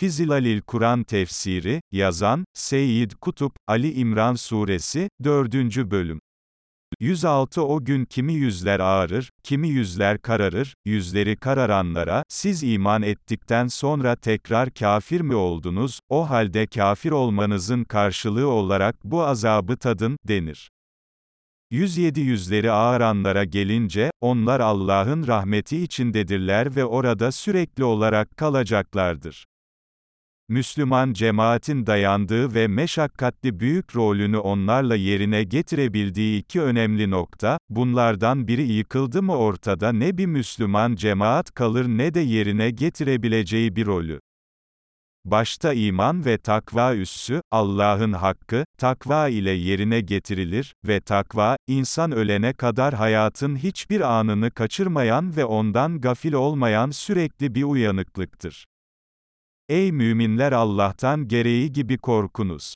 Fizilalil Kur'an Tefsiri, yazan, Seyyid Kutup, Ali İmran Suresi, 4. Bölüm. 106 O gün kimi yüzler ağarır, kimi yüzler kararır, yüzleri kararanlara, siz iman ettikten sonra tekrar kafir mi oldunuz, o halde kafir olmanızın karşılığı olarak bu azabı tadın, denir. 107 yüzleri ağaranlara gelince, onlar Allah'ın rahmeti içindedirler ve orada sürekli olarak kalacaklardır. Müslüman cemaatin dayandığı ve meşakkatli büyük rolünü onlarla yerine getirebildiği iki önemli nokta, bunlardan biri yıkıldı mı ortada ne bir Müslüman cemaat kalır ne de yerine getirebileceği bir rolü. Başta iman ve takva üssü, Allah'ın hakkı, takva ile yerine getirilir ve takva, insan ölene kadar hayatın hiçbir anını kaçırmayan ve ondan gafil olmayan sürekli bir uyanıklıktır. Ey müminler Allah'tan gereği gibi korkunuz.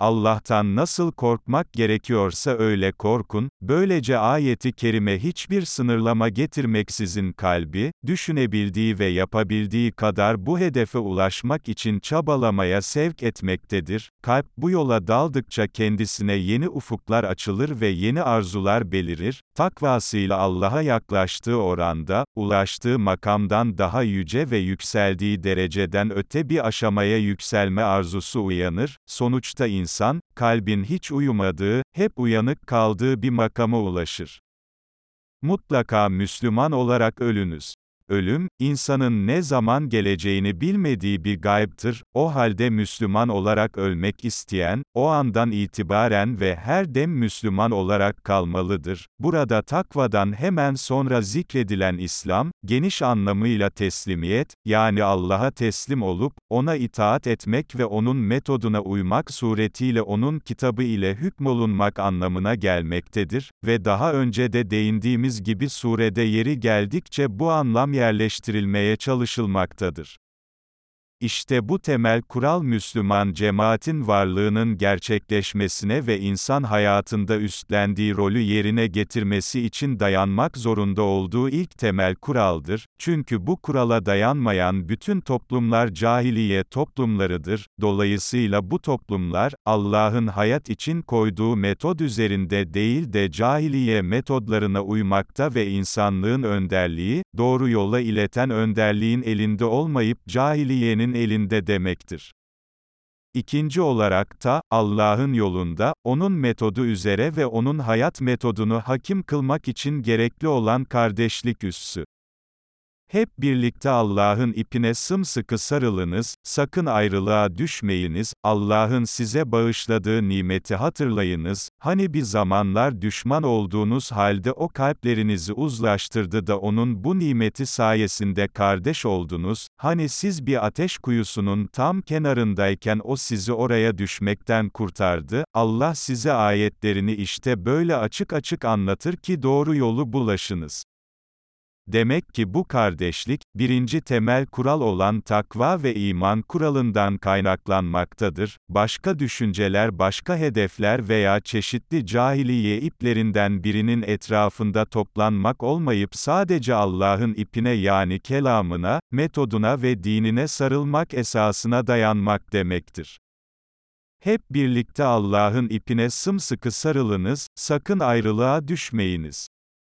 Allah'tan nasıl korkmak gerekiyorsa öyle korkun, böylece ayeti kerime hiçbir sınırlama getirmeksizin kalbi, düşünebildiği ve yapabildiği kadar bu hedefe ulaşmak için çabalamaya sevk etmektedir. Kalp bu yola daldıkça kendisine yeni ufuklar açılır ve yeni arzular belirir, takvasıyla Allah'a yaklaştığı oranda, ulaştığı makamdan daha yüce ve yükseldiği dereceden öte bir aşamaya yükselme arzusu uyanır, sonuçta insan, insan, kalbin hiç uyumadığı, hep uyanık kaldığı bir makama ulaşır. Mutlaka Müslüman olarak ölünüz. Ölüm, insanın ne zaman geleceğini bilmediği bir gaybtır, o halde Müslüman olarak ölmek isteyen, o andan itibaren ve her dem Müslüman olarak kalmalıdır. Burada takvadan hemen sonra zikredilen İslam, geniş anlamıyla teslimiyet, yani Allah'a teslim olup, ona itaat etmek ve onun metoduna uymak suretiyle onun kitabı ile hükmolunmak anlamına gelmektedir ve daha önce de değindiğimiz gibi surede yeri geldikçe bu anlam yerleştirilmeye çalışılmaktadır. İşte bu temel kural Müslüman cemaatin varlığının gerçekleşmesine ve insan hayatında üstlendiği rolü yerine getirmesi için dayanmak zorunda olduğu ilk temel kuraldır. Çünkü bu kurala dayanmayan bütün toplumlar cahiliye toplumlarıdır. Dolayısıyla bu toplumlar, Allah'ın hayat için koyduğu metod üzerinde değil de cahiliye metodlarına uymakta ve insanlığın önderliği, doğru yola ileten önderliğin elinde olmayıp cahiliyenin elinde demektir. İkinci olarak da, Allah'ın yolunda, O'nun metodu üzere ve O'nun hayat metodunu hakim kılmak için gerekli olan kardeşlik üssü. Hep birlikte Allah'ın ipine sımsıkı sarılınız, sakın ayrılığa düşmeyiniz, Allah'ın size bağışladığı nimeti hatırlayınız, hani bir zamanlar düşman olduğunuz halde o kalplerinizi uzlaştırdı da onun bu nimeti sayesinde kardeş oldunuz, hani siz bir ateş kuyusunun tam kenarındayken o sizi oraya düşmekten kurtardı, Allah size ayetlerini işte böyle açık açık anlatır ki doğru yolu bulaşınız. Demek ki bu kardeşlik, birinci temel kural olan takva ve iman kuralından kaynaklanmaktadır, başka düşünceler başka hedefler veya çeşitli cahiliye iplerinden birinin etrafında toplanmak olmayıp sadece Allah'ın ipine yani kelamına, metoduna ve dinine sarılmak esasına dayanmak demektir. Hep birlikte Allah'ın ipine sımsıkı sarılınız, sakın ayrılığa düşmeyiniz.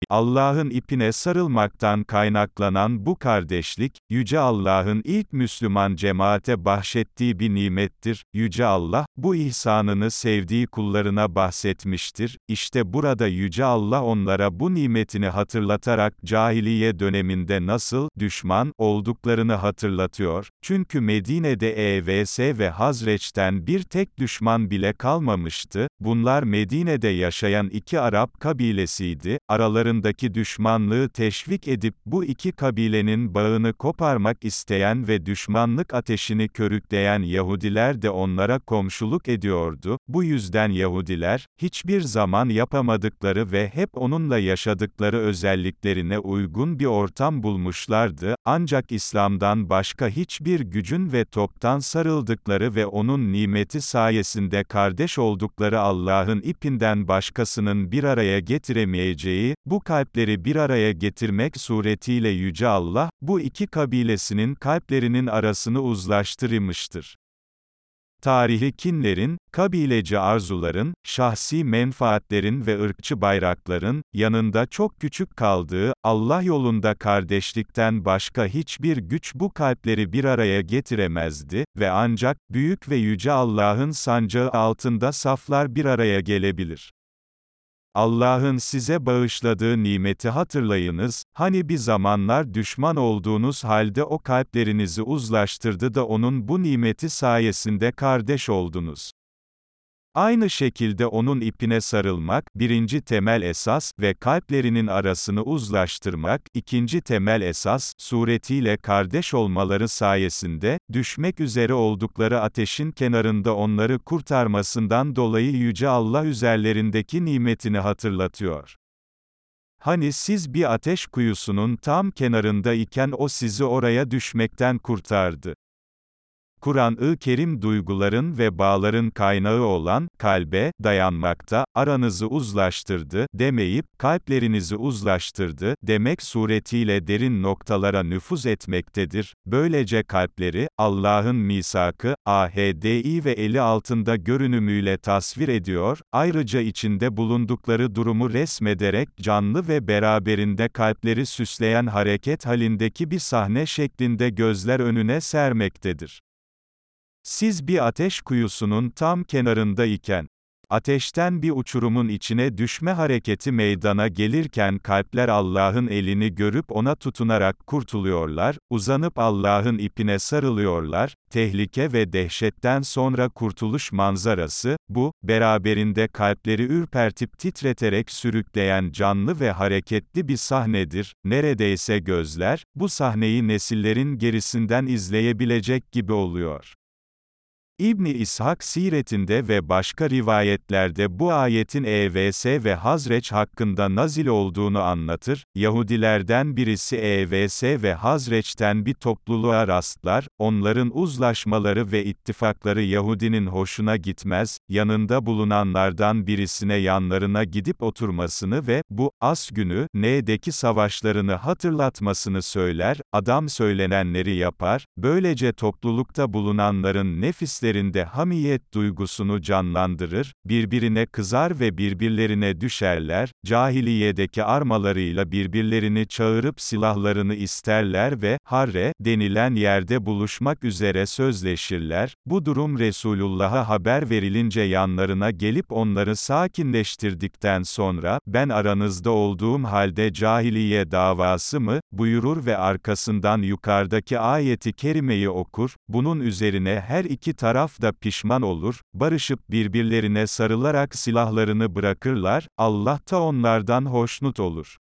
Allah'ın ipine sarılmaktan kaynaklanan bu kardeşlik, Yüce Allah'ın ilk Müslüman cemaate bahşettiği bir nimettir. Yüce Allah, bu ihsanını sevdiği kullarına bahsetmiştir. İşte burada Yüce Allah onlara bu nimetini hatırlatarak cahiliye döneminde nasıl düşman olduklarını hatırlatıyor. Çünkü Medine'de EVS ve Hazreç'ten bir tek düşman bile kalmamıştı. Bunlar Medine'de yaşayan iki Arap kabilesiydi. Aralarında aralarındaki düşmanlığı teşvik edip bu iki kabilenin bağını koparmak isteyen ve düşmanlık ateşini körükleyen Yahudiler de onlara komşuluk ediyordu. Bu yüzden Yahudiler, hiçbir zaman yapamadıkları ve hep onunla yaşadıkları özelliklerine uygun bir ortam bulmuşlardı, ancak İslam'dan başka hiçbir gücün ve toptan sarıldıkları ve onun nimeti sayesinde kardeş oldukları Allah'ın ipinden başkasının bir araya getiremeyeceği, bu kalpleri bir araya getirmek suretiyle Yüce Allah, bu iki kabilesinin kalplerinin arasını uzlaştırmıştır. Tarihi kinlerin, kabileci arzuların, şahsi menfaatlerin ve ırkçı bayrakların, yanında çok küçük kaldığı, Allah yolunda kardeşlikten başka hiçbir güç bu kalpleri bir araya getiremezdi ve ancak, büyük ve yüce Allah'ın sancağı altında saflar bir araya gelebilir. Allah'ın size bağışladığı nimeti hatırlayınız, hani bir zamanlar düşman olduğunuz halde o kalplerinizi uzlaştırdı da onun bu nimeti sayesinde kardeş oldunuz. Aynı şekilde onun ipine sarılmak, birinci temel esas ve kalplerinin arasını uzlaştırmak, ikinci temel esas, suretiyle kardeş olmaları sayesinde, düşmek üzere oldukları ateşin kenarında onları kurtarmasından dolayı Yüce Allah üzerlerindeki nimetini hatırlatıyor. Hani siz bir ateş kuyusunun tam kenarında iken o sizi oraya düşmekten kurtardı. Kur'an-ı Kerim duyguların ve bağların kaynağı olan, kalbe, dayanmakta, aranızı uzlaştırdı, demeyip, kalplerinizi uzlaştırdı, demek suretiyle derin noktalara nüfuz etmektedir. Böylece kalpleri, Allah'ın misakı, AHDI ve eli altında görünümüyle tasvir ediyor, ayrıca içinde bulundukları durumu resmederek canlı ve beraberinde kalpleri süsleyen hareket halindeki bir sahne şeklinde gözler önüne sermektedir. Siz bir ateş kuyusunun tam kenarında iken, ateşten bir uçurumun içine düşme hareketi meydana gelirken kalpler Allah'ın elini görüp ona tutunarak kurtuluyorlar, uzanıp Allah'ın ipine sarılıyorlar, tehlike ve dehşetten sonra kurtuluş manzarası, bu, beraberinde kalpleri ürpertip titreterek sürükleyen canlı ve hareketli bir sahnedir, neredeyse gözler, bu sahneyi nesillerin gerisinden izleyebilecek gibi oluyor. İbni İshak siretinde ve başka rivayetlerde bu ayetin EVS ve Hazreç hakkında nazil olduğunu anlatır, Yahudilerden birisi EVS ve Hazreç'ten bir topluluğa rastlar, onların uzlaşmaları ve ittifakları Yahudinin hoşuna gitmez, yanında bulunanlardan birisine yanlarına gidip oturmasını ve, bu, as günü, N'deki savaşlarını hatırlatmasını söyler, adam söylenenleri yapar, böylece toplulukta bulunanların nefisleri kalplerinde hamiyet duygusunu canlandırır, birbirine kızar ve birbirlerine düşerler, cahiliyedeki armalarıyla birbirlerini çağırıp silahlarını isterler ve, harre, denilen yerde buluşmak üzere sözleşirler, bu durum Resulullah'a haber verilince yanlarına gelip onları sakinleştirdikten sonra, ben aranızda olduğum halde cahiliye davası mı, buyurur ve arkasından yukarıdaki ayeti kerimeyi okur, bunun üzerine her iki taraf taraf da pişman olur, barışıp birbirlerine sarılarak silahlarını bırakırlar, Allah da onlardan hoşnut olur.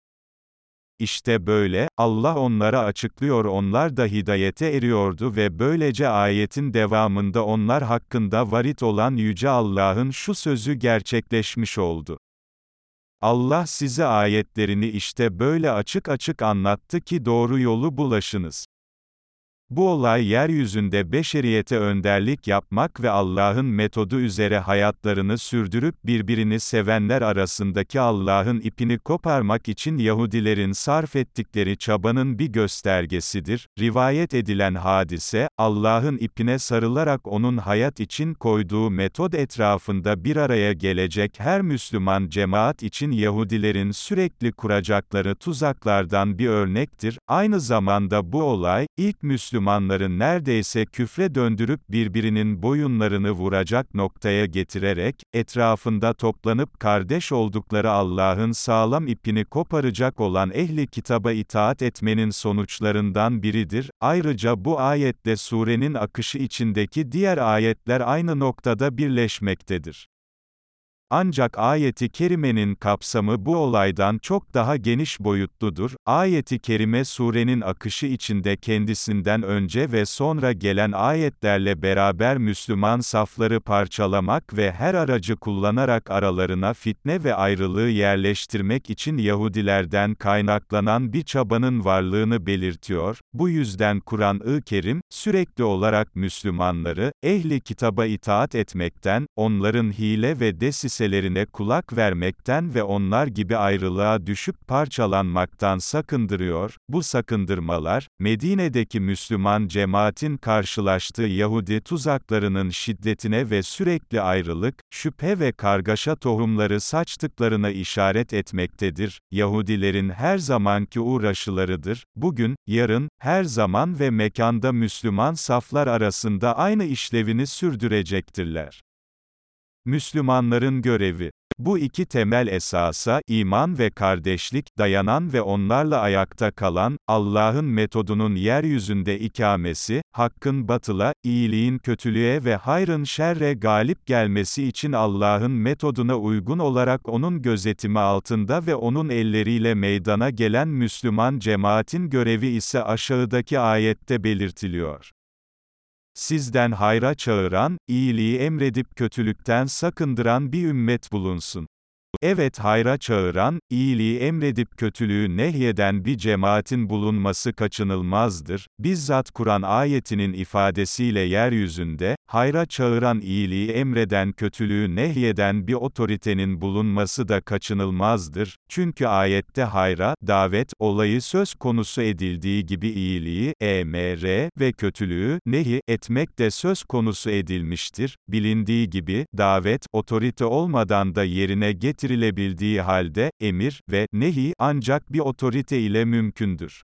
İşte böyle, Allah onlara açıklıyor onlar da hidayete eriyordu ve böylece ayetin devamında onlar hakkında varit olan Yüce Allah'ın şu sözü gerçekleşmiş oldu. Allah size ayetlerini işte böyle açık açık anlattı ki doğru yolu bulaşınız. Bu olay yeryüzünde beşeriyete önderlik yapmak ve Allah'ın metodu üzere hayatlarını sürdürüp birbirini sevenler arasındaki Allah'ın ipini koparmak için Yahudilerin sarf ettikleri çabanın bir göstergesidir. Rivayet edilen hadise, Allah'ın ipine sarılarak onun hayat için koyduğu metod etrafında bir araya gelecek her Müslüman cemaat için Yahudilerin sürekli kuracakları tuzaklardan bir örnektir. Aynı zamanda bu olay, ilk Müslüman Müslümanları neredeyse küfre döndürüp birbirinin boyunlarını vuracak noktaya getirerek, etrafında toplanıp kardeş oldukları Allah'ın sağlam ipini koparacak olan ehli kitaba itaat etmenin sonuçlarından biridir. Ayrıca bu ayette surenin akışı içindeki diğer ayetler aynı noktada birleşmektedir. Ancak ayeti kerimenin kapsamı bu olaydan çok daha geniş boyutludur. Ayeti kerime surenin akışı içinde kendisinden önce ve sonra gelen ayetlerle beraber Müslüman safları parçalamak ve her aracı kullanarak aralarına fitne ve ayrılığı yerleştirmek için Yahudilerden kaynaklanan bir çabanın varlığını belirtiyor. Bu yüzden Kur'an-ı Kerim, sürekli olarak Müslümanları, ehli kitaba itaat etmekten, onların hile ve desis vesveselerine kulak vermekten ve onlar gibi ayrılığa düşüp parçalanmaktan sakındırıyor, bu sakındırmalar, Medine'deki Müslüman cemaatin karşılaştığı Yahudi tuzaklarının şiddetine ve sürekli ayrılık, şüphe ve kargaşa tohumları saçtıklarına işaret etmektedir. Yahudilerin her zamanki uğraşılarıdır, bugün, yarın, her zaman ve mekanda Müslüman saflar arasında aynı işlevini sürdürecektirler. Müslümanların görevi bu iki temel esasa, iman ve kardeşlik, dayanan ve onlarla ayakta kalan, Allah'ın metodunun yeryüzünde ikamesi, hakkın batıla, iyiliğin kötülüğe ve hayrın şerre galip gelmesi için Allah'ın metoduna uygun olarak onun gözetimi altında ve onun elleriyle meydana gelen Müslüman cemaatin görevi ise aşağıdaki ayette belirtiliyor. Sizden hayra çağıran, iyiliği emredip kötülükten sakındıran bir ümmet bulunsun. Evet hayra çağıran, iyiliği emredip kötülüğü nehyeden bir cemaatin bulunması kaçınılmazdır. Bizzat Kur'an ayetinin ifadesiyle yeryüzünde, hayra çağıran iyiliği emreden kötülüğü nehyeden bir otoritenin bulunması da kaçınılmazdır. Çünkü ayette hayra, davet, olayı söz konusu edildiği gibi iyiliği, emr ve kötülüğü, nehi, etmek de söz konusu edilmiştir. Bilindiği gibi, davet, otorite olmadan da yerine getir getirilebildiği halde, emir ve nehi ancak bir otorite ile mümkündür.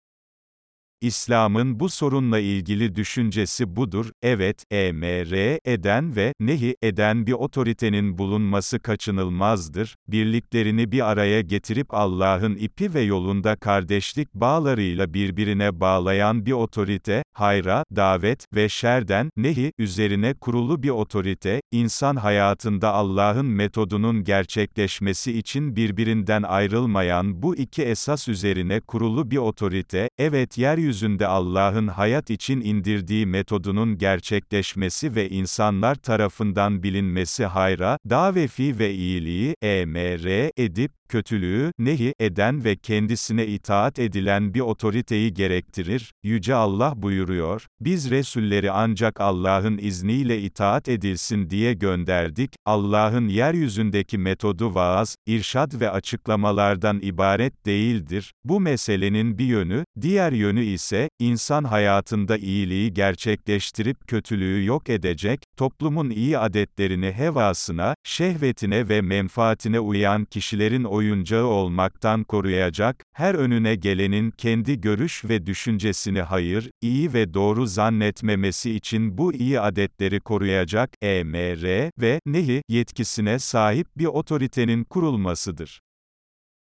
İslam'ın bu sorunla ilgili düşüncesi budur, evet, emr eden ve nehi eden bir otoritenin bulunması kaçınılmazdır, birliklerini bir araya getirip Allah'ın ipi ve yolunda kardeşlik bağlarıyla birbirine bağlayan bir otorite, hayra, davet ve şerden, nehi, üzerine kurulu bir otorite, insan hayatında Allah'ın metodunun gerçekleşmesi için birbirinden ayrılmayan bu iki esas üzerine kurulu bir otorite, evet yeryüzü yeryüzünde Allah'ın hayat için indirdiği metodunun gerçekleşmesi ve insanlar tarafından bilinmesi hayra, davefi ve iyiliği, emr edip, kötülüğü, nehi eden ve kendisine itaat edilen bir otoriteyi gerektirir. Yüce Allah buyuruyor, biz Resulleri ancak Allah'ın izniyle itaat edilsin diye gönderdik, Allah'ın yeryüzündeki metodu vaaz, irşad ve açıklamalardan ibaret değildir. Bu meselenin bir yönü, diğer yönü ise, insan hayatında iyiliği gerçekleştirip kötülüğü yok edecek, toplumun iyi adetlerini hevasına, şehvetine ve menfaatine uyan kişilerin o oyuncağı olmaktan koruyacak, her önüne gelenin kendi görüş ve düşüncesini hayır, iyi ve doğru zannetmemesi için bu iyi adetleri koruyacak, emr ve nehi yetkisine sahip bir otoritenin kurulmasıdır.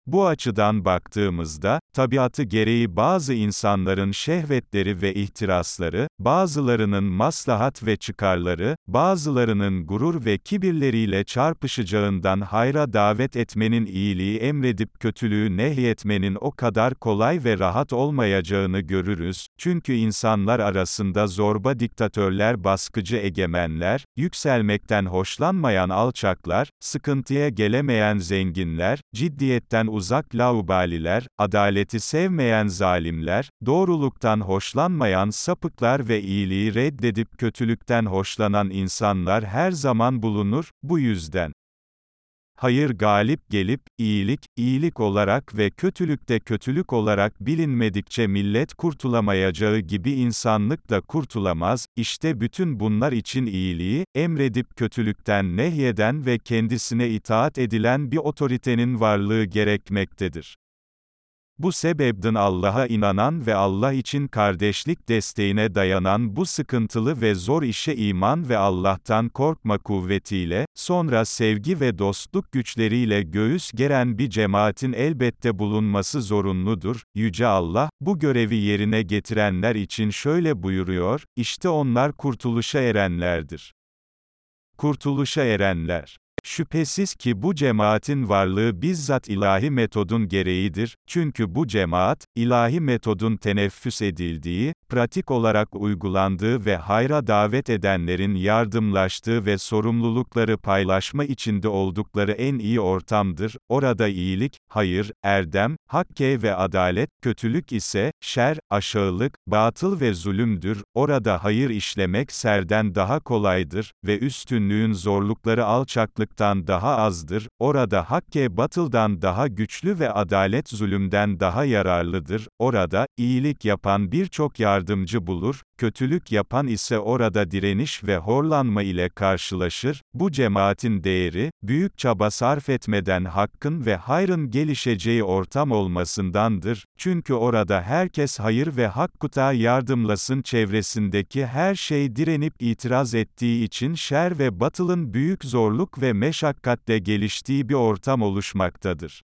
Bu açıdan baktığımızda, tabiatı gereği bazı insanların şehvetleri ve ihtirasları, bazılarının maslahat ve çıkarları, bazılarının gurur ve kibirleriyle çarpışacağından hayra davet etmenin iyiliği emredip kötülüğü nehyetmenin o kadar kolay ve rahat olmayacağını görürüz, çünkü insanlar arasında zorba diktatörler baskıcı egemenler, yükselmekten hoşlanmayan alçaklar, sıkıntıya gelemeyen zenginler, ciddiyetten uzak laubaliler, adaleti sevmeyen zalimler, doğruluktan hoşlanmayan sapıklar ve iyiliği reddedip kötülükten hoşlanan insanlar her zaman bulunur, bu yüzden hayır galip gelip, iyilik, iyilik olarak ve kötülükte kötülük olarak bilinmedikçe millet kurtulamayacağı gibi insanlık da kurtulamaz, işte bütün bunlar için iyiliği, emredip kötülükten nehyeden ve kendisine itaat edilen bir otoritenin varlığı gerekmektedir. Bu sebepten Allah'a inanan ve Allah için kardeşlik desteğine dayanan bu sıkıntılı ve zor işe iman ve Allah'tan korkma kuvvetiyle, sonra sevgi ve dostluk güçleriyle göğüs geren bir cemaatin elbette bulunması zorunludur. Yüce Allah, bu görevi yerine getirenler için şöyle buyuruyor, işte onlar kurtuluşa erenlerdir. Kurtuluşa erenler Şüphesiz ki bu cemaatin varlığı bizzat ilahi metodun gereğidir, çünkü bu cemaat, ilahi metodun teneffüs edildiği, pratik olarak uygulandığı ve hayra davet edenlerin yardımlaştığı ve sorumlulukları paylaşma içinde oldukları en iyi ortamdır. Orada iyilik, hayır, erdem, hakke ve adalet, kötülük ise, şer, aşağılık, batıl ve zulümdür. Orada hayır işlemek serden daha kolaydır ve üstünlüğün zorlukları alçaklıktan daha azdır. Orada hakke batıldan daha güçlü ve adalet zulümden daha yararlıdır. Orada, iyilik yapan birçok yardımcı bulur, kötülük yapan ise orada direniş ve horlanma ile karşılaşır. Bu cemaatin değeri, büyük çaba sarf etmeden hakkın ve hayrın gelişeceği ortam olmasındandır. Çünkü orada herkes hayır ve hakkuta yardımlasın çevresindeki her şey direnip itiraz ettiği için şer ve batılın büyük zorluk ve meşakkatle geliştiği bir ortam oluşmaktadır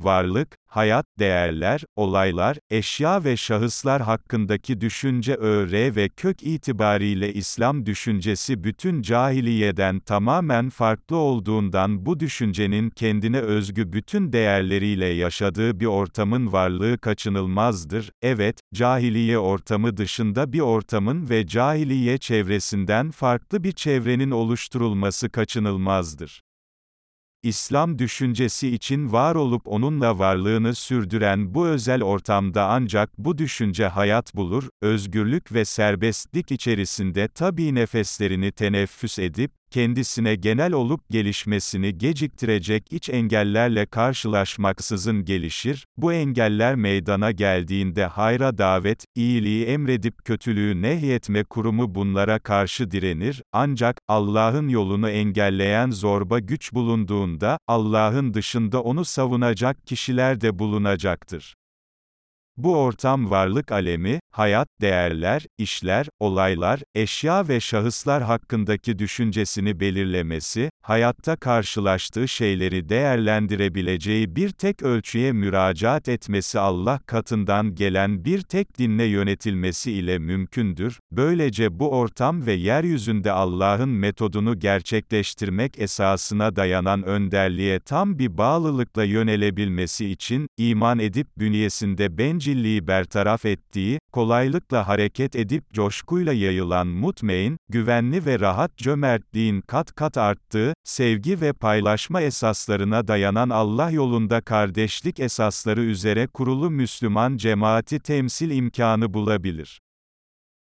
varlık, hayat, değerler, olaylar, eşya ve şahıslar hakkındaki düşünce öğre ve kök itibariyle İslam düşüncesi bütün cahiliyeden tamamen farklı olduğundan bu düşüncenin kendine özgü bütün değerleriyle yaşadığı bir ortamın varlığı kaçınılmazdır. Evet, cahiliye ortamı dışında bir ortamın ve cahiliye çevresinden farklı bir çevrenin oluşturulması kaçınılmazdır. İslam düşüncesi için var olup onunla varlığını sürdüren bu özel ortamda ancak bu düşünce hayat bulur, özgürlük ve serbestlik içerisinde tabi nefeslerini teneffüs edip, kendisine genel olup gelişmesini geciktirecek iç engellerle karşılaşmaksızın gelişir, bu engeller meydana geldiğinde hayra davet, iyiliği emredip kötülüğü nehyetme kurumu bunlara karşı direnir, ancak, Allah'ın yolunu engelleyen zorba güç bulunduğunda, Allah'ın dışında onu savunacak kişiler de bulunacaktır. Bu ortam varlık alemi, hayat, değerler, işler, olaylar, eşya ve şahıslar hakkındaki düşüncesini belirlemesi, hayatta karşılaştığı şeyleri değerlendirebileceği bir tek ölçüye müracaat etmesi Allah katından gelen bir tek dinle yönetilmesi ile mümkündür. Böylece bu ortam ve yeryüzünde Allah'ın metodunu gerçekleştirmek esasına dayanan önderliğe tam bir bağlılıkla yönelebilmesi için, iman edip bünyesinde bencilliği bertaraf ettiği, kolaylıkla hareket edip coşkuyla yayılan mutmain, güvenli ve rahat cömertliğin kat kat arttığı, sevgi ve paylaşma esaslarına dayanan Allah yolunda kardeşlik esasları üzere kurulu Müslüman cemaati temsil imkanı bulabilir.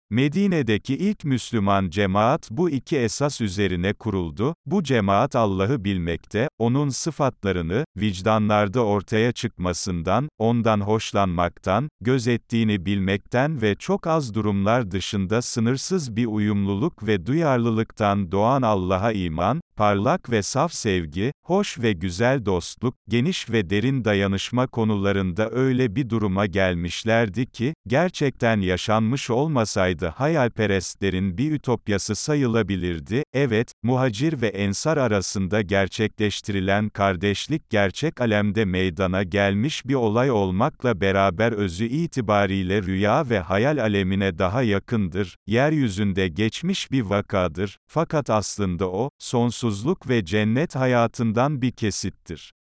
Medine'deki ilk Müslüman cemaat bu iki esas üzerine kuruldu, bu cemaat Allah'ı bilmekte, O'nun sıfatlarını, vicdanlarda ortaya çıkmasından, O'ndan hoşlanmaktan, gözettiğini bilmekten ve çok az durumlar dışında sınırsız bir uyumluluk ve duyarlılıktan doğan Allah'a iman, parlak ve saf sevgi, hoş ve güzel dostluk, geniş ve derin dayanışma konularında öyle bir duruma gelmişlerdi ki, gerçekten yaşanmış olmasaydı hayalperestlerin bir ütopyası sayılabilirdi. Evet, muhacir ve ensar arasında gerçekleştirilen kardeşlik gerçek alemde meydana gelmiş bir olay olmakla beraber özü itibariyle rüya ve hayal alemine daha yakındır, yeryüzünde geçmiş bir vakadır, fakat aslında o, sonsuz sonsuzluk ve cennet hayatından bir kesittir.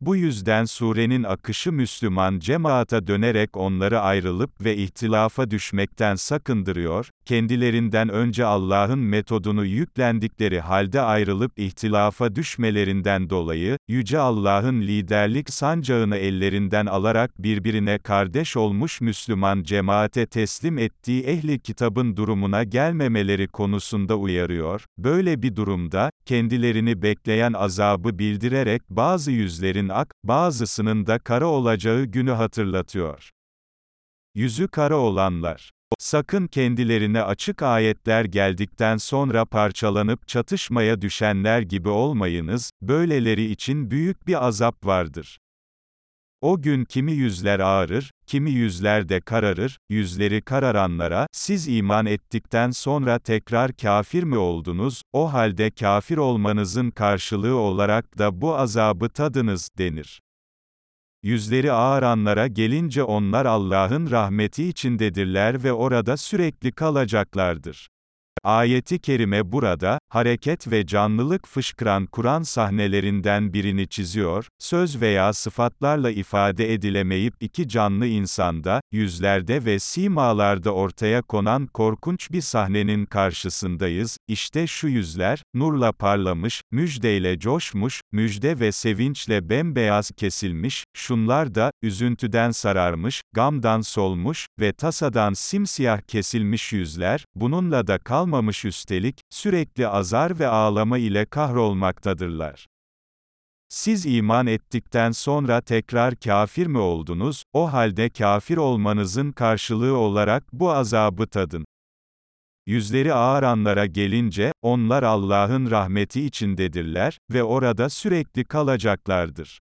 Bu yüzden surenin akışı Müslüman cemaata dönerek onları ayrılıp ve ihtilafa düşmekten sakındırıyor, kendilerinden önce Allah'ın metodunu yüklendikleri halde ayrılıp ihtilafa düşmelerinden dolayı, Yüce Allah'ın liderlik sancağını ellerinden alarak birbirine kardeş olmuş Müslüman cemaate teslim ettiği ehli kitabın durumuna gelmemeleri konusunda uyarıyor, böyle bir durumda, kendilerini bekleyen azabı bildirerek bazı yüzlerin ak, bazısının da kara olacağı günü hatırlatıyor. Yüzü kara olanlar. Sakın kendilerine açık ayetler geldikten sonra parçalanıp çatışmaya düşenler gibi olmayınız, böyleleri için büyük bir azap vardır. O gün kimi yüzler ağarır, kimi yüzler de kararır, yüzleri kararanlara, siz iman ettikten sonra tekrar kafir mi oldunuz, o halde kafir olmanızın karşılığı olarak da bu azabı tadınız, denir. Yüzleri ağaranlara gelince onlar Allah'ın rahmeti içindedirler ve orada sürekli kalacaklardır. Ayeti kerime burada, hareket ve canlılık fışkıran Kur'an sahnelerinden birini çiziyor, söz veya sıfatlarla ifade edilemeyip iki canlı insanda, yüzlerde ve simalarda ortaya konan korkunç bir sahnenin karşısındayız, işte şu yüzler, nurla parlamış, müjdeyle coşmuş, müjde ve sevinçle bembeyaz kesilmiş, şunlar da, üzüntüden sararmış, gamdan solmuş ve tasadan simsiyah kesilmiş yüzler, bununla da kalmamış üstelik, sürekli azar ve ağlama ile kahrolmaktadırlar. Siz iman ettikten sonra tekrar kafir mi oldunuz, o halde kafir olmanızın karşılığı olarak bu azabı tadın. Yüzleri ağaranlara gelince, onlar Allah'ın rahmeti içindedirler ve orada sürekli kalacaklardır.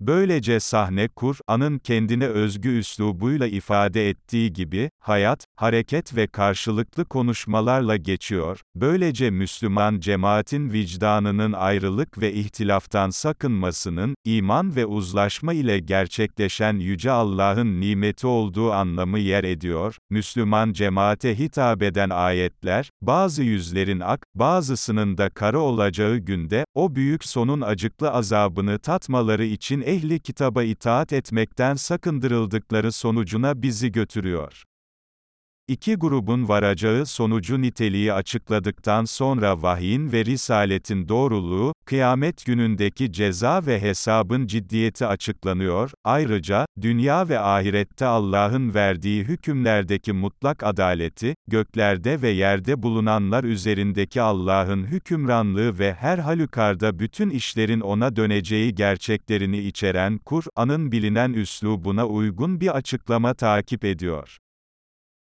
Böylece sahne Kur'an'ın kendine özgü üslubuyla ifade ettiği gibi, hayat, hareket ve karşılıklı konuşmalarla geçiyor, böylece Müslüman cemaatin vicdanının ayrılık ve ihtilaftan sakınmasının, iman ve uzlaşma ile gerçekleşen Yüce Allah'ın nimeti olduğu anlamı yer ediyor, Müslüman cemaate hitap eden ayetler, bazı yüzlerin ak, bazısının da kara olacağı günde, o büyük sonun acıklı azabını tatmaları için ehli kitaba itaat etmekten sakındırıldıkları sonucuna bizi götürüyor. İki grubun varacağı sonucu niteliği açıkladıktan sonra vahyin ve risaletin doğruluğu, kıyamet günündeki ceza ve hesabın ciddiyeti açıklanıyor, ayrıca, dünya ve ahirette Allah'ın verdiği hükümlerdeki mutlak adaleti, göklerde ve yerde bulunanlar üzerindeki Allah'ın hükümranlığı ve her halükarda bütün işlerin ona döneceği gerçeklerini içeren Kur'an'ın bilinen üslubuna uygun bir açıklama takip ediyor.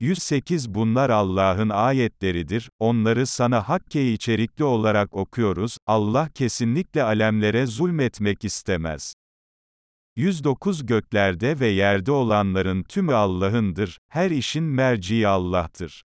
108 Bunlar Allah'ın ayetleridir, onları sana Hakke içerikli olarak okuyoruz, Allah kesinlikle alemlere zulmetmek istemez. 109 Göklerde ve yerde olanların tümü Allah'ındır, her işin merciği Allah'tır.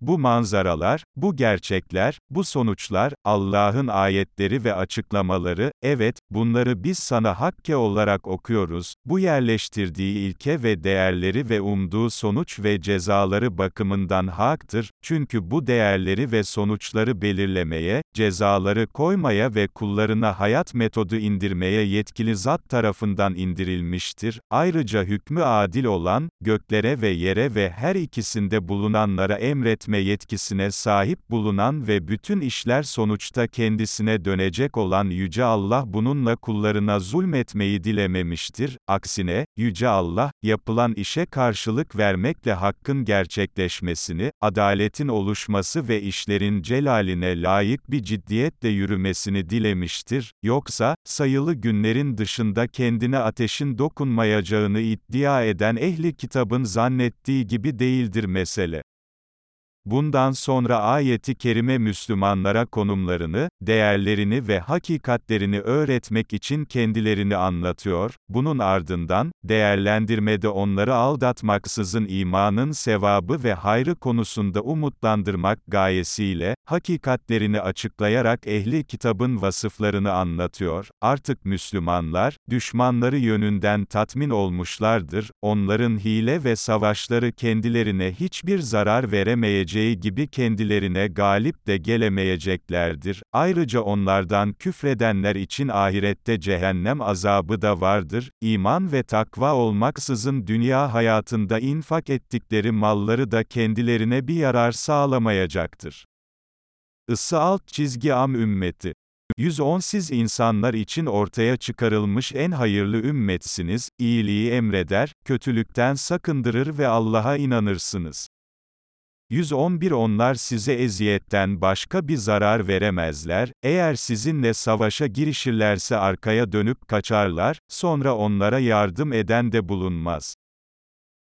Bu manzaralar, bu gerçekler, bu sonuçlar, Allah'ın ayetleri ve açıklamaları, evet, bunları biz sana hakke olarak okuyoruz, bu yerleştirdiği ilke ve değerleri ve umduğu sonuç ve cezaları bakımından haktır, çünkü bu değerleri ve sonuçları belirlemeye, cezaları koymaya ve kullarına hayat metodu indirmeye yetkili zat tarafından indirilmiştir, ayrıca hükmü adil olan, göklere ve yere ve her ikisinde bulunanlara emretmektedir etme yetkisine sahip bulunan ve bütün işler sonuçta kendisine dönecek olan Yüce Allah bununla kullarına zulmetmeyi dilememiştir, aksine, Yüce Allah, yapılan işe karşılık vermekle hakkın gerçekleşmesini, adaletin oluşması ve işlerin celaline layık bir ciddiyetle yürümesini dilemiştir, yoksa, sayılı günlerin dışında kendine ateşin dokunmayacağını iddia eden ehli kitabın zannettiği gibi değildir mesele. Bundan sonra ayeti kerime Müslümanlara konumlarını, değerlerini ve hakikatlerini öğretmek için kendilerini anlatıyor, bunun ardından, değerlendirmede onları aldatmaksızın imanın sevabı ve hayrı konusunda umutlandırmak gayesiyle, hakikatlerini açıklayarak ehli kitabın vasıflarını anlatıyor, artık Müslümanlar, düşmanları yönünden tatmin olmuşlardır, onların hile ve savaşları kendilerine hiçbir zarar veremeyecek, geleceği gibi kendilerine galip de gelemeyeceklerdir. Ayrıca onlardan küfredenler için ahirette cehennem azabı da vardır. İman ve takva olmaksızın dünya hayatında infak ettikleri malları da kendilerine bir yarar sağlamayacaktır. Isı alt çizgi am ümmeti 110 Siz insanlar için ortaya çıkarılmış en hayırlı ümmetsiniz, iyiliği emreder, kötülükten sakındırır ve Allah'a inanırsınız. 111 Onlar size eziyetten başka bir zarar veremezler, eğer sizinle savaşa girişirlerse arkaya dönüp kaçarlar, sonra onlara yardım eden de bulunmaz.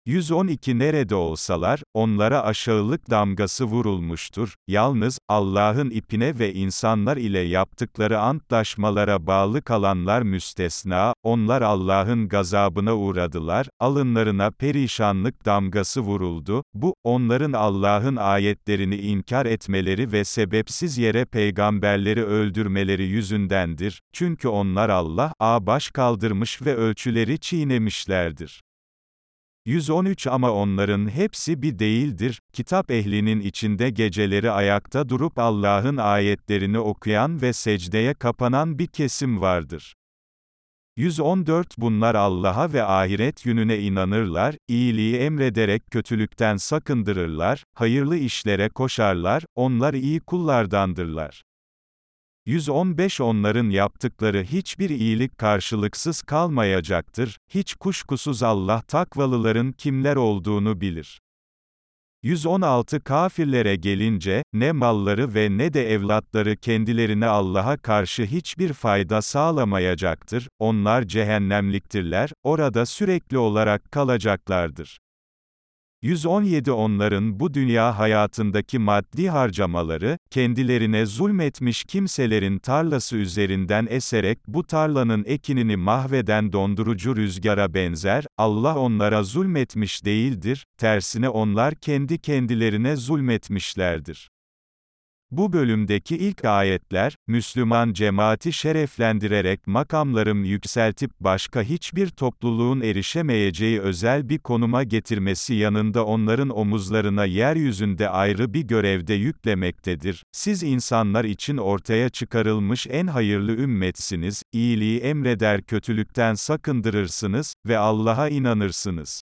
112 Nerede olsalar, onlara aşağılık damgası vurulmuştur, yalnız, Allah'ın ipine ve insanlar ile yaptıkları antlaşmalara bağlı kalanlar müstesna, onlar Allah'ın gazabına uğradılar, alınlarına perişanlık damgası vuruldu, bu, onların Allah'ın ayetlerini inkar etmeleri ve sebepsiz yere peygamberleri öldürmeleri yüzündendir, çünkü onlar Allah, a baş kaldırmış ve ölçüleri çiğnemişlerdir. 113 Ama onların hepsi bir değildir, kitap ehlinin içinde geceleri ayakta durup Allah'ın ayetlerini okuyan ve secdeye kapanan bir kesim vardır. 114 Bunlar Allah'a ve ahiret gününe inanırlar, iyiliği emrederek kötülükten sakındırırlar, hayırlı işlere koşarlar, onlar iyi kullardandırlar. 115 Onların yaptıkları hiçbir iyilik karşılıksız kalmayacaktır, hiç kuşkusuz Allah takvalıların kimler olduğunu bilir. 116 Kafirlere gelince, ne malları ve ne de evlatları kendilerine Allah'a karşı hiçbir fayda sağlamayacaktır, onlar cehennemliktirler, orada sürekli olarak kalacaklardır. 117 Onların bu dünya hayatındaki maddi harcamaları, kendilerine zulmetmiş kimselerin tarlası üzerinden eserek bu tarlanın ekinini mahveden dondurucu rüzgara benzer, Allah onlara zulmetmiş değildir, tersine onlar kendi kendilerine zulmetmişlerdir. Bu bölümdeki ilk ayetler, Müslüman cemaati şereflendirerek makamlarım yükseltip başka hiçbir topluluğun erişemeyeceği özel bir konuma getirmesi yanında onların omuzlarına yeryüzünde ayrı bir görevde yüklemektedir. Siz insanlar için ortaya çıkarılmış en hayırlı ümmetsiniz, iyiliği emreder kötülükten sakındırırsınız ve Allah'a inanırsınız.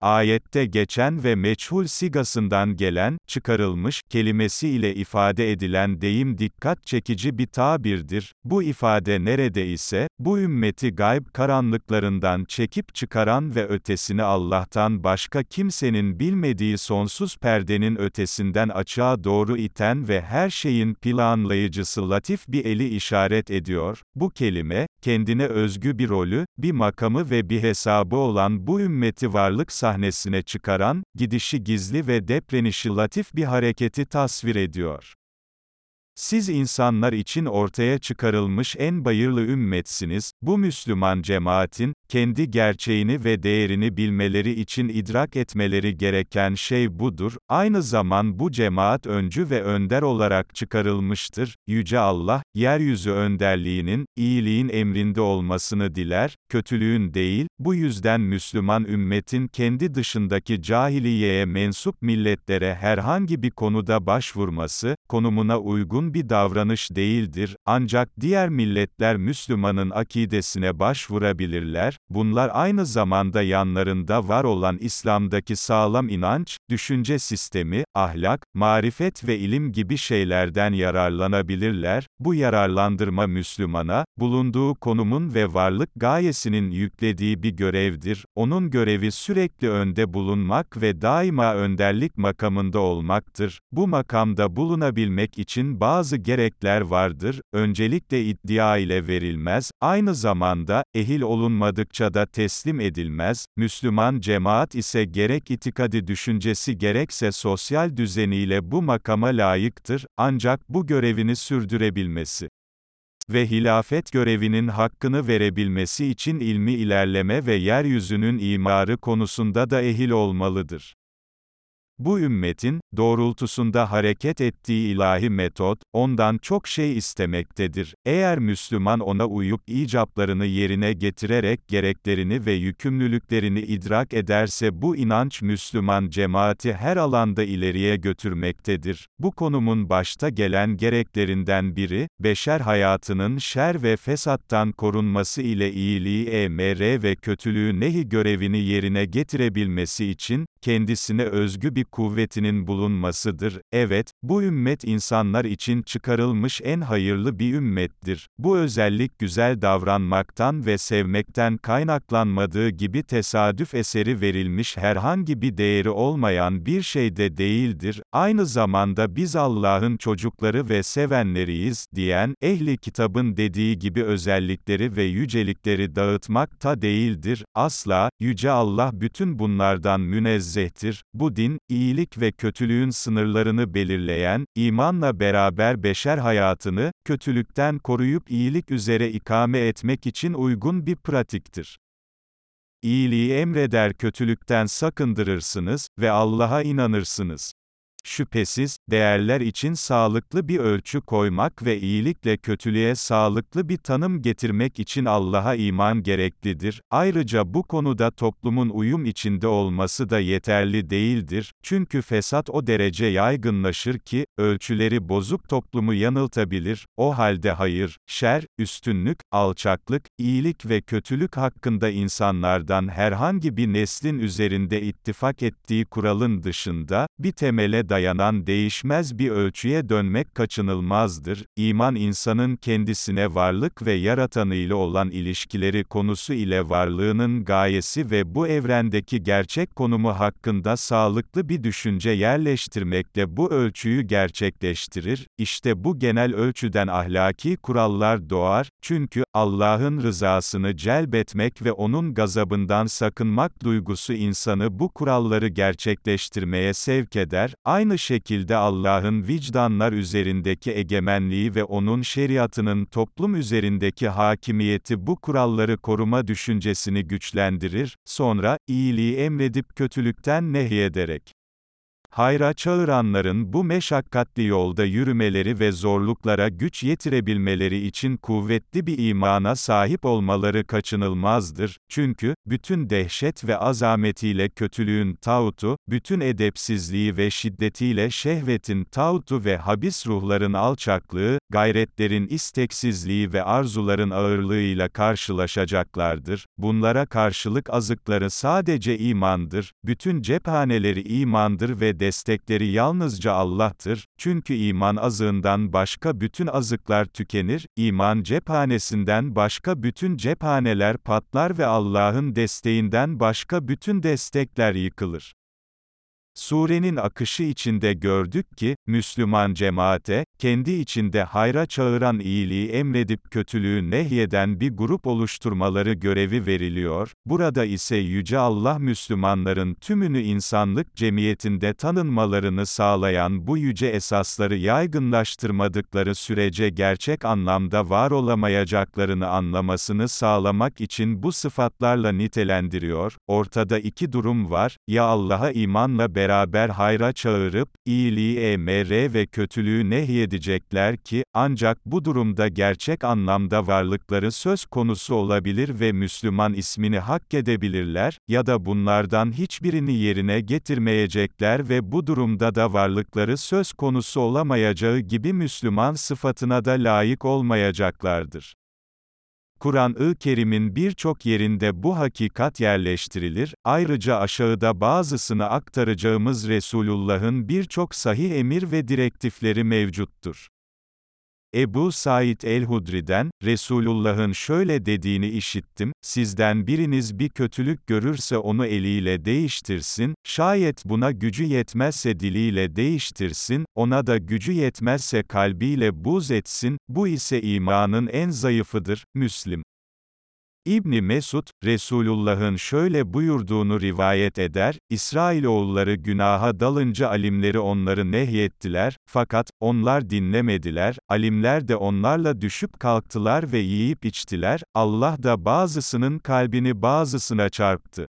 Ayette geçen ve meçhul sigasından gelen, çıkarılmış, kelimesi ile ifade edilen deyim dikkat çekici bir tabirdir. Bu ifade nerede ise, bu ümmeti gayb karanlıklarından çekip çıkaran ve ötesini Allah'tan başka kimsenin bilmediği sonsuz perdenin ötesinden açığa doğru iten ve her şeyin planlayıcısı latif bir eli işaret ediyor. Bu kelime, kendine özgü bir rolü, bir makamı ve bir hesabı olan bu ümmeti varlık sahnesine çıkaran, gidişi gizli ve deprenişi latif bir hareketi tasvir ediyor. Siz insanlar için ortaya çıkarılmış en bayırlı ümmetsiniz, bu Müslüman cemaatin, kendi gerçeğini ve değerini bilmeleri için idrak etmeleri gereken şey budur, aynı zaman bu cemaat öncü ve önder olarak çıkarılmıştır, Yüce Allah, yeryüzü önderliğinin, iyiliğin emrinde olmasını diler, kötülüğün değil, bu yüzden Müslüman ümmetin kendi dışındaki cahiliyeye mensup milletlere herhangi bir konuda başvurması, konumuna uygun bir davranış değildir, ancak diğer milletler Müslümanın akidesine başvurabilirler, bunlar aynı zamanda yanlarında var olan İslam'daki sağlam inanç, düşünce sistemi, ahlak, marifet ve ilim gibi şeylerden yararlanabilirler, bu yararlandırma Müslümana, bulunduğu konumun ve varlık gayesinin yüklediği bir görevdir, onun görevi sürekli önde bulunmak ve daima önderlik makamında olmaktır, bu makamda bulunabilmek için bazı gerekler vardır, öncelikle iddia ile verilmez, aynı zamanda, ehil da teslim edilmez, Müslüman cemaat ise gerek itikadi düşüncesi gerekse sosyal düzeniyle bu makama layıktır, ancak bu görevini sürdürebilmesi ve hilafet görevinin hakkını verebilmesi için ilmi ilerleme ve yeryüzünün imarı konusunda da ehil olmalıdır. Bu ümmetin, doğrultusunda hareket ettiği ilahi metot, ondan çok şey istemektedir. Eğer Müslüman ona uyup icaplarını yerine getirerek gereklerini ve yükümlülüklerini idrak ederse bu inanç Müslüman cemaati her alanda ileriye götürmektedir. Bu konumun başta gelen gereklerinden biri, beşer hayatının şer ve fesattan korunması ile iyiliği emr ve kötülüğü nehi görevini yerine getirebilmesi için, kendisine özgü bir kuvvetinin bulunmasıdır. Evet, bu ümmet insanlar için çıkarılmış en hayırlı bir ümmettir. Bu özellik güzel davranmaktan ve sevmekten kaynaklanmadığı gibi tesadüf eseri verilmiş herhangi bir değeri olmayan bir şey de değildir. Aynı zamanda biz Allah'ın çocukları ve sevenleriyiz, diyen, ehli kitabın dediği gibi özellikleri ve yücelikleri dağıtmak ta değildir. Asla, Yüce Allah bütün bunlardan münezzehtir. Bu din, iyilik ve kötülüğün sınırlarını belirleyen, imanla beraber beşer hayatını, kötülükten koruyup iyilik üzere ikame etmek için uygun bir pratiktir. İyiliği emreder kötülükten sakındırırsınız ve Allah'a inanırsınız. Şüphesiz, değerler için sağlıklı bir ölçü koymak ve iyilikle kötülüğe sağlıklı bir tanım getirmek için Allah'a iman gereklidir. Ayrıca bu konuda toplumun uyum içinde olması da yeterli değildir. Çünkü fesat o derece yaygınlaşır ki, ölçüleri bozuk toplumu yanıltabilir. O halde hayır, şer, üstünlük, alçaklık, iyilik ve kötülük hakkında insanlardan herhangi bir neslin üzerinde ittifak ettiği kuralın dışında, bir temele dayanan değişmez bir ölçüye dönmek kaçınılmazdır. İman insanın kendisine varlık ve yaratanıyla olan ilişkileri konusu ile varlığının gayesi ve bu evrendeki gerçek konumu hakkında sağlıklı bir düşünce yerleştirmekle bu ölçüyü gerçekleştirir. İşte bu genel ölçüden ahlaki kurallar doğar, çünkü Allah'ın rızasını celbetmek ve onun gazabından sakınmak duygusu insanı bu kuralları gerçekleştirmeye sevk eder. Aynı şekilde Allah'ın vicdanlar üzerindeki egemenliği ve onun şeriatının toplum üzerindeki hakimiyeti bu kuralları koruma düşüncesini güçlendirir, sonra, iyiliği emredip kötülükten nehyederek, Hayra çağıranların bu meşakkatli yolda yürümeleri ve zorluklara güç yetirebilmeleri için kuvvetli bir imana sahip olmaları kaçınılmazdır. Çünkü, bütün dehşet ve azametiyle kötülüğün tağutu, bütün edepsizliği ve şiddetiyle şehvetin tağutu ve habis ruhların alçaklığı, gayretlerin isteksizliği ve arzuların ağırlığıyla karşılaşacaklardır. Bunlara karşılık azıkları sadece imandır, bütün cephaneleri imandır ve destekleri yalnızca Allah'tır, çünkü iman azığından başka bütün azıklar tükenir, iman cephanesinden başka bütün cephaneler patlar ve Allah'ın desteğinden başka bütün destekler yıkılır. Surenin akışı içinde gördük ki, Müslüman cemaate, kendi içinde hayra çağıran iyiliği emredip kötülüğü nehyeden bir grup oluşturmaları görevi veriliyor, burada ise Yüce Allah Müslümanların tümünü insanlık cemiyetinde tanınmalarını sağlayan bu yüce esasları yaygınlaştırmadıkları sürece gerçek anlamda var olamayacaklarını anlamasını sağlamak için bu sıfatlarla nitelendiriyor, ortada iki durum var, ya Allah'a imanla beraber, beraber hayra çağırıp, iyiliği emre ve kötülüğü nehyedecekler ki, ancak bu durumda gerçek anlamda varlıkları söz konusu olabilir ve Müslüman ismini hak edebilirler, ya da bunlardan hiçbirini yerine getirmeyecekler ve bu durumda da varlıkları söz konusu olamayacağı gibi Müslüman sıfatına da layık olmayacaklardır. Kur'an-ı Kerim'in birçok yerinde bu hakikat yerleştirilir, ayrıca aşağıda bazısını aktaracağımız Resulullah'ın birçok sahih emir ve direktifleri mevcuttur. Ebu Said el-Hudri'den, Resulullah'ın şöyle dediğini işittim, sizden biriniz bir kötülük görürse onu eliyle değiştirsin, şayet buna gücü yetmezse diliyle değiştirsin, ona da gücü yetmezse kalbiyle buz etsin, bu ise imanın en zayıfıdır, Müslim. İbni Mesud, Resulullah'ın şöyle buyurduğunu rivayet eder, İsrailoğulları günaha dalınca alimleri onları nehyettiler, fakat, onlar dinlemediler, alimler de onlarla düşüp kalktılar ve yiyip içtiler, Allah da bazısının kalbini bazısına çarptı.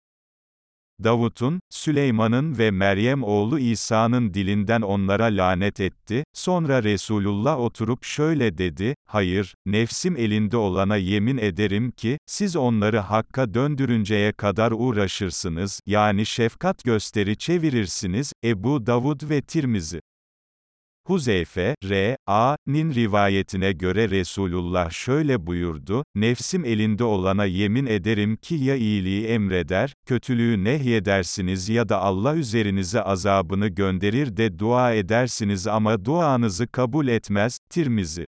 Davut'un, Süleyman'ın ve Meryem oğlu İsa'nın dilinden onlara lanet etti, sonra Resulullah oturup şöyle dedi, hayır, nefsim elinde olana yemin ederim ki, siz onları hakka döndürünceye kadar uğraşırsınız, yani şefkat gösteri çevirirsiniz, Ebu Davud ve Tirmizi. Huzeyfe, R.A.'nin rivayetine göre Resulullah şöyle buyurdu, Nefsim elinde olana yemin ederim ki ya iyiliği emreder, kötülüğü nehyedersiniz ya da Allah üzerinize azabını gönderir de dua edersiniz ama duanızı kabul etmez, Tirmizi.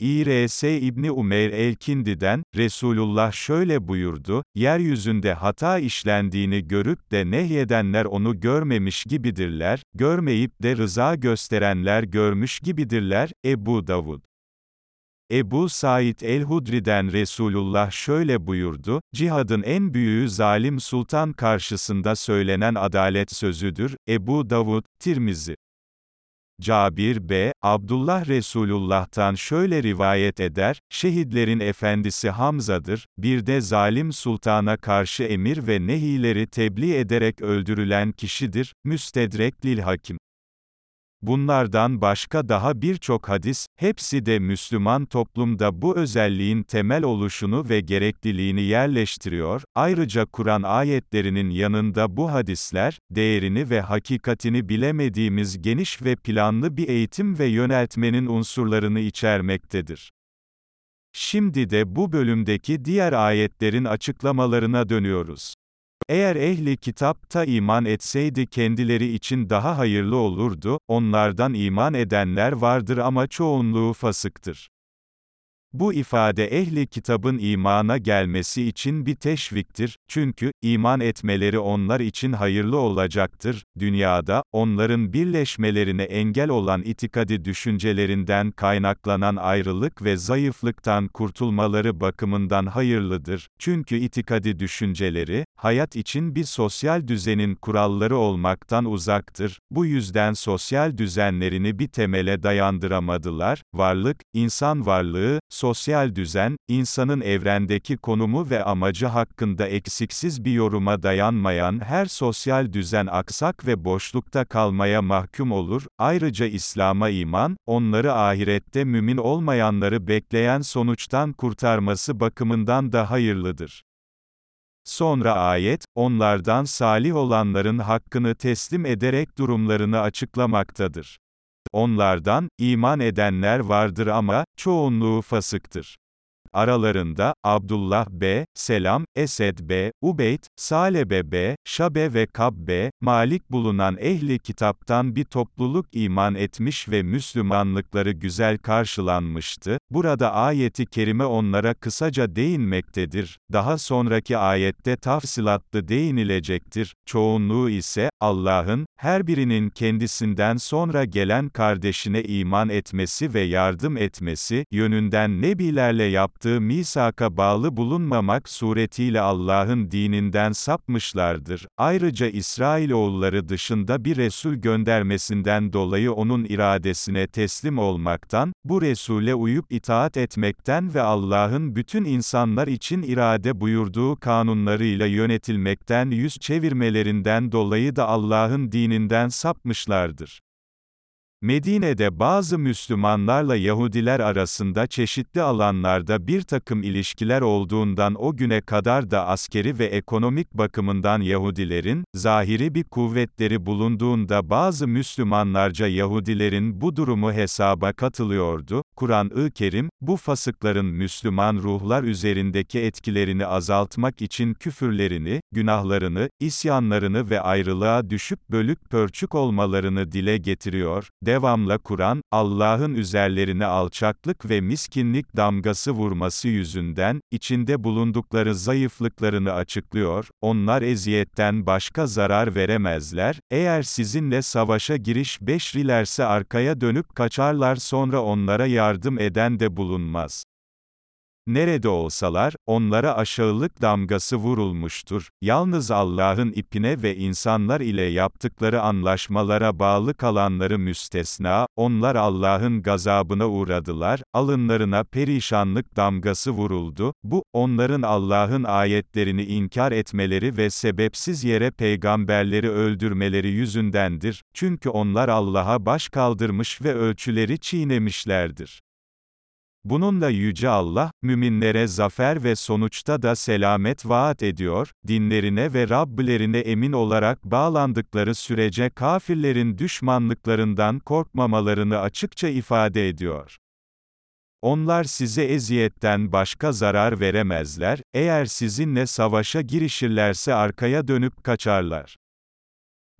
İrs İbni Umeyr el-Kindi'den, Resulullah şöyle buyurdu, yeryüzünde hata işlendiğini görüp de nehyedenler onu görmemiş gibidirler, görmeyip de rıza gösterenler görmüş gibidirler, Ebu Davud. Ebu Said el-Hudri'den Resulullah şöyle buyurdu, cihadın en büyüğü zalim sultan karşısında söylenen adalet sözüdür, Ebu Davud, Tirmizi. Cabir B. Abdullah Resulullah'tan şöyle rivayet eder, şehitlerin efendisi Hamza'dır, bir de zalim sultana karşı emir ve nehileri tebliğ ederek öldürülen kişidir, Müstedrek Lil Hakim. Bunlardan başka daha birçok hadis, hepsi de Müslüman toplumda bu özelliğin temel oluşunu ve gerekliliğini yerleştiriyor, ayrıca Kur'an ayetlerinin yanında bu hadisler, değerini ve hakikatini bilemediğimiz geniş ve planlı bir eğitim ve yöneltmenin unsurlarını içermektedir. Şimdi de bu bölümdeki diğer ayetlerin açıklamalarına dönüyoruz. Eğer ehli kitapta iman etseydi kendileri için daha hayırlı olurdu, onlardan iman edenler vardır ama çoğunluğu fasıktır. Bu ifade ehli kitabın imana gelmesi için bir teşviktir, çünkü, iman etmeleri onlar için hayırlı olacaktır, dünyada, onların birleşmelerine engel olan itikadi düşüncelerinden kaynaklanan ayrılık ve zayıflıktan kurtulmaları bakımından hayırlıdır, çünkü itikadi düşünceleri, hayat için bir sosyal düzenin kuralları olmaktan uzaktır, bu yüzden sosyal düzenlerini bir temele dayandıramadılar, varlık, insan varlığı, sosyal düzen, insanın evrendeki konumu ve amacı hakkında eksiksiz bir yoruma dayanmayan her sosyal düzen aksak ve boşlukta kalmaya mahkum olur, ayrıca İslam'a iman, onları ahirette mümin olmayanları bekleyen sonuçtan kurtarması bakımından da hayırlıdır. Sonra ayet, onlardan salih olanların hakkını teslim ederek durumlarını açıklamaktadır. Onlardan, iman edenler vardır ama, çoğunluğu fasıktır. Aralarında, Abdullah B., Selam, Esed B., Ubeyd, Salebe B., Şabe ve Kab B., Malik bulunan ehli kitaptan bir topluluk iman etmiş ve Müslümanlıkları güzel karşılanmıştı. Burada ayeti kerime onlara kısaca değinmektedir. Daha sonraki ayette tafsilatlı değinilecektir. Çoğunluğu ise, Allah'ın, her birinin kendisinden sonra gelen kardeşine iman etmesi ve yardım etmesi, yönünden nebilerle yaptığı yaptığı misaka bağlı bulunmamak suretiyle Allah'ın dininden sapmışlardır. Ayrıca İsrailoğulları dışında bir Resul göndermesinden dolayı onun iradesine teslim olmaktan, bu Resul'e uyup itaat etmekten ve Allah'ın bütün insanlar için irade buyurduğu kanunlarıyla yönetilmekten yüz çevirmelerinden dolayı da Allah'ın dininden sapmışlardır. Medine'de bazı Müslümanlarla Yahudiler arasında çeşitli alanlarda bir takım ilişkiler olduğundan o güne kadar da askeri ve ekonomik bakımından Yahudilerin, zahiri bir kuvvetleri bulunduğunda bazı Müslümanlarca Yahudilerin bu durumu hesaba katılıyordu. Kur'an-ı Kerim, bu fasıkların Müslüman ruhlar üzerindeki etkilerini azaltmak için küfürlerini, günahlarını, isyanlarını ve ayrılığa düşüp bölük pörçük olmalarını dile getiriyor, devamla Kur'an, Allah'ın üzerlerine alçaklık ve miskinlik damgası vurması yüzünden, içinde bulundukları zayıflıklarını açıklıyor, onlar eziyetten başka zarar veremezler, eğer sizinle savaşa giriş beşrilerse arkaya dönüp kaçarlar sonra onlara yardım eden de bulunmaz. Nerede olsalar, onlara aşağılık damgası vurulmuştur. Yalnız Allah'ın ipine ve insanlar ile yaptıkları anlaşmalara bağlı kalanları müstesna, onlar Allah'ın gazabına uğradılar, alınlarına perişanlık damgası vuruldu. Bu, onların Allah'ın ayetlerini inkar etmeleri ve sebepsiz yere peygamberleri öldürmeleri yüzündendir. Çünkü onlar Allah'a baş kaldırmış ve ölçüleri çiğnemişlerdir. Bununla Yüce Allah, müminlere zafer ve sonuçta da selamet vaat ediyor, dinlerine ve Rabbilerine emin olarak bağlandıkları sürece kafirlerin düşmanlıklarından korkmamalarını açıkça ifade ediyor. Onlar size eziyetten başka zarar veremezler, eğer sizinle savaşa girişirlerse arkaya dönüp kaçarlar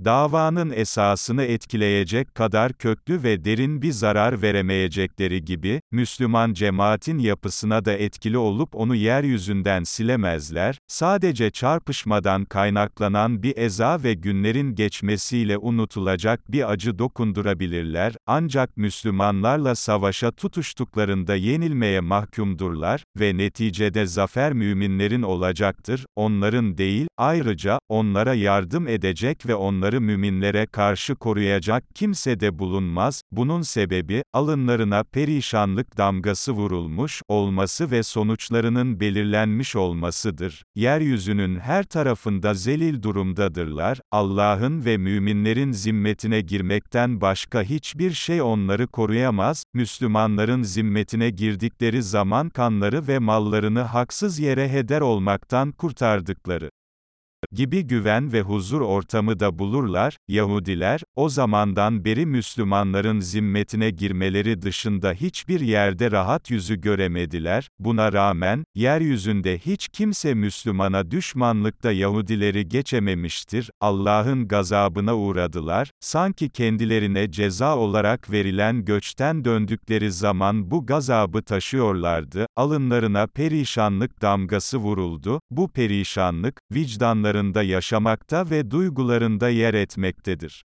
davanın esasını etkileyecek kadar köklü ve derin bir zarar veremeyecekleri gibi, Müslüman cemaatin yapısına da etkili olup onu yeryüzünden silemezler, sadece çarpışmadan kaynaklanan bir eza ve günlerin geçmesiyle unutulacak bir acı dokundurabilirler, ancak Müslümanlarla savaşa tutuştuklarında yenilmeye mahkumdurlar ve neticede zafer müminlerin olacaktır, onların değil, ayrıca, onlara yardım edecek ve onları onları müminlere karşı koruyacak kimse de bulunmaz, bunun sebebi, alınlarına perişanlık damgası vurulmuş olması ve sonuçlarının belirlenmiş olmasıdır. Yeryüzünün her tarafında zelil durumdadırlar, Allah'ın ve müminlerin zimmetine girmekten başka hiçbir şey onları koruyamaz, Müslümanların zimmetine girdikleri zaman kanları ve mallarını haksız yere heder olmaktan kurtardıkları gibi güven ve huzur ortamı da bulurlar, Yahudiler, o zamandan beri Müslümanların zimmetine girmeleri dışında hiçbir yerde rahat yüzü göremediler, buna rağmen, yeryüzünde hiç kimse Müslümana düşmanlıkta Yahudileri geçememiştir, Allah'ın gazabına uğradılar, sanki kendilerine ceza olarak verilen göçten döndükleri zaman bu gazabı taşıyorlardı, alınlarına perişanlık damgası vuruldu, bu perişanlık, vicdanları duygularında yaşamakta ve duygularında yer etmektedir.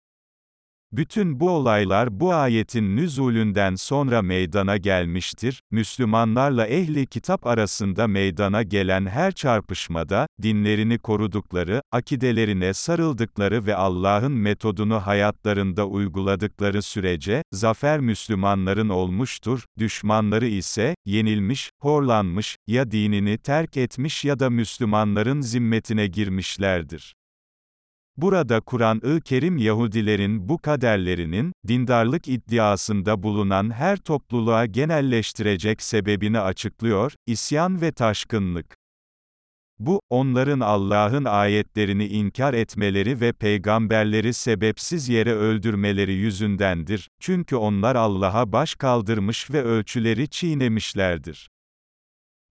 Bütün bu olaylar bu ayetin nüzulünden sonra meydana gelmiştir. Müslümanlarla ehli kitap arasında meydana gelen her çarpışmada, dinlerini korudukları, akidelerine sarıldıkları ve Allah'ın metodunu hayatlarında uyguladıkları sürece, zafer Müslümanların olmuştur, düşmanları ise, yenilmiş, horlanmış, ya dinini terk etmiş ya da Müslümanların zimmetine girmişlerdir. Burada Kur'an-ı Kerim Yahudilerin bu kaderlerinin, dindarlık iddiasında bulunan her topluluğa genelleştirecek sebebini açıklıyor, isyan ve taşkınlık. Bu, onların Allah'ın ayetlerini inkar etmeleri ve peygamberleri sebepsiz yere öldürmeleri yüzündendir, çünkü onlar Allah'a baş kaldırmış ve ölçüleri çiğnemişlerdir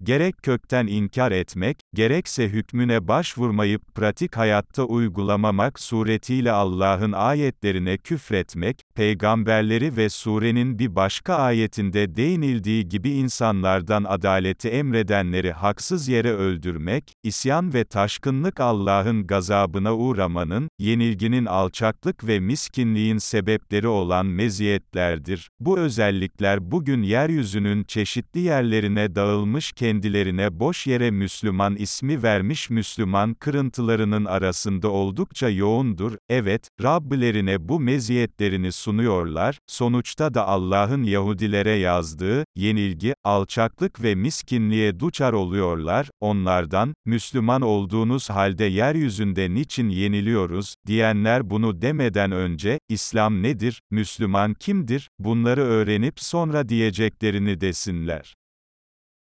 gerek kökten inkar etmek, gerekse hükmüne başvurmayıp pratik hayatta uygulamamak suretiyle Allah'ın ayetlerine küfretmek, peygamberleri ve surenin bir başka ayetinde değinildiği gibi insanlardan adaleti emredenleri haksız yere öldürmek, isyan ve taşkınlık Allah'ın gazabına uğramanın, yenilginin alçaklık ve miskinliğin sebepleri olan meziyetlerdir. Bu özellikler bugün yeryüzünün çeşitli yerlerine dağılmış kendilerine boş yere Müslüman ismi vermiş Müslüman kırıntılarının arasında oldukça yoğundur, evet, Rabbilerine bu meziyetlerini sunuyorlar, sonuçta da Allah'ın Yahudilere yazdığı, yenilgi, alçaklık ve miskinliğe duçar oluyorlar, onlardan, Müslüman olduğunuz halde yeryüzünde niçin yeniliyoruz, diyenler bunu demeden önce, İslam nedir, Müslüman kimdir, bunları öğrenip sonra diyeceklerini desinler.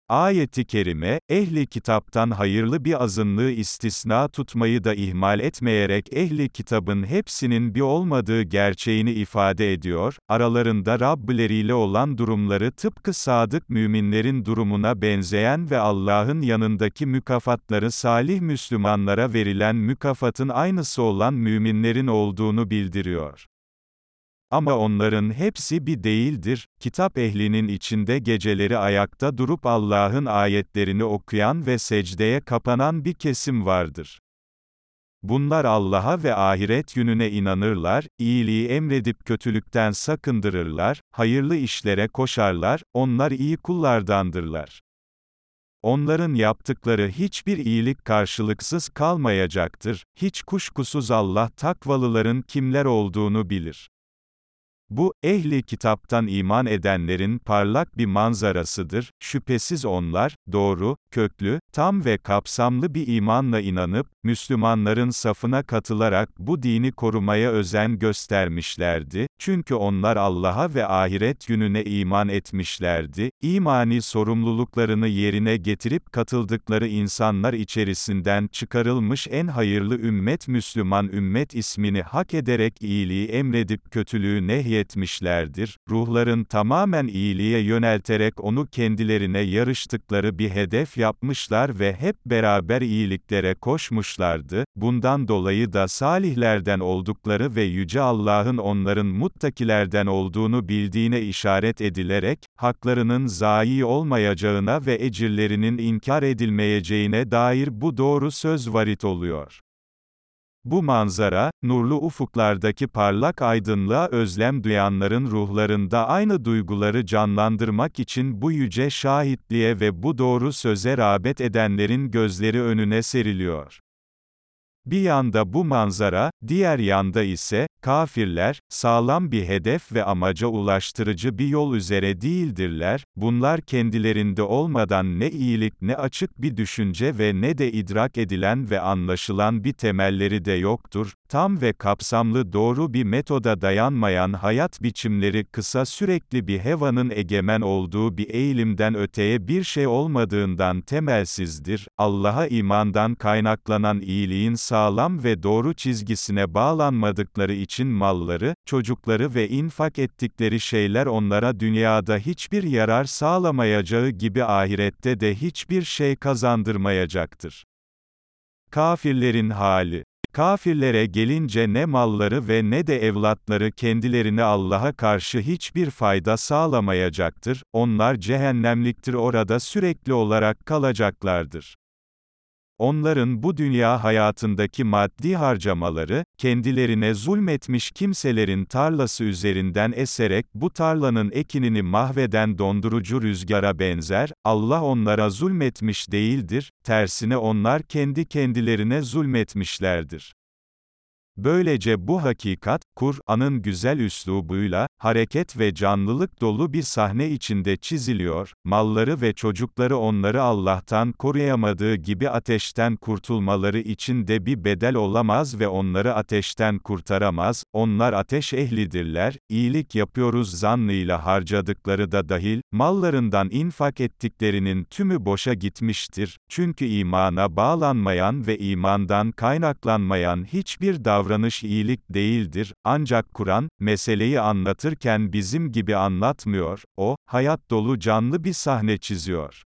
Ayeti kerime, ehli kitaptan hayırlı bir azınlığı istisna tutmayı da ihmal etmeyerek ehli kitabın hepsinin bir olmadığı gerçeğini ifade ediyor, aralarında Rabbileriyle olan durumları tıpkı sadık müminlerin durumuna benzeyen ve Allah'ın yanındaki mükafatları salih Müslümanlara verilen mükafatın aynısı olan müminlerin olduğunu bildiriyor. Ama onların hepsi bir değildir, kitap ehlinin içinde geceleri ayakta durup Allah'ın ayetlerini okuyan ve secdeye kapanan bir kesim vardır. Bunlar Allah'a ve ahiret gününe inanırlar, iyiliği emredip kötülükten sakındırırlar, hayırlı işlere koşarlar, onlar iyi kullardandırlar. Onların yaptıkları hiçbir iyilik karşılıksız kalmayacaktır, hiç kuşkusuz Allah takvalıların kimler olduğunu bilir. Bu, ehli kitaptan iman edenlerin parlak bir manzarasıdır, şüphesiz onlar, doğru, köklü, tam ve kapsamlı bir imanla inanıp, Müslümanların safına katılarak bu dini korumaya özen göstermişlerdi, çünkü onlar Allah'a ve ahiret gününe iman etmişlerdi, imani sorumluluklarını yerine getirip katıldıkları insanlar içerisinden çıkarılmış en hayırlı ümmet Müslüman ümmet ismini hak ederek iyiliği emredip kötülüğü nehyet etmişlerdir, ruhların tamamen iyiliğe yönelterek onu kendilerine yarıştıkları bir hedef yapmışlar ve hep beraber iyiliklere koşmuşlardı, bundan dolayı da salihlerden oldukları ve Yüce Allah'ın onların muttakilerden olduğunu bildiğine işaret edilerek, haklarının zayi olmayacağına ve ecirlerinin inkar edilmeyeceğine dair bu doğru söz varit oluyor. Bu manzara, nurlu ufuklardaki parlak aydınlığa özlem duyanların ruhlarında aynı duyguları canlandırmak için bu yüce şahitliğe ve bu doğru söze rağbet edenlerin gözleri önüne seriliyor. Bir yanda bu manzara, diğer yanda ise, kafirler, sağlam bir hedef ve amaca ulaştırıcı bir yol üzere değildirler, bunlar kendilerinde olmadan ne iyilik ne açık bir düşünce ve ne de idrak edilen ve anlaşılan bir temelleri de yoktur, tam ve kapsamlı doğru bir metoda dayanmayan hayat biçimleri kısa sürekli bir hevanın egemen olduğu bir eğilimden öteye bir şey olmadığından temelsizdir, Allah'a imandan kaynaklanan iyiliğin sağlam ve doğru çizgisine bağlanmadıkları için malları, çocukları ve infak ettikleri şeyler onlara dünyada hiçbir yarar sağlamayacağı gibi ahirette de hiçbir şey kazandırmayacaktır. Kafirlerin hali Kafirlere gelince ne malları ve ne de evlatları kendilerine Allah'a karşı hiçbir fayda sağlamayacaktır, onlar cehennemliktir orada sürekli olarak kalacaklardır. Onların bu dünya hayatındaki maddi harcamaları, kendilerine zulmetmiş kimselerin tarlası üzerinden eserek bu tarlanın ekinini mahveden dondurucu rüzgara benzer, Allah onlara zulmetmiş değildir, tersine onlar kendi kendilerine zulmetmişlerdir. Böylece bu hakikat, Kur'an'ın güzel üslubuyla, hareket ve canlılık dolu bir sahne içinde çiziliyor, malları ve çocukları onları Allah'tan koruyamadığı gibi ateşten kurtulmaları için de bir bedel olamaz ve onları ateşten kurtaramaz, onlar ateş ehlidirler, iyilik yapıyoruz zannıyla harcadıkları da dahil, mallarından infak ettiklerinin tümü boşa gitmiştir, çünkü imana bağlanmayan ve imandan kaynaklanmayan hiçbir davranış davranış iyilik değildir, ancak Kur'an, meseleyi anlatırken bizim gibi anlatmıyor, o, hayat dolu canlı bir sahne çiziyor.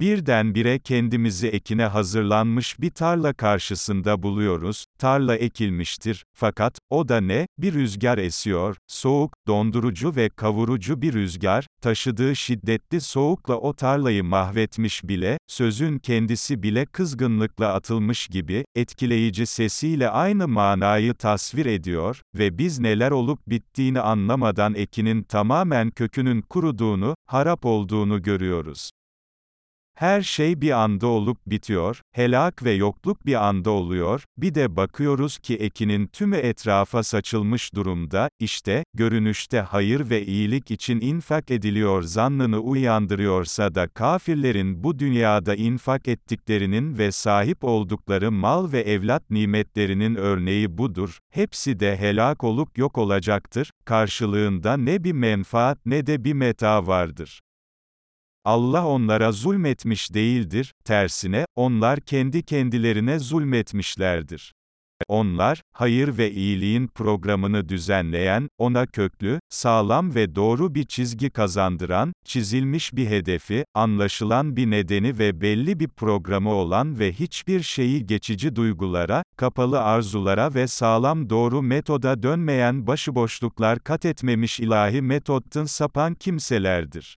Birdenbire kendimizi ekine hazırlanmış bir tarla karşısında buluyoruz, tarla ekilmiştir, fakat, o da ne, bir rüzgar esiyor, soğuk, dondurucu ve kavurucu bir rüzgar, taşıdığı şiddetli soğukla o tarlayı mahvetmiş bile, sözün kendisi bile kızgınlıkla atılmış gibi, etkileyici sesiyle aynı manayı tasvir ediyor ve biz neler olup bittiğini anlamadan ekinin tamamen kökünün kuruduğunu, harap olduğunu görüyoruz. Her şey bir anda olup bitiyor, helak ve yokluk bir anda oluyor, bir de bakıyoruz ki ekinin tümü etrafa saçılmış durumda, işte, görünüşte hayır ve iyilik için infak ediliyor zannını uyandırıyorsa da kafirlerin bu dünyada infak ettiklerinin ve sahip oldukları mal ve evlat nimetlerinin örneği budur, hepsi de helak olup yok olacaktır, karşılığında ne bir menfaat ne de bir meta vardır. Allah onlara zulmetmiş değildir, tersine, onlar kendi kendilerine zulmetmişlerdir. Onlar, hayır ve iyiliğin programını düzenleyen, ona köklü, sağlam ve doğru bir çizgi kazandıran, çizilmiş bir hedefi, anlaşılan bir nedeni ve belli bir programı olan ve hiçbir şeyi geçici duygulara, kapalı arzulara ve sağlam doğru metoda dönmeyen başıboşluklar kat etmemiş ilahi metottan sapan kimselerdir.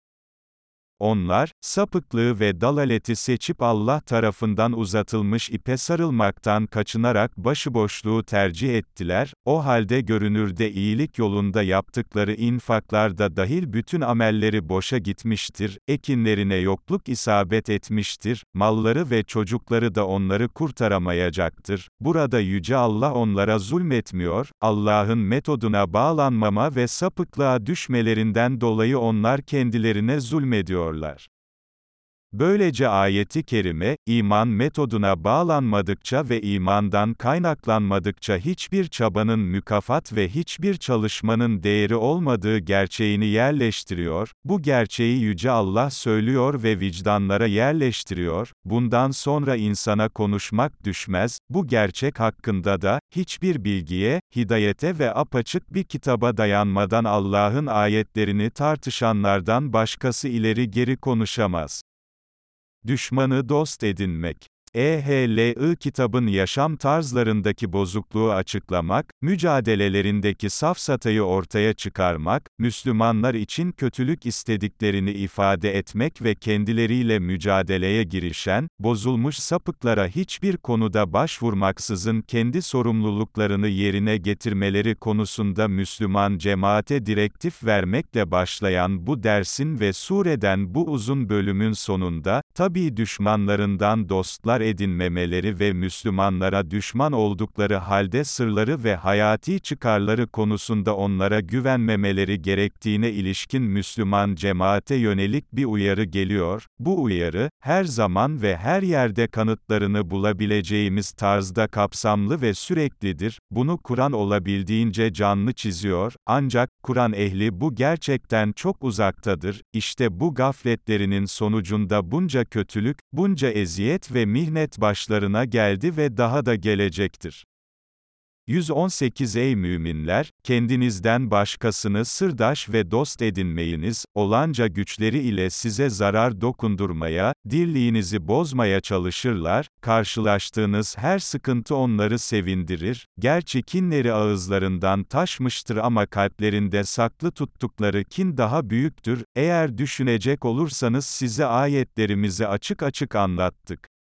Onlar, sapıklığı ve dalaleti seçip Allah tarafından uzatılmış ipe sarılmaktan kaçınarak başıboşluğu tercih ettiler, o halde görünürde iyilik yolunda yaptıkları infaklarda dahil bütün amelleri boşa gitmiştir, ekinlerine yokluk isabet etmiştir, malları ve çocukları da onları kurtaramayacaktır. Burada Yüce Allah onlara zulmetmiyor, Allah'ın metoduna bağlanmama ve sapıklığa düşmelerinden dolayı onlar kendilerine zulmediyor ediyorlar. Böylece ayeti kerime, iman metoduna bağlanmadıkça ve imandan kaynaklanmadıkça hiçbir çabanın mükafat ve hiçbir çalışmanın değeri olmadığı gerçeğini yerleştiriyor, bu gerçeği Yüce Allah söylüyor ve vicdanlara yerleştiriyor, bundan sonra insana konuşmak düşmez, bu gerçek hakkında da, hiçbir bilgiye, hidayete ve apaçık bir kitaba dayanmadan Allah'ın ayetlerini tartışanlardan başkası ileri geri konuşamaz. Düşmanı dost edinmek EHLI kitabın yaşam tarzlarındaki bozukluğu açıklamak, mücadelelerindeki safsatayı ortaya çıkarmak, Müslümanlar için kötülük istediklerini ifade etmek ve kendileriyle mücadeleye girişen, bozulmuş sapıklara hiçbir konuda başvurmaksızın kendi sorumluluklarını yerine getirmeleri konusunda Müslüman cemaate direktif vermekle başlayan bu dersin ve sureden bu uzun bölümün sonunda, tabi düşmanlarından dostlar zarar edinmemeleri ve Müslümanlara düşman oldukları halde sırları ve hayati çıkarları konusunda onlara güvenmemeleri gerektiğine ilişkin Müslüman cemaate yönelik bir uyarı geliyor. Bu uyarı, her zaman ve her yerde kanıtlarını bulabileceğimiz tarzda kapsamlı ve süreklidir. Bunu Kur'an olabildiğince canlı çiziyor, ancak, Kur'an ehli bu gerçekten çok uzaktadır. İşte bu gafletlerinin sonucunda bunca kötülük, bunca eziyet ve mihnet başlarına geldi ve daha da gelecektir. 118 Ey müminler, kendinizden başkasını sırdaş ve dost edinmeyiniz, olanca güçleri ile size zarar dokundurmaya, dirliğinizi bozmaya çalışırlar, karşılaştığınız her sıkıntı onları sevindirir, gerçi kinleri ağızlarından taşmıştır ama kalplerinde saklı tuttukları kin daha büyüktür, eğer düşünecek olursanız size ayetlerimizi açık açık anlattık.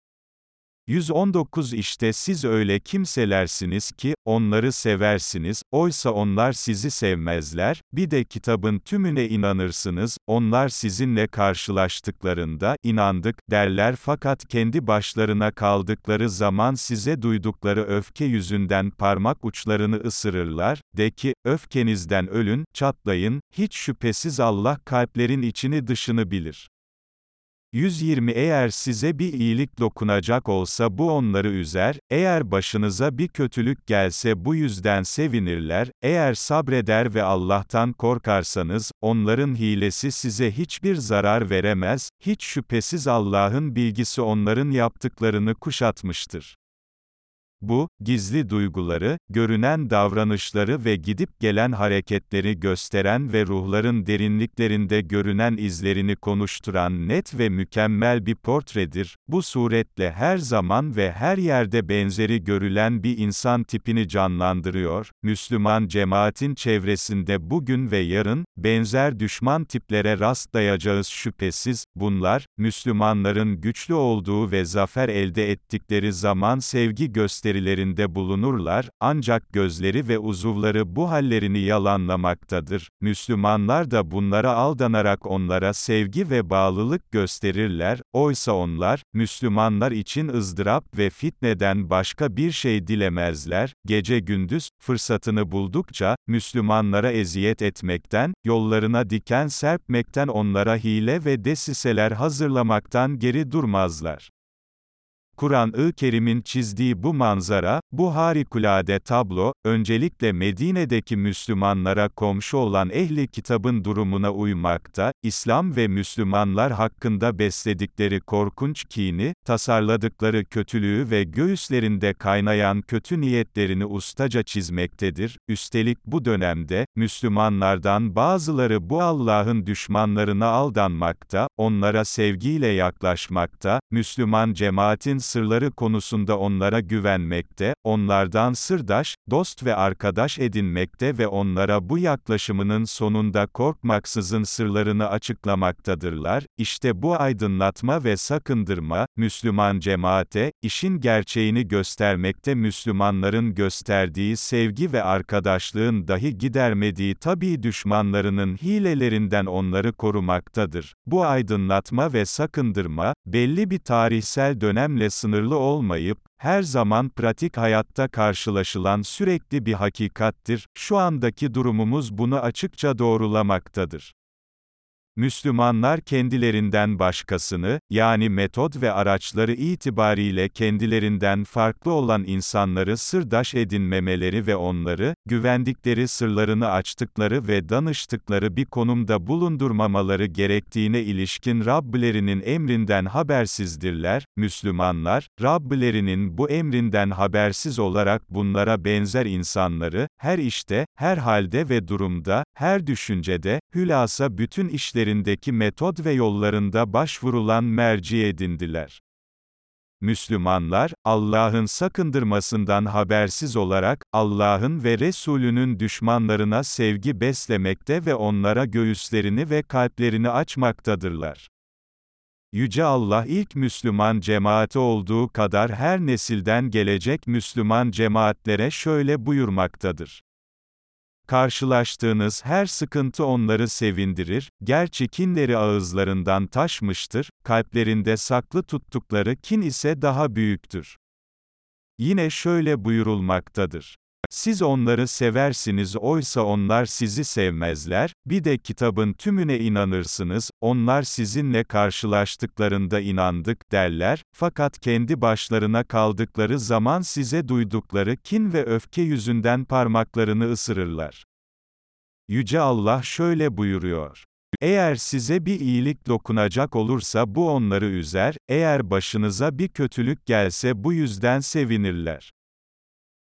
119 İşte siz öyle kimselersiniz ki, onları seversiniz, oysa onlar sizi sevmezler, bir de kitabın tümüne inanırsınız, onlar sizinle karşılaştıklarında, inandık, derler. Fakat kendi başlarına kaldıkları zaman size duydukları öfke yüzünden parmak uçlarını ısırırlar, de ki, öfkenizden ölün, çatlayın, hiç şüphesiz Allah kalplerin içini dışını bilir. 120 Eğer size bir iyilik dokunacak olsa bu onları üzer, eğer başınıza bir kötülük gelse bu yüzden sevinirler, eğer sabreder ve Allah'tan korkarsanız, onların hilesi size hiçbir zarar veremez, hiç şüphesiz Allah'ın bilgisi onların yaptıklarını kuşatmıştır. Bu, gizli duyguları, görünen davranışları ve gidip gelen hareketleri gösteren ve ruhların derinliklerinde görünen izlerini konuşturan net ve mükemmel bir portredir. Bu suretle her zaman ve her yerde benzeri görülen bir insan tipini canlandırıyor. Müslüman cemaatin çevresinde bugün ve yarın, benzer düşman tiplere rastlayacağız şüphesiz, bunlar, Müslümanların güçlü olduğu ve zafer elde ettikleri zaman sevgi gösterir gösterilerinde bulunurlar, ancak gözleri ve uzuvları bu hallerini yalanlamaktadır. Müslümanlar da bunlara aldanarak onlara sevgi ve bağlılık gösterirler, oysa onlar, Müslümanlar için ızdırap ve fitneden başka bir şey dilemezler, gece gündüz, fırsatını buldukça, Müslümanlara eziyet etmekten, yollarına diken serpmekten onlara hile ve desiseler hazırlamaktan geri durmazlar. Kur'an-ı Kerim'in çizdiği bu manzara, bu harikulade tablo, öncelikle Medine'deki Müslümanlara komşu olan ehli kitabın durumuna uymakta, İslam ve Müslümanlar hakkında besledikleri korkunç kini, tasarladıkları kötülüğü ve göğüslerinde kaynayan kötü niyetlerini ustaca çizmektedir. Üstelik bu dönemde, Müslümanlardan bazıları bu Allah'ın düşmanlarına aldanmakta, onlara sevgiyle yaklaşmakta, Müslüman cemaatin sırları konusunda onlara güvenmekte, onlardan sırdaş, dost ve arkadaş edinmekte ve onlara bu yaklaşımının sonunda korkmaksızın sırlarını açıklamaktadırlar. İşte bu aydınlatma ve sakındırma, Müslüman cemaate, işin gerçeğini göstermekte Müslümanların gösterdiği sevgi ve arkadaşlığın dahi gidermediği tabii düşmanlarının hilelerinden onları korumaktadır. Bu aydınlatma ve sakındırma, belli bir tarihsel dönemle sınırlı olmayıp, her zaman pratik hayatta karşılaşılan sürekli bir hakikattir, şu andaki durumumuz bunu açıkça doğrulamaktadır. Müslümanlar kendilerinden başkasını, yani metod ve araçları itibariyle kendilerinden farklı olan insanları sırdaş edinmemeleri ve onları, güvendikleri sırlarını açtıkları ve danıştıkları bir konumda bulundurmamaları gerektiğine ilişkin Rabbilerinin emrinden habersizdirler. Müslümanlar, Rabbilerinin bu emrinden habersiz olarak bunlara benzer insanları, her işte, her halde ve durumda, her düşüncede, hülasa bütün işleri üzerindeki metod ve yollarında başvurulan merci edindiler. Müslümanlar, Allah'ın sakındırmasından habersiz olarak, Allah'ın ve Resulünün düşmanlarına sevgi beslemekte ve onlara göğüslerini ve kalplerini açmaktadırlar. Yüce Allah ilk Müslüman cemaati olduğu kadar her nesilden gelecek Müslüman cemaatlere şöyle buyurmaktadır. Karşılaştığınız her sıkıntı onları sevindirir, gerçi kinleri ağızlarından taşmıştır, kalplerinde saklı tuttukları kin ise daha büyüktür. Yine şöyle buyurulmaktadır. Siz onları seversiniz oysa onlar sizi sevmezler, bir de kitabın tümüne inanırsınız, onlar sizinle karşılaştıklarında inandık derler, fakat kendi başlarına kaldıkları zaman size duydukları kin ve öfke yüzünden parmaklarını ısırırlar. Yüce Allah şöyle buyuruyor. Eğer size bir iyilik dokunacak olursa bu onları üzer, eğer başınıza bir kötülük gelse bu yüzden sevinirler.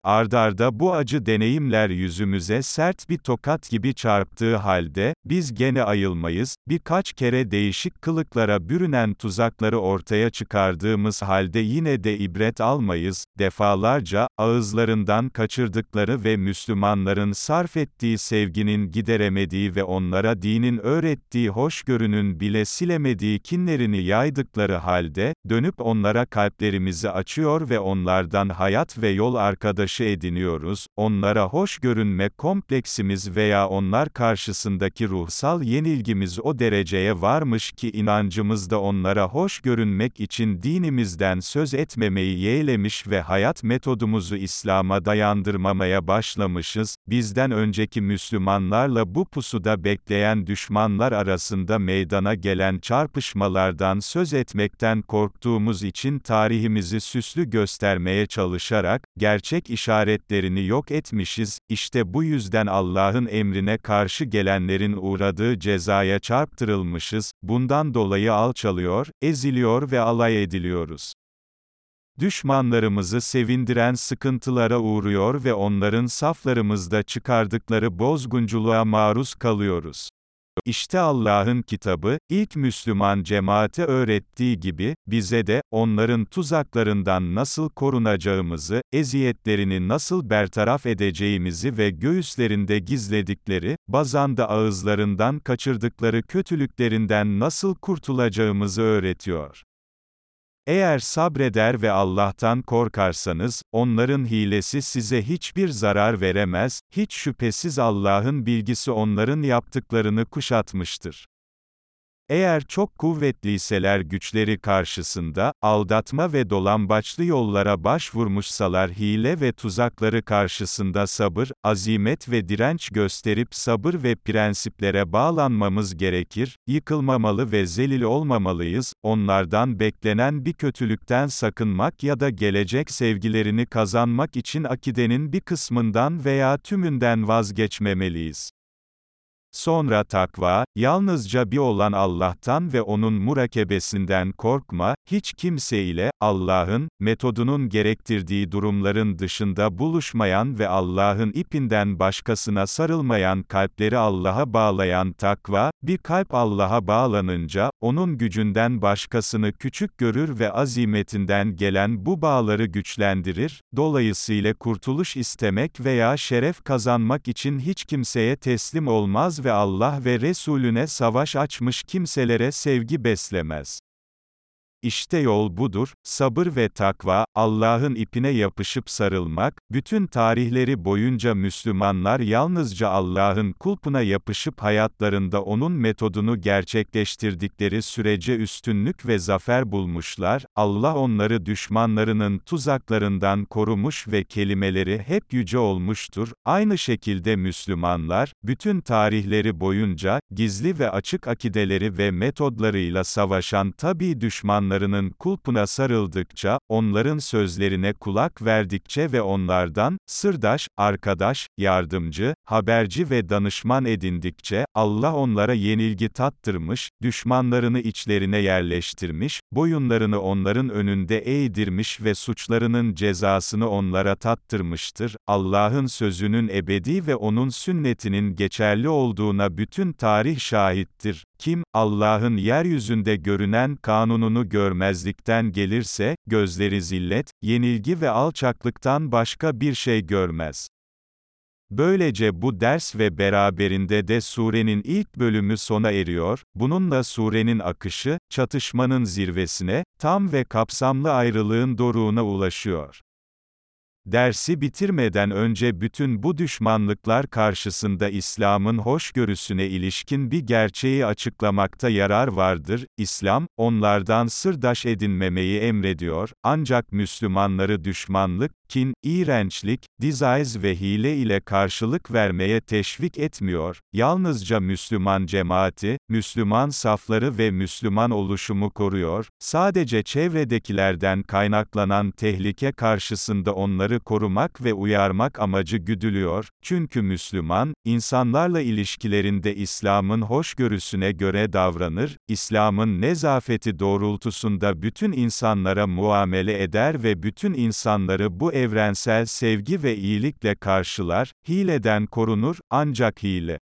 Ardarda bu acı deneyimler yüzümüze sert bir tokat gibi çarptığı halde, biz gene ayılmayız, birkaç kere değişik kılıklara bürünen tuzakları ortaya çıkardığımız halde yine de ibret almayız, defalarca, ağızlarından kaçırdıkları ve Müslümanların sarf ettiği sevginin gideremediği ve onlara dinin öğrettiği hoşgörünün bile silemediği kinlerini yaydıkları halde, dönüp onlara kalplerimizi açıyor ve onlardan hayat ve yol arkadaşı arkadaşı ediniyoruz, onlara hoş görünme kompleksimiz veya onlar karşısındaki ruhsal yenilgimiz o dereceye varmış ki inancımızda onlara hoş görünmek için dinimizden söz etmemeyi yeğlemiş ve hayat metodumuzu İslam'a dayandırmamaya başlamışız, bizden önceki Müslümanlarla bu pusuda bekleyen düşmanlar arasında meydana gelen çarpışmalardan söz etmekten korktuğumuz için tarihimizi süslü göstermeye çalışarak, gerçek işaretlerini yok etmişiz, işte bu yüzden Allah'ın emrine karşı gelenlerin uğradığı cezaya çarptırılmışız, bundan dolayı alçalıyor, eziliyor ve alay ediliyoruz. Düşmanlarımızı sevindiren sıkıntılara uğruyor ve onların saflarımızda çıkardıkları bozgunculuğa maruz kalıyoruz. İşte Allah'ın kitabı, ilk Müslüman cemaate öğrettiği gibi, bize de, onların tuzaklarından nasıl korunacağımızı, eziyetlerini nasıl bertaraf edeceğimizi ve göğüslerinde gizledikleri, bazanda ağızlarından kaçırdıkları kötülüklerinden nasıl kurtulacağımızı öğretiyor. Eğer sabreder ve Allah'tan korkarsanız, onların hilesi size hiçbir zarar veremez, hiç şüphesiz Allah'ın bilgisi onların yaptıklarını kuşatmıştır. Eğer çok kuvvetliyseler güçleri karşısında, aldatma ve dolambaçlı yollara başvurmuşsalar hile ve tuzakları karşısında sabır, azimet ve direnç gösterip sabır ve prensiplere bağlanmamız gerekir, yıkılmamalı ve zelil olmamalıyız, onlardan beklenen bir kötülükten sakınmak ya da gelecek sevgilerini kazanmak için akidenin bir kısmından veya tümünden vazgeçmemeliyiz. Sonra takva, yalnızca bir olan Allah'tan ve O'nun murakebesinden korkma, hiç kimse ile, Allah'ın, metodunun gerektirdiği durumların dışında buluşmayan ve Allah'ın ipinden başkasına sarılmayan kalpleri Allah'a bağlayan takva, bir kalp Allah'a bağlanınca, O'nun gücünden başkasını küçük görür ve azimetinden gelen bu bağları güçlendirir, dolayısıyla kurtuluş istemek veya şeref kazanmak için hiç kimseye teslim olmaz ve ve Allah ve Resulüne savaş açmış kimselere sevgi beslemez. İşte yol budur, sabır ve takva, Allah'ın ipine yapışıp sarılmak, bütün tarihleri boyunca Müslümanlar yalnızca Allah'ın kulpuna yapışıp hayatlarında O'nun metodunu gerçekleştirdikleri sürece üstünlük ve zafer bulmuşlar, Allah onları düşmanlarının tuzaklarından korumuş ve kelimeleri hep yüce olmuştur, aynı şekilde Müslümanlar, bütün tarihleri boyunca, gizli ve açık akideleri ve metodlarıyla savaşan tabi düşmanları düşmanlarının kulpuna sarıldıkça, onların sözlerine kulak verdikçe ve onlardan, sırdaş, arkadaş, yardımcı, haberci ve danışman edindikçe, Allah onlara yenilgi tattırmış, düşmanlarını içlerine yerleştirmiş, boyunlarını onların önünde eğdirmiş ve suçlarının cezasını onlara tattırmıştır. Allah'ın sözünün ebedi ve onun sünnetinin geçerli olduğuna bütün tarih şahittir. Kim, Allah'ın yeryüzünde görünen kanununu görmezlikten gelirse, gözleri zillet, yenilgi ve alçaklıktan başka bir şey görmez. Böylece bu ders ve beraberinde de surenin ilk bölümü sona eriyor, bununla surenin akışı, çatışmanın zirvesine, tam ve kapsamlı ayrılığın doruğuna ulaşıyor. Dersi bitirmeden önce bütün bu düşmanlıklar karşısında İslam'ın hoşgörüsüne ilişkin bir gerçeği açıklamakta yarar vardır. İslam, onlardan sırdaş edinmemeyi emrediyor, ancak Müslümanları düşmanlık, kin, iğrençlik, dizayz ve hile ile karşılık vermeye teşvik etmiyor, yalnızca Müslüman cemaati, Müslüman safları ve Müslüman oluşumu koruyor, sadece çevredekilerden kaynaklanan tehlike karşısında onları korumak ve uyarmak amacı güdülüyor, çünkü Müslüman, insanlarla ilişkilerinde İslam'ın hoşgörüsüne göre davranır, İslam'ın nezafeti doğrultusunda bütün insanlara muamele eder ve bütün insanları bu evrensel sevgi ve iyilikle karşılar, hileden korunur, ancak hile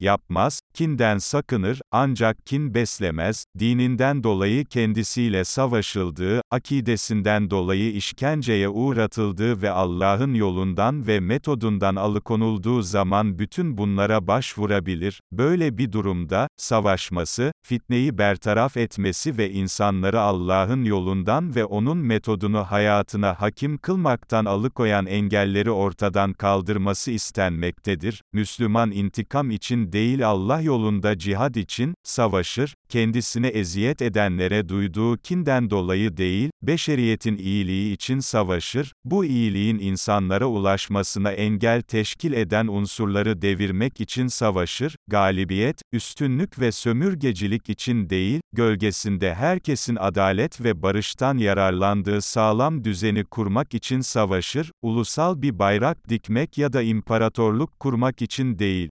yapmaz, kinden sakınır, ancak kin beslemez, dininden dolayı kendisiyle savaşıldığı, akidesinden dolayı işkenceye uğratıldığı ve Allah'ın yolundan ve metodundan alıkonulduğu zaman bütün bunlara başvurabilir. Böyle bir durumda, savaşması, fitneyi bertaraf etmesi ve insanları Allah'ın yolundan ve onun metodunu hayatına hakim kılmaktan alıkoyan engelleri ortadan kaldırması istenmektedir. Müslüman intikam için değil Allah yolunda cihad için, savaşır, kendisine eziyet edenlere duyduğu kinden dolayı değil, beşeriyetin iyiliği için savaşır, bu iyiliğin insanlara ulaşmasına engel teşkil eden unsurları devirmek için savaşır, galibiyet, üstünlük ve sömürgecilik için değil, gölgesinde herkesin adalet ve barıştan yararlandığı sağlam düzeni kurmak için savaşır, ulusal bir bayrak dikmek ya da imparatorluk kurmak için değil.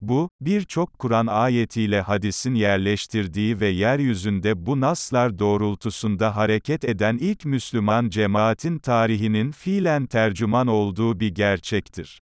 Bu, birçok Kur'an ayetiyle hadisin yerleştirdiği ve yeryüzünde bu naslar doğrultusunda hareket eden ilk Müslüman cemaatin tarihinin fiilen tercüman olduğu bir gerçektir.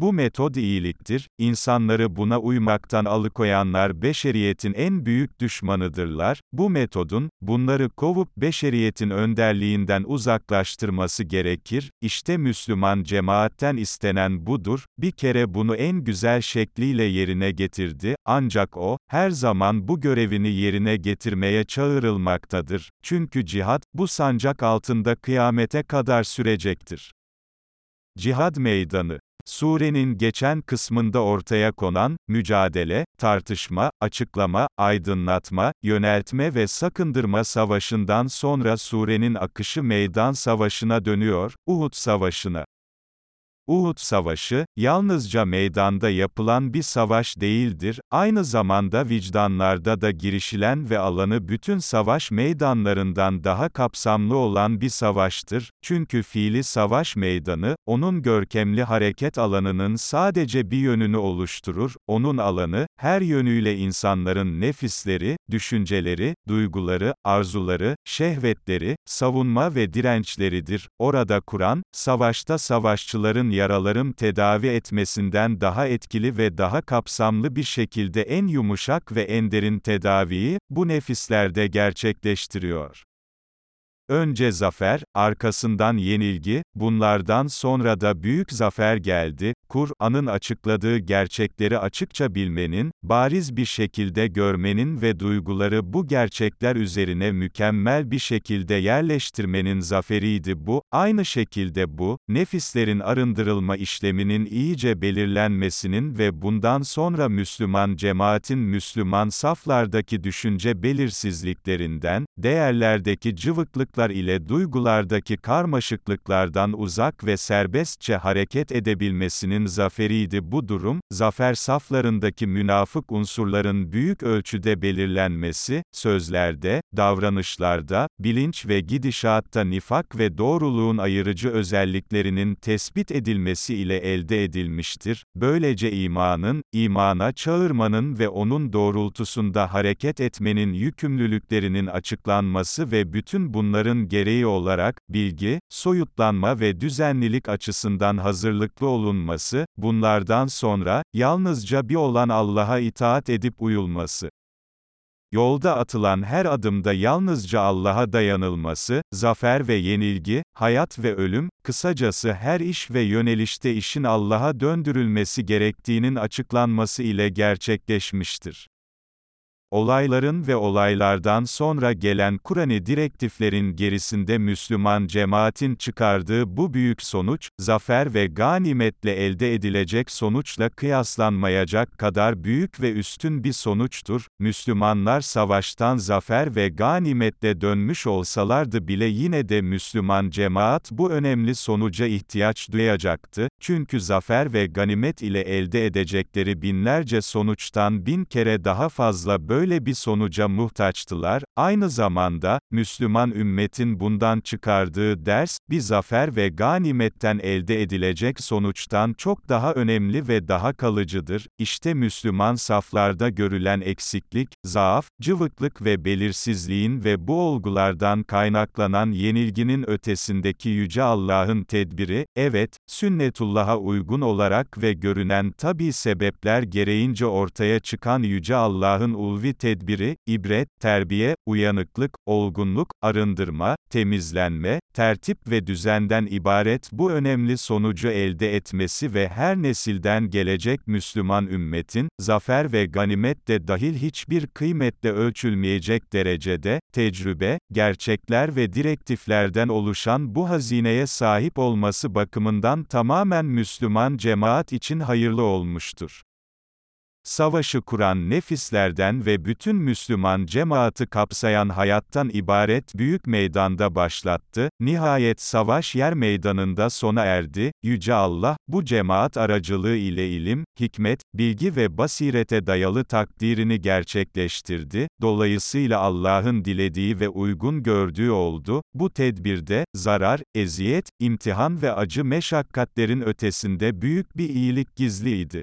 Bu metod iyiliktir, insanları buna uymaktan alıkoyanlar beşeriyetin en büyük düşmanıdırlar, bu metodun, bunları kovup beşeriyetin önderliğinden uzaklaştırması gerekir, işte Müslüman cemaatten istenen budur, bir kere bunu en güzel şekliyle yerine getirdi, ancak o, her zaman bu görevini yerine getirmeye çağrılmaktadır, çünkü cihad, bu sancak altında kıyamete kadar sürecektir. Cihad Meydanı Surenin geçen kısmında ortaya konan, mücadele, tartışma, açıklama, aydınlatma, yöneltme ve sakındırma savaşından sonra surenin akışı meydan savaşına dönüyor, Uhud savaşına. Uhud Savaşı, yalnızca meydanda yapılan bir savaş değildir, aynı zamanda vicdanlarda da girişilen ve alanı bütün savaş meydanlarından daha kapsamlı olan bir savaştır, çünkü fiili savaş meydanı, onun görkemli hareket alanının sadece bir yönünü oluşturur, onun alanı, her yönüyle insanların nefisleri, düşünceleri, duyguları, arzuları, şehvetleri, savunma ve dirençleridir. Orada Kur'an, savaşta savaşçıların yaralarım tedavi etmesinden daha etkili ve daha kapsamlı bir şekilde en yumuşak ve en derin tedaviyi, bu nefislerde gerçekleştiriyor. Önce zafer, arkasından yenilgi, bunlardan sonra da büyük zafer geldi. Kur'an'ın açıkladığı gerçekleri açıkça bilmenin, bariz bir şekilde görmenin ve duyguları bu gerçekler üzerine mükemmel bir şekilde yerleştirmenin zaferiydi bu. Aynı şekilde bu, nefislerin arındırılma işleminin iyice belirlenmesinin ve bundan sonra Müslüman cemaatin Müslüman saflardaki düşünce belirsizliklerinden, değerlerdeki cıvıklık kaynaklar ile duygulardaki karmaşıklıklardan uzak ve serbestçe hareket edebilmesinin zaferiydi bu durum, zafer saflarındaki münafık unsurların büyük ölçüde belirlenmesi, sözlerde, davranışlarda, bilinç ve gidişatta nifak ve doğruluğun ayırıcı özelliklerinin tespit edilmesi ile elde edilmiştir. Böylece imanın, imana çağırmanın ve onun doğrultusunda hareket etmenin yükümlülüklerinin açıklanması ve bütün bunları şartların gereği olarak, bilgi, soyutlanma ve düzenlilik açısından hazırlıklı olunması, bunlardan sonra, yalnızca bir olan Allah'a itaat edip uyulması. Yolda atılan her adımda yalnızca Allah'a dayanılması, zafer ve yenilgi, hayat ve ölüm, kısacası her iş ve yönelişte işin Allah'a döndürülmesi gerektiğinin açıklanması ile gerçekleşmiştir. Olayların ve olaylardan sonra gelen Kur'an'ı direktiflerin gerisinde Müslüman cemaatin çıkardığı bu büyük sonuç, zafer ve ganimetle elde edilecek sonuçla kıyaslanmayacak kadar büyük ve üstün bir sonuçtur. Müslümanlar savaştan zafer ve ganimetle dönmüş olsalardı bile yine de Müslüman cemaat bu önemli sonuca ihtiyaç duyacaktı, çünkü zafer ve ganimet ile elde edecekleri binlerce sonuçtan bin kere daha fazla böyle bir sonuca muhtaçtılar, aynı zamanda, Müslüman ümmetin bundan çıkardığı ders, bir zafer ve ganimetten elde edilecek sonuçtan çok daha önemli ve daha kalıcıdır, İşte Müslüman saflarda görülen eksiklik, zaaf, cıvıklık ve belirsizliğin ve bu olgulardan kaynaklanan yenilginin ötesindeki Yüce Allah'ın tedbiri, evet, sünnetullah'a uygun olarak ve görünen tabi sebepler gereğince ortaya çıkan Yüce Allah'ın ulvi tedbiri, ibret, terbiye, uyanıklık, olgunluk, arındırma, temizlenme, tertip ve düzenden ibaret bu önemli sonucu elde etmesi ve her nesilden gelecek Müslüman ümmetin, zafer ve ganimet de dahil hiçbir kıymetle ölçülmeyecek derecede, tecrübe, gerçekler ve direktiflerden oluşan bu hazineye sahip olması bakımından tamamen Müslüman cemaat için hayırlı olmuştur. Savaşı kuran nefislerden ve bütün Müslüman cemaati kapsayan hayattan ibaret büyük meydanda başlattı, nihayet savaş yer meydanında sona erdi, Yüce Allah, bu cemaat aracılığı ile ilim, hikmet, bilgi ve basirete dayalı takdirini gerçekleştirdi, dolayısıyla Allah'ın dilediği ve uygun gördüğü oldu, bu tedbirde, zarar, eziyet, imtihan ve acı meşakkatlerin ötesinde büyük bir iyilik gizliydi.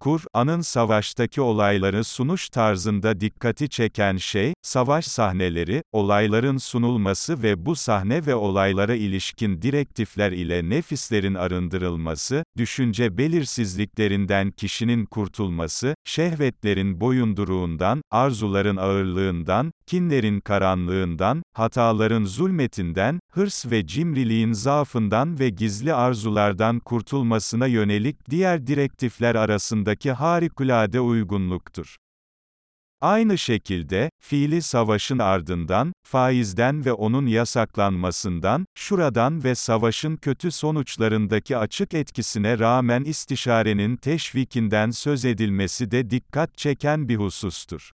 Kur'an'ın savaştaki olayları sunuş tarzında dikkati çeken şey, savaş sahneleri, olayların sunulması ve bu sahne ve olaylara ilişkin direktifler ile nefislerin arındırılması, düşünce belirsizliklerinden kişinin kurtulması, şehvetlerin boyunduruğundan, arzuların ağırlığından, kinlerin karanlığından, hataların zulmetinden, hırs ve cimriliğin zaafından ve gizli arzulardan kurtulmasına yönelik diğer direktifler arasındaki harikulade uygunluktur. Aynı şekilde, fiili savaşın ardından, faizden ve onun yasaklanmasından, şuradan ve savaşın kötü sonuçlarındaki açık etkisine rağmen istişarenin teşvikinden söz edilmesi de dikkat çeken bir husustur.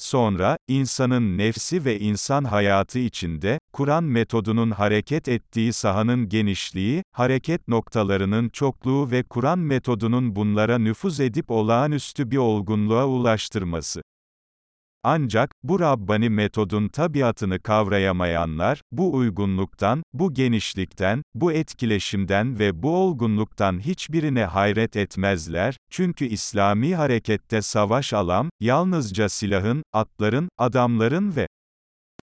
Sonra, insanın nefsi ve insan hayatı içinde, Kur'an metodunun hareket ettiği sahanın genişliği, hareket noktalarının çokluğu ve Kur'an metodunun bunlara nüfuz edip olağanüstü bir olgunluğa ulaştırması. Ancak, bu Rabbani metodun tabiatını kavrayamayanlar, bu uygunluktan, bu genişlikten, bu etkileşimden ve bu olgunluktan hiçbirine hayret etmezler, çünkü İslami harekette savaş alan, yalnızca silahın, atların, adamların ve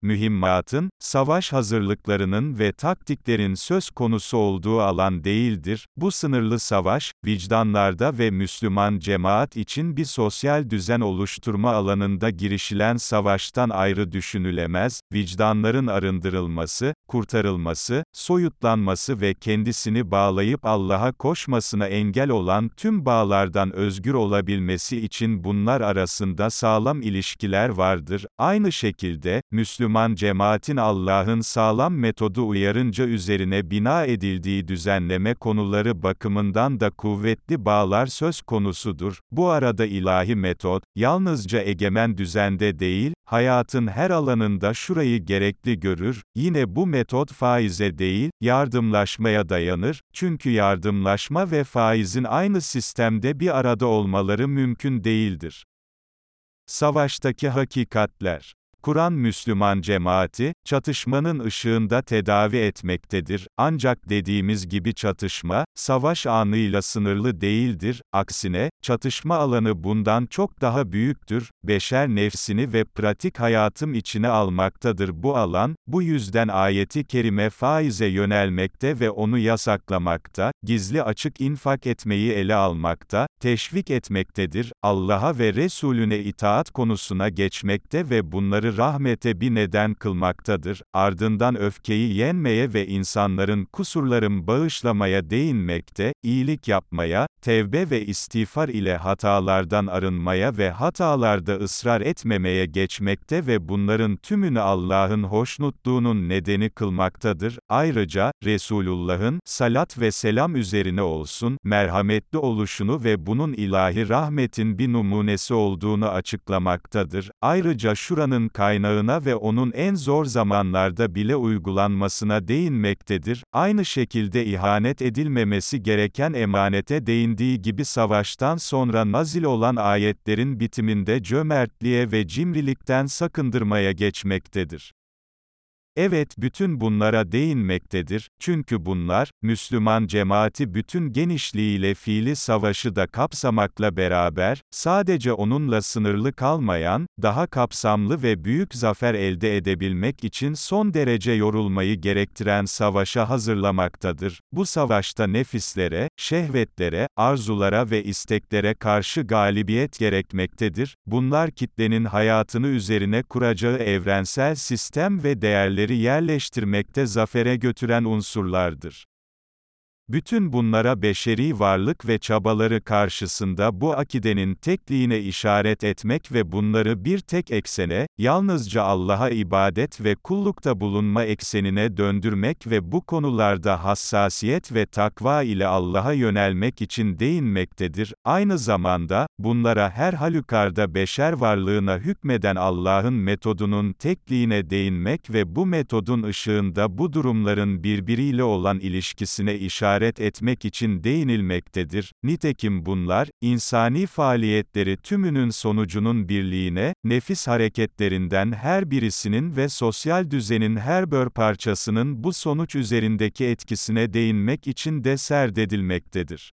mühimmatın, savaş hazırlıklarının ve taktiklerin söz konusu olduğu alan değildir. Bu sınırlı savaş, vicdanlarda ve Müslüman cemaat için bir sosyal düzen oluşturma alanında girişilen savaştan ayrı düşünülemez, vicdanların arındırılması, kurtarılması, soyutlanması ve kendisini bağlayıp Allah'a koşmasına engel olan tüm bağlardan özgür olabilmesi için bunlar arasında sağlam ilişkiler vardır. Aynı şekilde, Müslüman Müslüman cemaatin Allah'ın sağlam metodu uyarınca üzerine bina edildiği düzenleme konuları bakımından da kuvvetli bağlar söz konusudur. Bu arada ilahi metot, yalnızca egemen düzende değil, hayatın her alanında şurayı gerekli görür, yine bu metot faize değil, yardımlaşmaya dayanır, çünkü yardımlaşma ve faizin aynı sistemde bir arada olmaları mümkün değildir. Savaştaki hakikatler Kur'an Müslüman cemaati, çatışmanın ışığında tedavi etmektedir, ancak dediğimiz gibi çatışma, savaş anıyla sınırlı değildir, aksine, çatışma alanı bundan çok daha büyüktür, beşer nefsini ve pratik hayatım içine almaktadır. Bu alan, bu yüzden ayeti kerime faize yönelmekte ve onu yasaklamakta, gizli açık infak etmeyi ele almakta, teşvik etmektedir, Allah'a ve Resulüne itaat konusuna geçmekte ve bunları rahmete bir neden kılmaktadır, ardından öfkeyi yenmeye ve insanların kusurların bağışlamaya değinmekte, iyilik yapmaya, tevbe ve istiğfar ile hatalardan arınmaya ve hatalarda ısrar etmemeye geçmekte ve bunların tümünü Allah'ın hoşnutluğunun nedeni kılmaktadır. Ayrıca, Resulullah'ın, salat ve selam üzerine olsun, merhametli oluşunu ve bunun ilahi rahmetin bir numunesi olduğunu açıklamaktadır. Ayrıca şuranın kaynağına ve onun en zor zamanlarda bile uygulanmasına değinmektedir. Aynı şekilde ihanet edilmemesi gereken emanete değindiği gibi savaştan sonra nazil olan ayetlerin bitiminde cömertliğe ve cimrilikten sakındırmaya geçmektedir. Evet bütün bunlara değinmektedir, çünkü bunlar, Müslüman cemaati bütün genişliğiyle fiili savaşı da kapsamakla beraber, sadece onunla sınırlı kalmayan, daha kapsamlı ve büyük zafer elde edebilmek için son derece yorulmayı gerektiren savaşa hazırlamaktadır. Bu savaşta nefislere, şehvetlere, arzulara ve isteklere karşı galibiyet gerekmektedir. Bunlar kitlenin hayatını üzerine kuracağı evrensel sistem ve değerleri değerleri yerleştirmekte zafere götüren unsurlardır. Bütün bunlara beşeri varlık ve çabaları karşısında bu akidenin tekliğine işaret etmek ve bunları bir tek eksene, yalnızca Allah'a ibadet ve kullukta bulunma eksenine döndürmek ve bu konularda hassasiyet ve takva ile Allah'a yönelmek için değinmektedir. Aynı zamanda, bunlara her halükarda beşer varlığına hükmeden Allah'ın metodunun tekliğine değinmek ve bu metodun ışığında bu durumların birbiriyle olan ilişkisine işaret işaret etmek için değinilmektedir. Nitekim bunlar, insani faaliyetleri tümünün sonucunun birliğine, nefis hareketlerinden her birisinin ve sosyal düzenin her bör parçasının bu sonuç üzerindeki etkisine değinmek için de serdedilmektedir.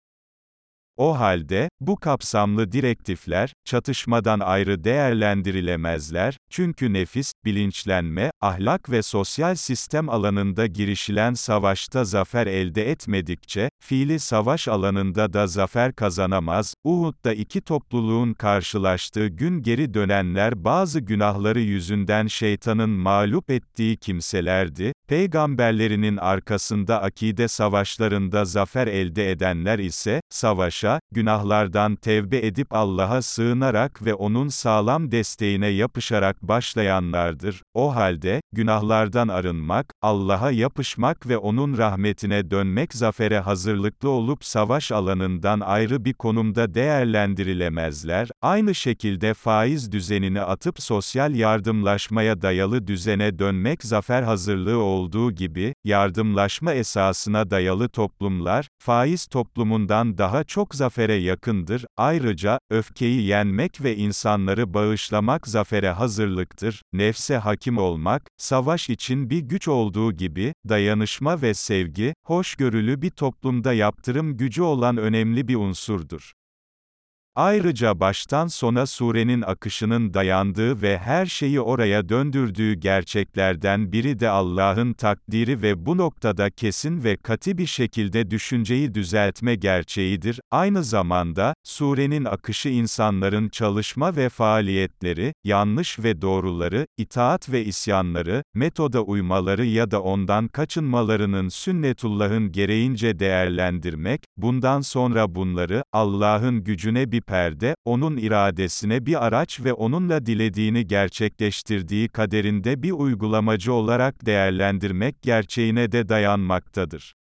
O halde, bu kapsamlı direktifler, çatışmadan ayrı değerlendirilemezler, çünkü nefis, bilinçlenme, ahlak ve sosyal sistem alanında girişilen savaşta zafer elde etmedikçe, fiili savaş alanında da zafer kazanamaz. Uhud'da iki topluluğun karşılaştığı gün geri dönenler bazı günahları yüzünden şeytanın mağlup ettiği kimselerdi, peygamberlerinin arkasında akide savaşlarında zafer elde edenler ise, savaşa, Haşa, günahlardan tevbe edip Allah'a sığınarak ve O'nun sağlam desteğine yapışarak başlayanlardır. O halde, günahlardan arınmak, Allah'a yapışmak ve O'nun rahmetine dönmek zafere hazırlıklı olup savaş alanından ayrı bir konumda değerlendirilemezler. Aynı şekilde faiz düzenini atıp sosyal yardımlaşmaya dayalı düzene dönmek zafer hazırlığı olduğu gibi, yardımlaşma esasına dayalı toplumlar, faiz toplumundan daha çok zafere yakındır, ayrıca, öfkeyi yenmek ve insanları bağışlamak zafere hazırlıktır, nefse hakim olmak, savaş için bir güç olduğu gibi, dayanışma ve sevgi, hoşgörülü bir toplumda yaptırım gücü olan önemli bir unsurdur. Ayrıca baştan sona surenin akışının dayandığı ve her şeyi oraya döndürdüğü gerçeklerden biri de Allah'ın takdiri ve bu noktada kesin ve kati bir şekilde düşünceyi düzeltme gerçeğidir. Aynı zamanda, surenin akışı insanların çalışma ve faaliyetleri, yanlış ve doğruları, itaat ve isyanları, metoda uymaları ya da ondan kaçınmalarının sünnetullahın gereğince değerlendirmek, bundan sonra bunları, Allah'ın gücüne bir perde, onun iradesine bir araç ve onunla dilediğini gerçekleştirdiği kaderinde bir uygulamacı olarak değerlendirmek gerçeğine de dayanmaktadır.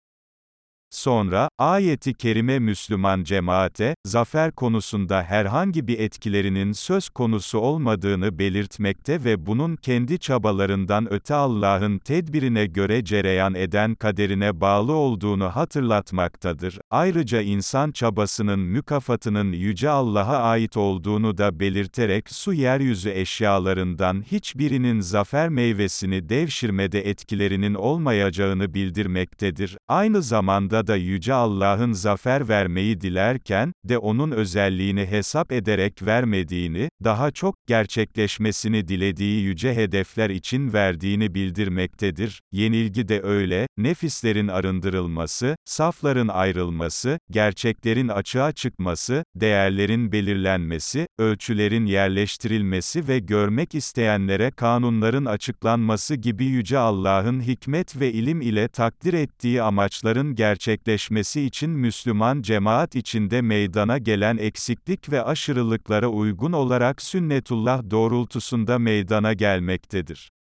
Sonra, ayeti kerime Müslüman cemaate, zafer konusunda herhangi bir etkilerinin söz konusu olmadığını belirtmekte ve bunun kendi çabalarından öte Allah'ın tedbirine göre cereyan eden kaderine bağlı olduğunu hatırlatmaktadır. Ayrıca insan çabasının mükafatının Yüce Allah'a ait olduğunu da belirterek su yeryüzü eşyalarından hiçbirinin zafer meyvesini devşirmede etkilerinin olmayacağını bildirmektedir. Aynı zamanda savaşında da Yüce Allah'ın zafer vermeyi dilerken, de onun özelliğini hesap ederek vermediğini, daha çok, gerçekleşmesini dilediği yüce hedefler için verdiğini bildirmektedir. Yenilgi de öyle, nefislerin arındırılması, safların ayrılması, gerçeklerin açığa çıkması, değerlerin belirlenmesi, ölçülerin yerleştirilmesi ve görmek isteyenlere kanunların açıklanması gibi Yüce Allah'ın hikmet ve ilim ile takdir ettiği amaçların gerçekleşmesi için Müslüman cemaat içinde meydana gelen eksiklik ve aşırılıklara uygun olarak sünnetullah doğrultusunda meydana gelmektedir.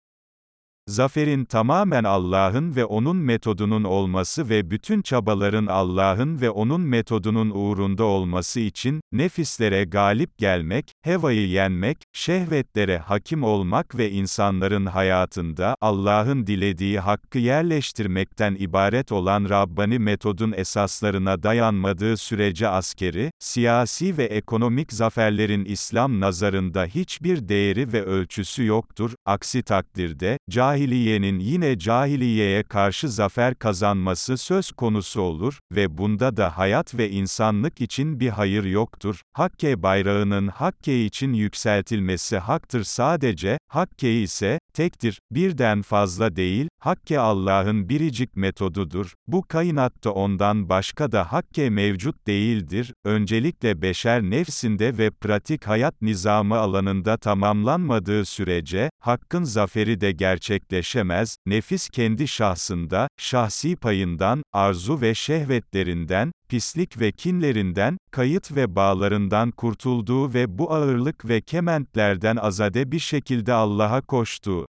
Zaferin tamamen Allah'ın ve O'nun metodunun olması ve bütün çabaların Allah'ın ve O'nun metodunun uğrunda olması için, nefislere galip gelmek, hevayı yenmek, şehvetlere hakim olmak ve insanların hayatında, Allah'ın dilediği hakkı yerleştirmekten ibaret olan Rabbani metodun esaslarına dayanmadığı sürece askeri, siyasi ve ekonomik zaferlerin İslam nazarında hiçbir değeri ve ölçüsü yoktur, aksi takdirde, cahil cahiliyenin yine cahiliyeye karşı zafer kazanması söz konusu olur ve bunda da hayat ve insanlık için bir hayır yoktur. Hakke bayrağının Hakke için yükseltilmesi haktır. Sadece, Hakke ise, tektir, birden fazla değil, Hakke Allah'ın biricik metodudur, bu kainatta ondan başka da Hakke mevcut değildir, öncelikle beşer nefsinde ve pratik hayat nizamı alanında tamamlanmadığı sürece, Hakkın zaferi de gerçekleşemez, nefis kendi şahsında, şahsi payından, arzu ve şehvetlerinden, pislik ve kinlerinden, kayıt ve bağlarından kurtulduğu ve bu ağırlık ve kementlerden azade bir şekilde Allah'a koştuğu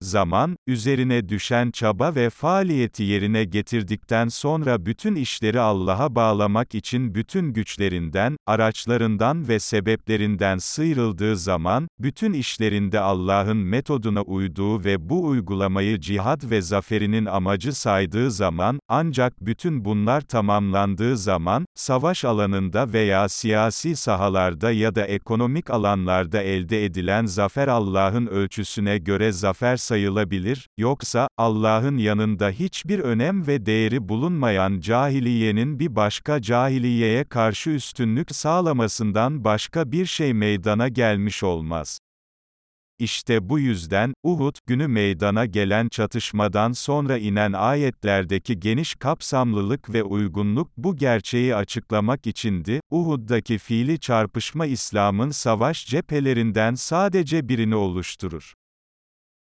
zaman, üzerine düşen çaba ve faaliyeti yerine getirdikten sonra bütün işleri Allah'a bağlamak için bütün güçlerinden, araçlarından ve sebeplerinden sıyrıldığı zaman, bütün işlerinde Allah'ın metoduna uyduğu ve bu uygulamayı cihad ve zaferinin amacı saydığı zaman, ancak bütün bunlar tamamlandığı zaman, savaş alanında veya siyasi sahalarda ya da ekonomik alanlarda elde edilen zafer Allah'ın ölçüsüne göre zafer sayılabilir, yoksa, Allah'ın yanında hiçbir önem ve değeri bulunmayan cahiliyenin bir başka cahiliyeye karşı üstünlük sağlamasından başka bir şey meydana gelmiş olmaz. İşte bu yüzden, Uhud günü meydana gelen çatışmadan sonra inen ayetlerdeki geniş kapsamlılık ve uygunluk bu gerçeği açıklamak içindi. Uhud'daki fiili çarpışma İslam'ın savaş cephelerinden sadece birini oluşturur.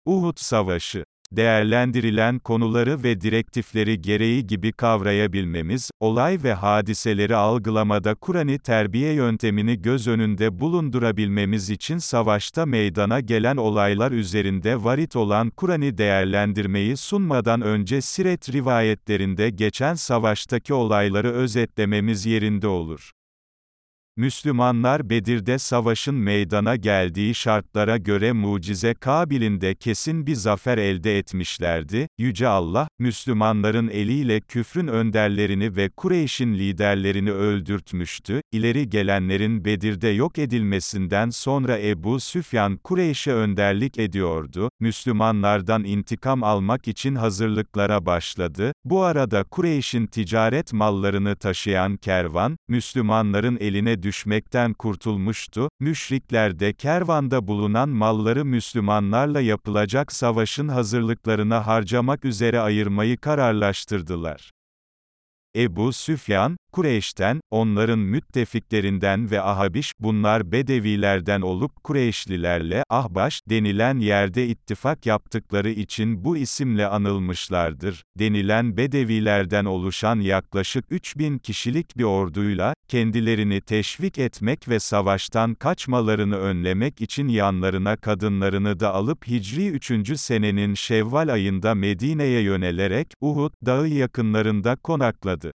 Uhud Savaşı değerlendirilen konuları ve direktifleri gereği gibi kavrayabilmemiz, olay ve hadiseleri algılamada Kur'an'ı terbiye yöntemini göz önünde bulundurabilmemiz için savaşta meydana gelen olaylar üzerinde varit olan Kur'an'ı değerlendirmeyi sunmadan önce siret rivayetlerinde geçen savaştaki olayları özetlememiz yerinde olur. Müslümanlar Bedir'de savaşın meydana geldiği şartlara göre mucize kabilinde kesin bir zafer elde etmişlerdi. Yüce Allah, Müslümanların eliyle küfrün önderlerini ve Kureyş'in liderlerini öldürtmüştü. İleri gelenlerin Bedir'de yok edilmesinden sonra Ebu Süfyan Kureyş'e önderlik ediyordu. Müslümanlardan intikam almak için hazırlıklara başladı. Bu arada Kureyş'in ticaret mallarını taşıyan kervan, Müslümanların eline düşmekten kurtulmuştu, müşrikler de kervanda bulunan malları Müslümanlarla yapılacak savaşın hazırlıklarına harcamak üzere ayırmayı kararlaştırdılar. Ebu Süfyan, Kureyş'ten, onların müttefiklerinden ve Ahabiş, bunlar Bedevilerden olup Kureyşlilerle, Ahbaş, denilen yerde ittifak yaptıkları için bu isimle anılmışlardır. Denilen Bedevilerden oluşan yaklaşık 3000 kişilik bir orduyla, kendilerini teşvik etmek ve savaştan kaçmalarını önlemek için yanlarına kadınlarını da alıp Hicri 3. senenin Şevval ayında Medine'ye yönelerek, Uhud, dağı yakınlarında konakladı.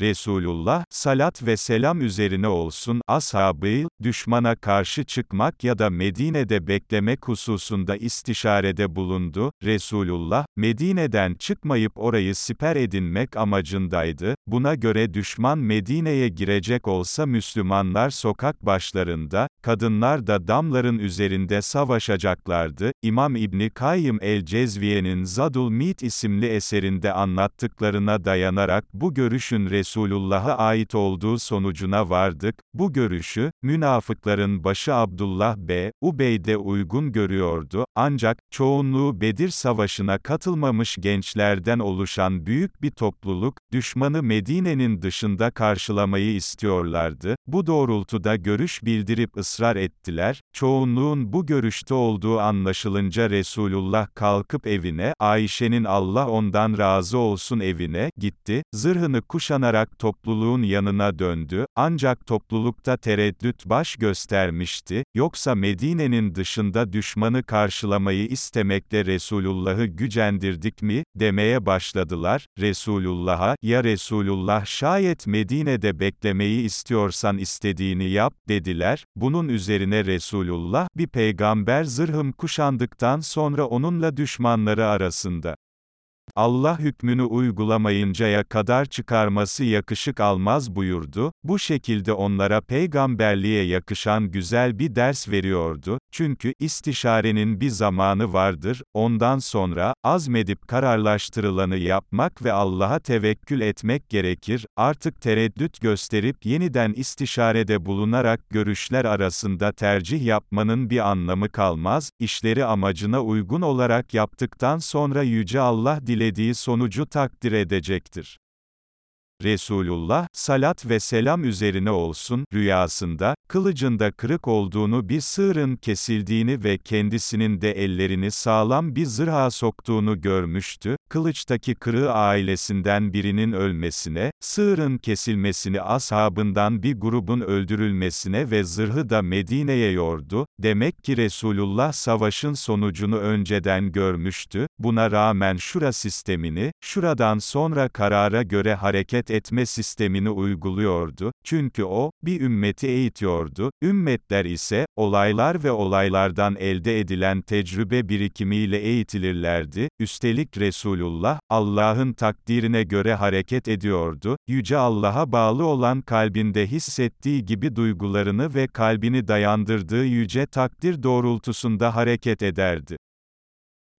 Resulullah, salat ve selam üzerine olsun, ashabı, düşmana karşı çıkmak ya da Medine'de beklemek hususunda istişarede bulundu. Resulullah, Medine'den çıkmayıp orayı siper edinmek amacındaydı. Buna göre düşman Medine'ye girecek olsa Müslümanlar sokak başlarında, kadınlar da damların üzerinde savaşacaklardı. İmam İbni Kayyım el-Cezviye'nin Zadul Mit isimli eserinde anlattıklarına dayanarak bu görüşün Resulullah Resulullah'a ait olduğu sonucuna vardık, bu görüşü, münafıkların başı Abdullah B. Ubey de uygun görüyordu, ancak, çoğunluğu Bedir Savaşı'na katılmamış gençlerden oluşan büyük bir topluluk, düşmanı Medine'nin dışında karşılamayı istiyorlardı, bu doğrultuda görüş bildirip ısrar ettiler, çoğunluğun bu görüşte olduğu anlaşılınca Resulullah kalkıp evine, Ayşe'nin Allah ondan razı olsun evine, gitti, zırhını kuşanarak, topluluğun yanına döndü, ancak toplulukta tereddüt baş göstermişti, yoksa Medine'nin dışında düşmanı karşılamayı istemekle Resulullah'ı gücendirdik mi, demeye başladılar, Resulullah'a, ya Resulullah şayet Medine'de beklemeyi istiyorsan istediğini yap, dediler, bunun üzerine Resulullah, bir peygamber zırhım kuşandıktan sonra onunla düşmanları arasında, Allah hükmünü uygulamayıncaya kadar çıkarması yakışık almaz buyurdu, bu şekilde onlara peygamberliğe yakışan güzel bir ders veriyordu, çünkü istişarenin bir zamanı vardır, ondan sonra, azmedip kararlaştırılanı yapmak ve Allah'a tevekkül etmek gerekir, artık tereddüt gösterip yeniden istişarede bulunarak görüşler arasında tercih yapmanın bir anlamı kalmaz, işleri amacına uygun olarak yaptıktan sonra Yüce Allah dilediği dilediği sonucu takdir edecektir. Resulullah, salat ve selam üzerine olsun, rüyasında, kılıcında kırık olduğunu bir sığırın kesildiğini ve kendisinin de ellerini sağlam bir zırha soktuğunu görmüştü, kılıçtaki kırığı ailesinden birinin ölmesine, sığırın kesilmesini ashabından bir grubun öldürülmesine ve zırhı da Medine'ye yordu, demek ki Resulullah savaşın sonucunu önceden görmüştü, buna rağmen şura sistemini, şuradan sonra karara göre hareket etme sistemini uyguluyordu, çünkü o, bir ümmeti eğitiyordu, ümmetler ise, olaylar ve olaylardan elde edilen tecrübe birikimiyle eğitilirlerdi, üstelik Resulullah, Allah'ın takdirine göre hareket ediyordu, Yüce Allah'a bağlı olan kalbinde hissettiği gibi duygularını ve kalbini dayandırdığı yüce takdir doğrultusunda hareket ederdi.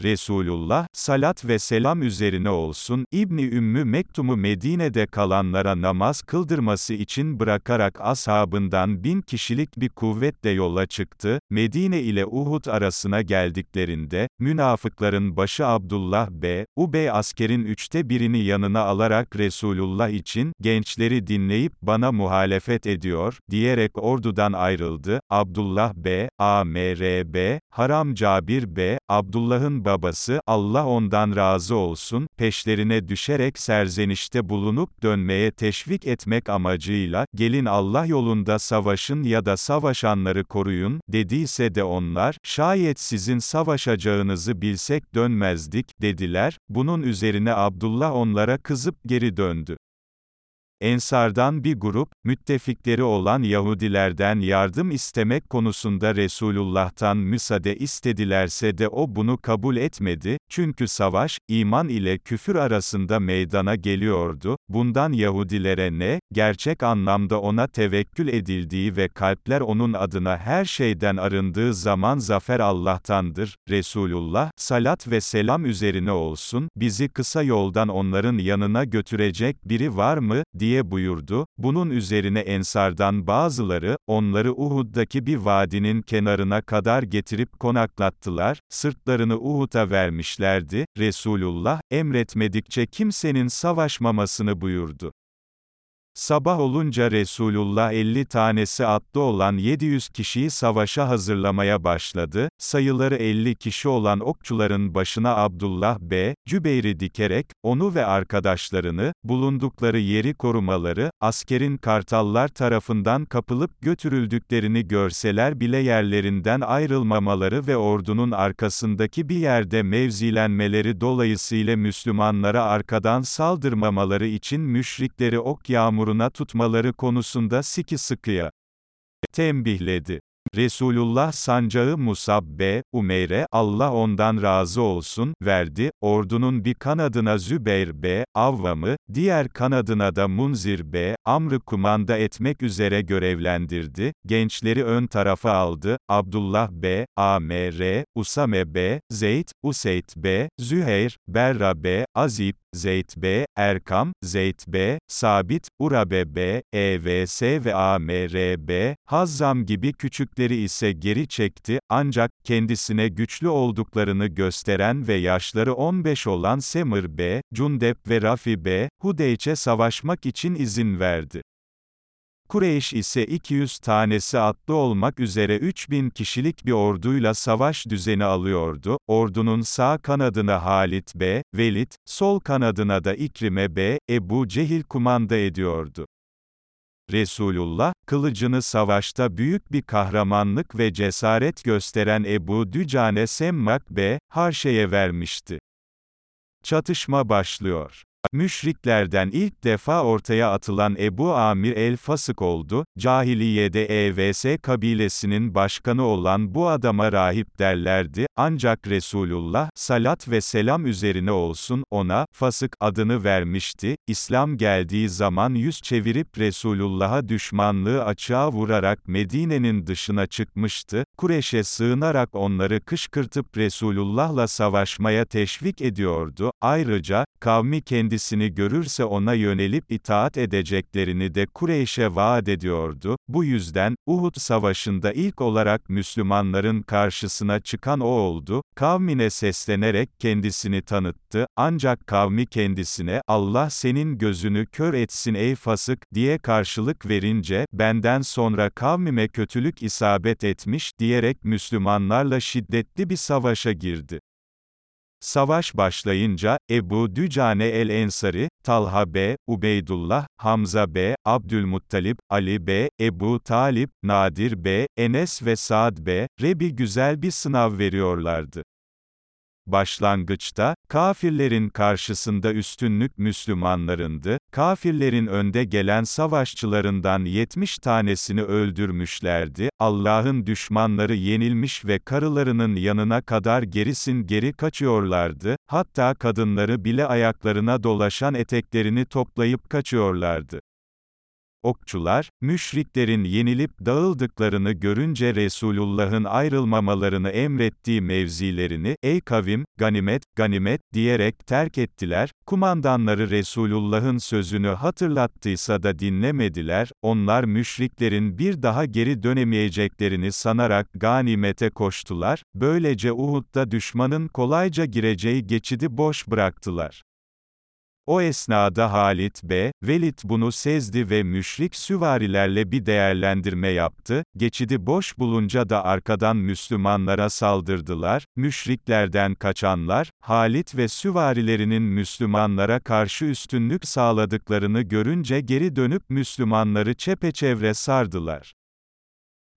Resulullah, salat ve selam üzerine olsun, İbni Ümmü Mektum'u Medine'de kalanlara namaz kıldırması için bırakarak ashabından bin kişilik bir kuvvetle yola çıktı, Medine ile Uhud arasına geldiklerinde, münafıkların başı Abdullah B. Ubey askerin üçte birini yanına alarak Resulullah için, gençleri dinleyip bana muhalefet ediyor, diyerek ordudan ayrıldı, Abdullah B. A.M.R. B. Haram Cabir B. Abdullah'ın babası, Allah ondan razı olsun, peşlerine düşerek serzenişte bulunup dönmeye teşvik etmek amacıyla, gelin Allah yolunda savaşın ya da savaşanları koruyun, dediyse de onlar, şayet sizin savaşacağınızı bilsek dönmezdik, dediler, bunun üzerine Abdullah onlara kızıp geri döndü. Ensardan bir grup, müttefikleri olan Yahudilerden yardım istemek konusunda Resulullah'tan müsaade istedilerse de o bunu kabul etmedi, çünkü savaş, iman ile küfür arasında meydana geliyordu, bundan Yahudilere ne, gerçek anlamda ona tevekkül edildiği ve kalpler onun adına her şeyden arındığı zaman zafer Allah'tandır, Resulullah, salat ve selam üzerine olsun, bizi kısa yoldan onların yanına götürecek biri var mı, diye diye buyurdu, bunun üzerine Ensardan bazıları, onları Uhud'daki bir vadinin kenarına kadar getirip konaklattılar, sırtlarını Uhud'a vermişlerdi, Resulullah, emretmedikçe kimsenin savaşmamasını buyurdu. Sabah olunca Resulullah 50 tanesi atlı olan 700 kişiyi savaşa hazırlamaya başladı, sayıları 50 kişi olan okçuların başına Abdullah B. Cübeyr'i dikerek, onu ve arkadaşlarını, bulundukları yeri korumaları, askerin kartallar tarafından kapılıp götürüldüklerini görseler bile yerlerinden ayrılmamaları ve ordunun arkasındaki bir yerde mevzilenmeleri dolayısıyla Müslümanlara arkadan saldırmamaları için müşrikleri ok yağmuruna tutmaları konusunda siki sıkıya tembihledi. Resulullah sancağı Musab B. Umeyre, Allah ondan razı olsun, verdi, ordunun bir kanadına Zübeyr B. Avvam'ı, diğer kanadına da Munzir B. Amr'ı kumanda etmek üzere görevlendirdi, gençleri ön tarafa aldı, Abdullah B. Amr, Usame B. Zeyd, Useyd B. Züheyr, Berra B. Azib, Zeyd B, Erkam, Zeyd B, Sabit, Urabe B, EVS ve AMR B, Hazzam gibi küçükleri ise geri çekti, ancak, kendisine güçlü olduklarını gösteren ve yaşları 15 olan Semir B, Cundep ve Rafi B, Hudeyç'e savaşmak için izin verdi. Kureyş ise 200 tanesi atlı olmak üzere 3000 kişilik bir orduyla savaş düzeni alıyordu. Ordunun sağ kanadına Halit B, Velid, sol kanadına da İkrime B, Ebu Cehil kumanda ediyordu. Resulullah, kılıcını savaşta büyük bir kahramanlık ve cesaret gösteren Ebu Dücane Semmak B, Harşe'ye vermişti. Çatışma başlıyor. Müşriklerden ilk defa ortaya atılan Ebu Amir el-Fasık oldu, cahiliyede EVS kabilesinin başkanı olan bu adama rahip derlerdi, ancak Resulullah, salat ve selam üzerine olsun, ona, Fasık adını vermişti, İslam geldiği zaman yüz çevirip Resulullah'a düşmanlığı açığa vurarak Medine'nin dışına çıkmıştı, Kureş'e sığınarak onları kışkırtıp Resulullah'la savaşmaya teşvik ediyordu, ayrıca, kavmi kendisi kendisini görürse ona yönelip itaat edeceklerini de Kureyş'e vaat ediyordu. Bu yüzden, Uhud Savaşı'nda ilk olarak Müslümanların karşısına çıkan o oldu, kavmine seslenerek kendisini tanıttı, ancak kavmi kendisine, Allah senin gözünü kör etsin ey fasık, diye karşılık verince, benden sonra kavmime kötülük isabet etmiş, diyerek Müslümanlarla şiddetli bir savaşa girdi. Savaş başlayınca, Ebu Dücane el-Ensari, Talha B., Ubeydullah, Hamza B., Abdülmuttalip, Ali B., Ebu Talip, Nadir B., Enes ve Saad B., Rebi güzel bir sınav veriyorlardı. Başlangıçta, kafirlerin karşısında üstünlük Müslümanlarındı, kafirlerin önde gelen savaşçılarından 70 tanesini öldürmüşlerdi, Allah'ın düşmanları yenilmiş ve karılarının yanına kadar gerisin geri kaçıyorlardı, hatta kadınları bile ayaklarına dolaşan eteklerini toplayıp kaçıyorlardı. Okçular, müşriklerin yenilip dağıldıklarını görünce Resulullah'ın ayrılmamalarını emrettiği mevzilerini, ey kavim, ganimet, ganimet, diyerek terk ettiler, kumandanları Resulullah'ın sözünü hatırlattıysa da dinlemediler, onlar müşriklerin bir daha geri dönemeyeceklerini sanarak ganimete koştular, böylece Uhud'da düşmanın kolayca gireceği geçidi boş bıraktılar. O esnada Halit B. Velid bunu sezdi ve müşrik süvarilerle bir değerlendirme yaptı, geçidi boş bulunca da arkadan Müslümanlara saldırdılar, müşriklerden kaçanlar, Halit ve süvarilerinin Müslümanlara karşı üstünlük sağladıklarını görünce geri dönüp Müslümanları çepeçevre sardılar.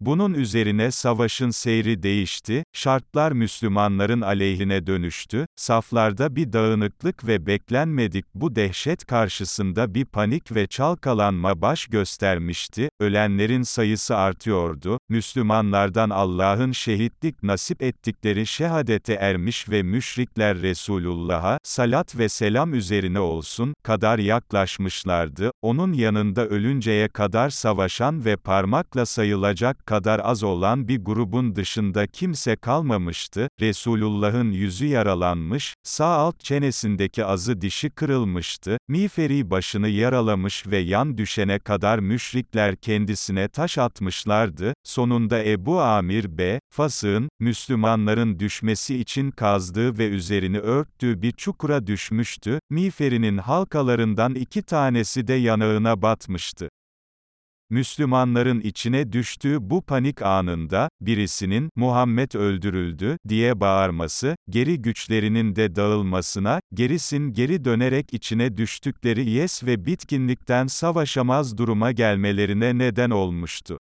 Bunun üzerine savaşın seyri değişti, şartlar Müslümanların aleyhine dönüştü, saflarda bir dağınıklık ve beklenmedik bu dehşet karşısında bir panik ve çalkalanma baş göstermişti, ölenlerin sayısı artıyordu, Müslümanlardan Allah'ın şehitlik nasip ettikleri şehadete ermiş ve müşrikler Resulullah'a, salat ve selam üzerine olsun, kadar yaklaşmışlardı, onun yanında ölünceye kadar savaşan ve parmakla sayılacak kadar az olan bir grubun dışında kimse kalmamıştı, Resulullah'ın yüzü yaralanmış, sağ alt çenesindeki azı dişi kırılmıştı, miğferi başını yaralamış ve yan düşene kadar müşrikler kendisine taş atmışlardı, sonunda Ebu Amir B. Fasığın, Müslümanların düşmesi için kazdığı ve üzerini örttüğü bir çukura düşmüştü, miğferinin halkalarından iki tanesi de yanağına batmıştı. Müslümanların içine düştüğü bu panik anında, birisinin, Muhammed öldürüldü, diye bağırması, geri güçlerinin de dağılmasına, gerisin geri dönerek içine düştükleri yes ve bitkinlikten savaşamaz duruma gelmelerine neden olmuştu.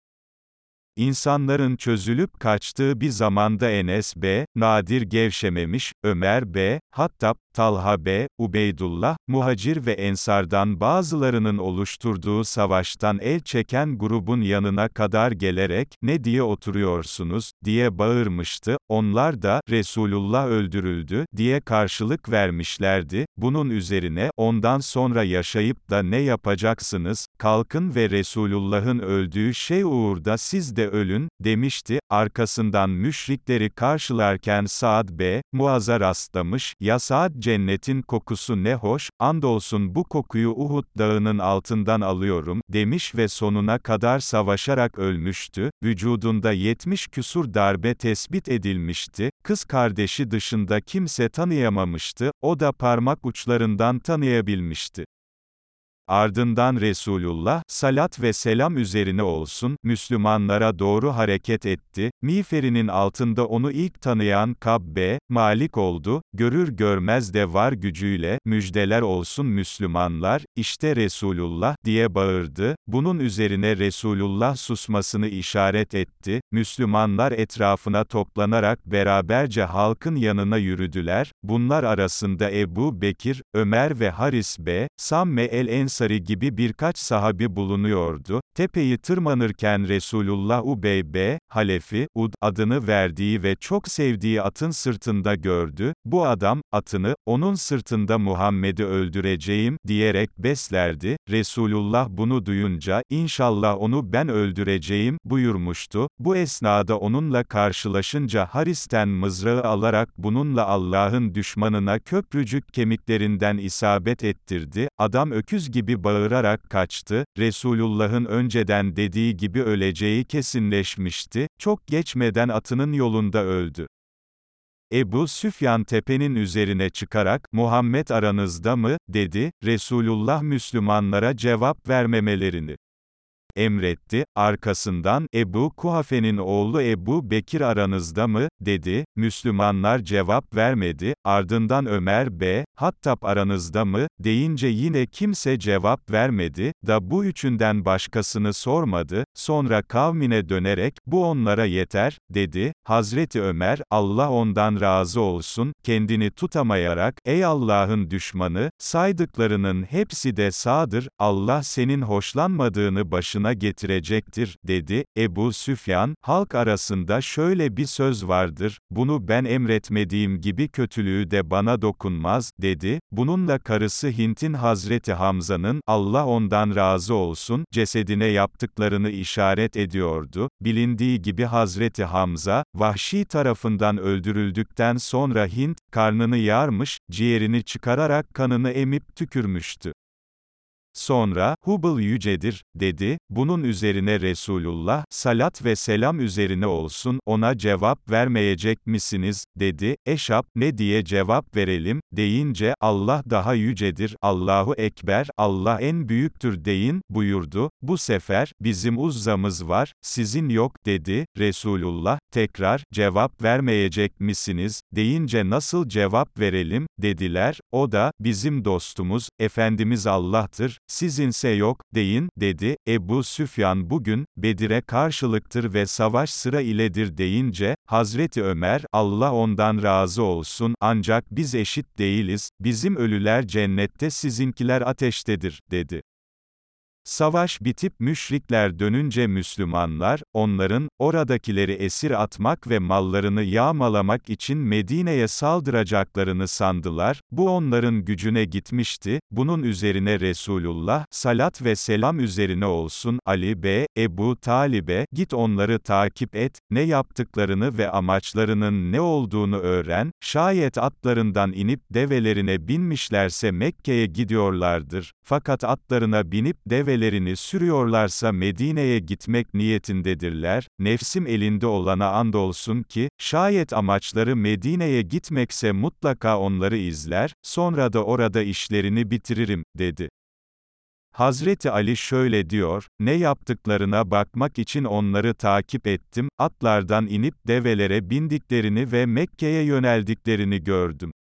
İnsanların çözülüp kaçtığı bir zamanda Enes B., Nadir gevşememiş, Ömer B., Hattab, Talha B., Ubeydullah, Muhacir ve Ensardan bazılarının oluşturduğu savaştan el çeken grubun yanına kadar gelerek, ne diye oturuyorsunuz, diye bağırmıştı, onlar da, Resulullah öldürüldü, diye karşılık vermişlerdi, bunun üzerine, ondan sonra yaşayıp da ne yapacaksınız, kalkın ve Resulullah'ın öldüğü şey uğurda siz de ölün, demişti, arkasından müşrikleri karşılarken Saad B. Muaz'a rastlamış, ya Saad cennetin kokusu ne hoş, andolsun bu kokuyu Uhud dağının altından alıyorum, demiş ve sonuna kadar savaşarak ölmüştü, vücudunda 70 küsur darbe tespit edilmişti, kız kardeşi dışında kimse tanıyamamıştı, o da parmak uçlarından tanıyabilmişti. Ardından Resulullah, salat ve selam üzerine olsun, Müslümanlara doğru hareket etti, miğferinin altında onu ilk tanıyan Kabbe, Malik oldu, görür görmez de var gücüyle, müjdeler olsun Müslümanlar, işte Resulullah, diye bağırdı, bunun üzerine Resulullah susmasını işaret etti, Müslümanlar etrafına toplanarak beraberce halkın yanına yürüdüler, bunlar arasında Ebu Bekir, Ömer ve Haris B. Samme el-Ens Ensari gibi birkaç sahabi bulunuyordu. Tepeyi tırmanırken Resulullah Ubeybe, Halefi, Ud adını verdiği ve çok sevdiği atın sırtında gördü. Bu adam, atını, onun sırtında Muhammed'i öldüreceğim, diyerek beslerdi. Resulullah bunu duyunca, inşallah onu ben öldüreceğim, buyurmuştu. Bu esnada onunla karşılaşınca Haris'ten mızrağı alarak bununla Allah'ın düşmanına köprücük kemiklerinden isabet ettirdi. Adam öküz gibi gibi bağırarak kaçtı, Resulullah'ın önceden dediği gibi öleceği kesinleşmişti, çok geçmeden atının yolunda öldü. Ebu Süfyan tepenin üzerine çıkarak, Muhammed aranızda mı, dedi, Resulullah Müslümanlara cevap vermemelerini emretti, arkasından, Ebu Kuhafe'nin oğlu Ebu Bekir aranızda mı, dedi, Müslümanlar cevap vermedi, ardından Ömer B. Hattab aranızda mı, deyince yine kimse cevap vermedi, da bu üçünden başkasını sormadı, sonra kavmine dönerek, bu onlara yeter, dedi, Hazreti Ömer, Allah ondan razı olsun, kendini tutamayarak, ey Allah'ın düşmanı, saydıklarının hepsi de sağdır, Allah senin hoşlanmadığını başına meydana getirecektir, dedi. Ebu Süfyan, halk arasında şöyle bir söz vardır, bunu ben emretmediğim gibi kötülüğü de bana dokunmaz, dedi. Bununla karısı Hint'in Hazreti Hamza'nın, Allah ondan razı olsun, cesedine yaptıklarını işaret ediyordu. Bilindiği gibi Hazreti Hamza, vahşi tarafından öldürüldükten sonra Hint, karnını yarmış, ciğerini çıkararak kanını emip tükürmüştü. Sonra, Hubble yücedir, dedi, bunun üzerine Resulullah, salat ve selam üzerine olsun, ona cevap vermeyecek misiniz, dedi, Eşap, ne diye cevap verelim, deyince, Allah daha yücedir, Allahu Ekber, Allah en büyüktür deyin, buyurdu, bu sefer, bizim uzzamız var, sizin yok, dedi, Resulullah, tekrar, cevap vermeyecek misiniz, deyince nasıl cevap verelim, dediler, o da, bizim dostumuz, Efendimiz Allah'tır, sizinse yok, deyin, dedi, Ebu Süfyan bugün, Bedir'e karşılıktır ve savaş sıra iledir deyince, Hazreti Ömer, Allah ondan razı olsun, ancak biz eşit değiliz, bizim ölüler cennette sizinkiler ateştedir, dedi. Savaş bitip müşrikler dönünce Müslümanlar, onların, oradakileri esir atmak ve mallarını yağmalamak için Medine'ye saldıracaklarını sandılar, bu onların gücüne gitmişti, bunun üzerine Resulullah, salat ve selam üzerine olsun, Ali B, Ebu Talib'e, git onları takip et, ne yaptıklarını ve amaçlarının ne olduğunu öğren, şayet atlarından inip develerine binmişlerse Mekke'ye gidiyorlardır, fakat atlarına binip develerini sürüyorlarsa Medine'ye gitmek niyetindedirler, nefsim elinde olana andolsun ki, şayet amaçları Medine'ye gitmekse mutlaka onları izler, sonra da orada işlerini bitiririm, dedi. Hazreti Ali şöyle diyor, ne yaptıklarına bakmak için onları takip ettim, atlardan inip develere bindiklerini ve Mekke'ye yöneldiklerini gördüm.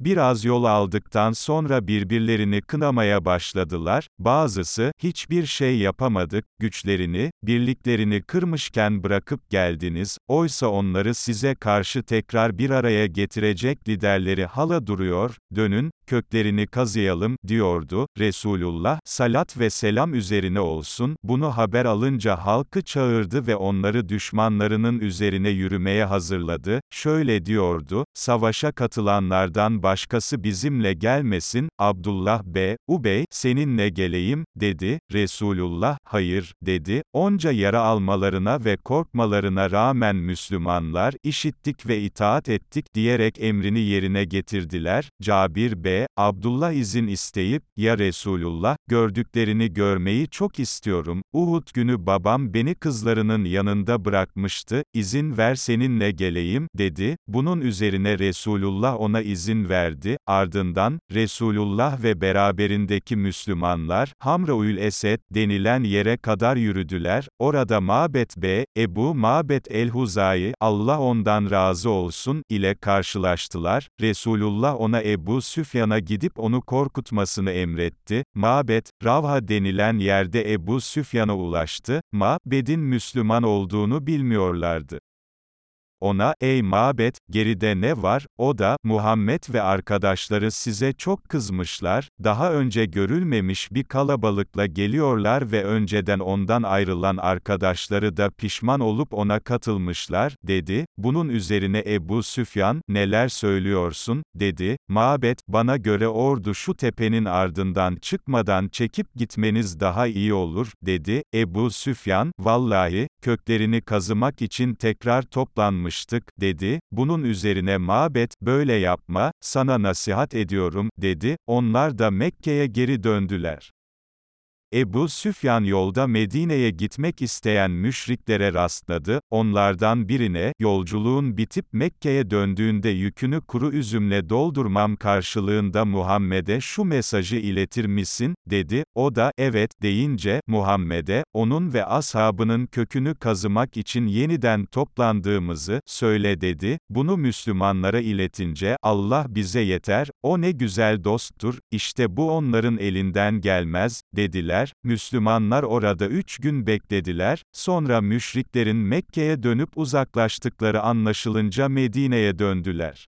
Biraz yol aldıktan sonra birbirlerini kınamaya başladılar, bazısı, hiçbir şey yapamadık, güçlerini, birliklerini kırmışken bırakıp geldiniz, oysa onları size karşı tekrar bir araya getirecek liderleri hala duruyor, dönün, köklerini kazıyalım, diyordu, Resulullah, salat ve selam üzerine olsun, bunu haber alınca halkı çağırdı ve onları düşmanlarının üzerine yürümeye hazırladı, şöyle diyordu, savaşa katılanlardan başkası bizimle gelmesin, Abdullah B. Ubey, seninle geleyim, dedi, Resulullah, hayır, dedi, onca yara almalarına ve korkmalarına rağmen Müslümanlar, işittik ve itaat ettik, diyerek emrini yerine getirdiler, Cabir B. Abdullah izin isteyip, ya Resulullah, gördüklerini görmeyi çok istiyorum, Uhud günü babam beni kızlarının yanında bırakmıştı, izin ver seninle geleyim, dedi, bunun üzerine Resulullah ona izin verdi, ardından, Resulullah ve beraberindeki Müslümanlar, Hamraül Esed, denilen yere kadar yürüdüler, orada Mabet B, Ebu Mabet el-Huzayi, Allah ondan razı olsun, ile karşılaştılar, Resulullah ona Ebu Süfyan'a gidip onu korkutmasını emretti, Mabet, Ravha denilen yerde Ebu Süfyan'a ulaştı, Mabed'in Müslüman olduğunu bilmiyorlardı. Ona, ey mabet, geride ne var? O da, Muhammed ve arkadaşları size çok kızmışlar, daha önce görülmemiş bir kalabalıkla geliyorlar ve önceden ondan ayrılan arkadaşları da pişman olup ona katılmışlar, dedi. Bunun üzerine Ebu Süfyan, neler söylüyorsun, dedi. Mabet, bana göre ordu şu tepenin ardından çıkmadan çekip gitmeniz daha iyi olur, dedi. Ebu Süfyan, vallahi, köklerini kazımak için tekrar toplanmış yapmıştık, dedi, bunun üzerine Mabet, böyle yapma, sana nasihat ediyorum, dedi, onlar da Mekke'ye geri döndüler. Ebu Süfyan yolda Medine'ye gitmek isteyen müşriklere rastladı, onlardan birine, yolculuğun bitip Mekke'ye döndüğünde yükünü kuru üzümle doldurmam karşılığında Muhammed'e şu mesajı iletir misin, dedi, o da, evet, deyince, Muhammed'e, onun ve ashabının kökünü kazımak için yeniden toplandığımızı, söyle dedi, bunu Müslümanlara iletince, Allah bize yeter, o ne güzel dosttur, işte bu onların elinden gelmez, dediler, Müslümanlar orada üç gün beklediler, sonra müşriklerin Mekke'ye dönüp uzaklaştıkları anlaşılınca Medine'ye döndüler.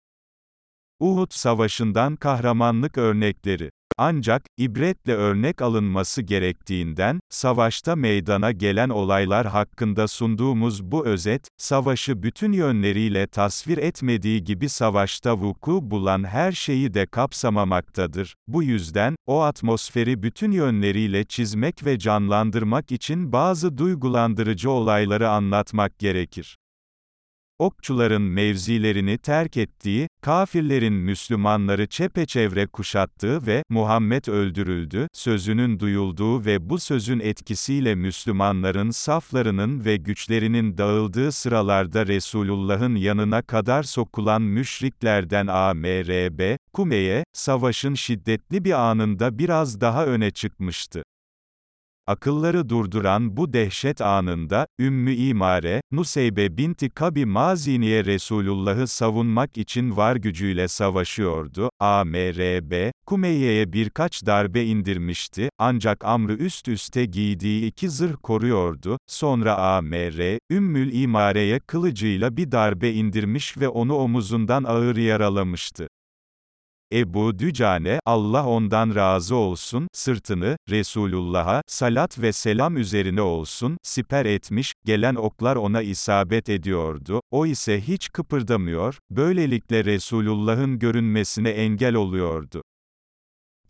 Uhud Savaşı'ndan kahramanlık örnekleri ancak, ibretle örnek alınması gerektiğinden, savaşta meydana gelen olaylar hakkında sunduğumuz bu özet, savaşı bütün yönleriyle tasvir etmediği gibi savaşta vuku bulan her şeyi de kapsamamaktadır. Bu yüzden, o atmosferi bütün yönleriyle çizmek ve canlandırmak için bazı duygulandırıcı olayları anlatmak gerekir okçuların mevzilerini terk ettiği, kafirlerin Müslümanları çepeçevre kuşattığı ve Muhammed öldürüldü sözünün duyulduğu ve bu sözün etkisiyle Müslümanların saflarının ve güçlerinin dağıldığı sıralarda Resulullah'ın yanına kadar sokulan müşriklerden AMRB, Kume'ye, savaşın şiddetli bir anında biraz daha öne çıkmıştı. Akılları durduran bu dehşet anında, Ümmü İmare, Nuseybe binti Kabi Maziniye Resulullah'ı savunmak için var gücüyle savaşıyordu, AMRB, Kumeyye'ye birkaç darbe indirmişti, ancak Amr'ı üst üste giydiği iki zırh koruyordu, sonra AMR, Ümmül İmare'ye kılıcıyla bir darbe indirmiş ve onu omuzundan ağır yaralamıştı. Ebu Dücane, Allah ondan razı olsun, sırtını, Resulullah'a, salat ve selam üzerine olsun, siper etmiş, gelen oklar ona isabet ediyordu, o ise hiç kıpırdamıyor, böylelikle Resulullah'ın görünmesine engel oluyordu.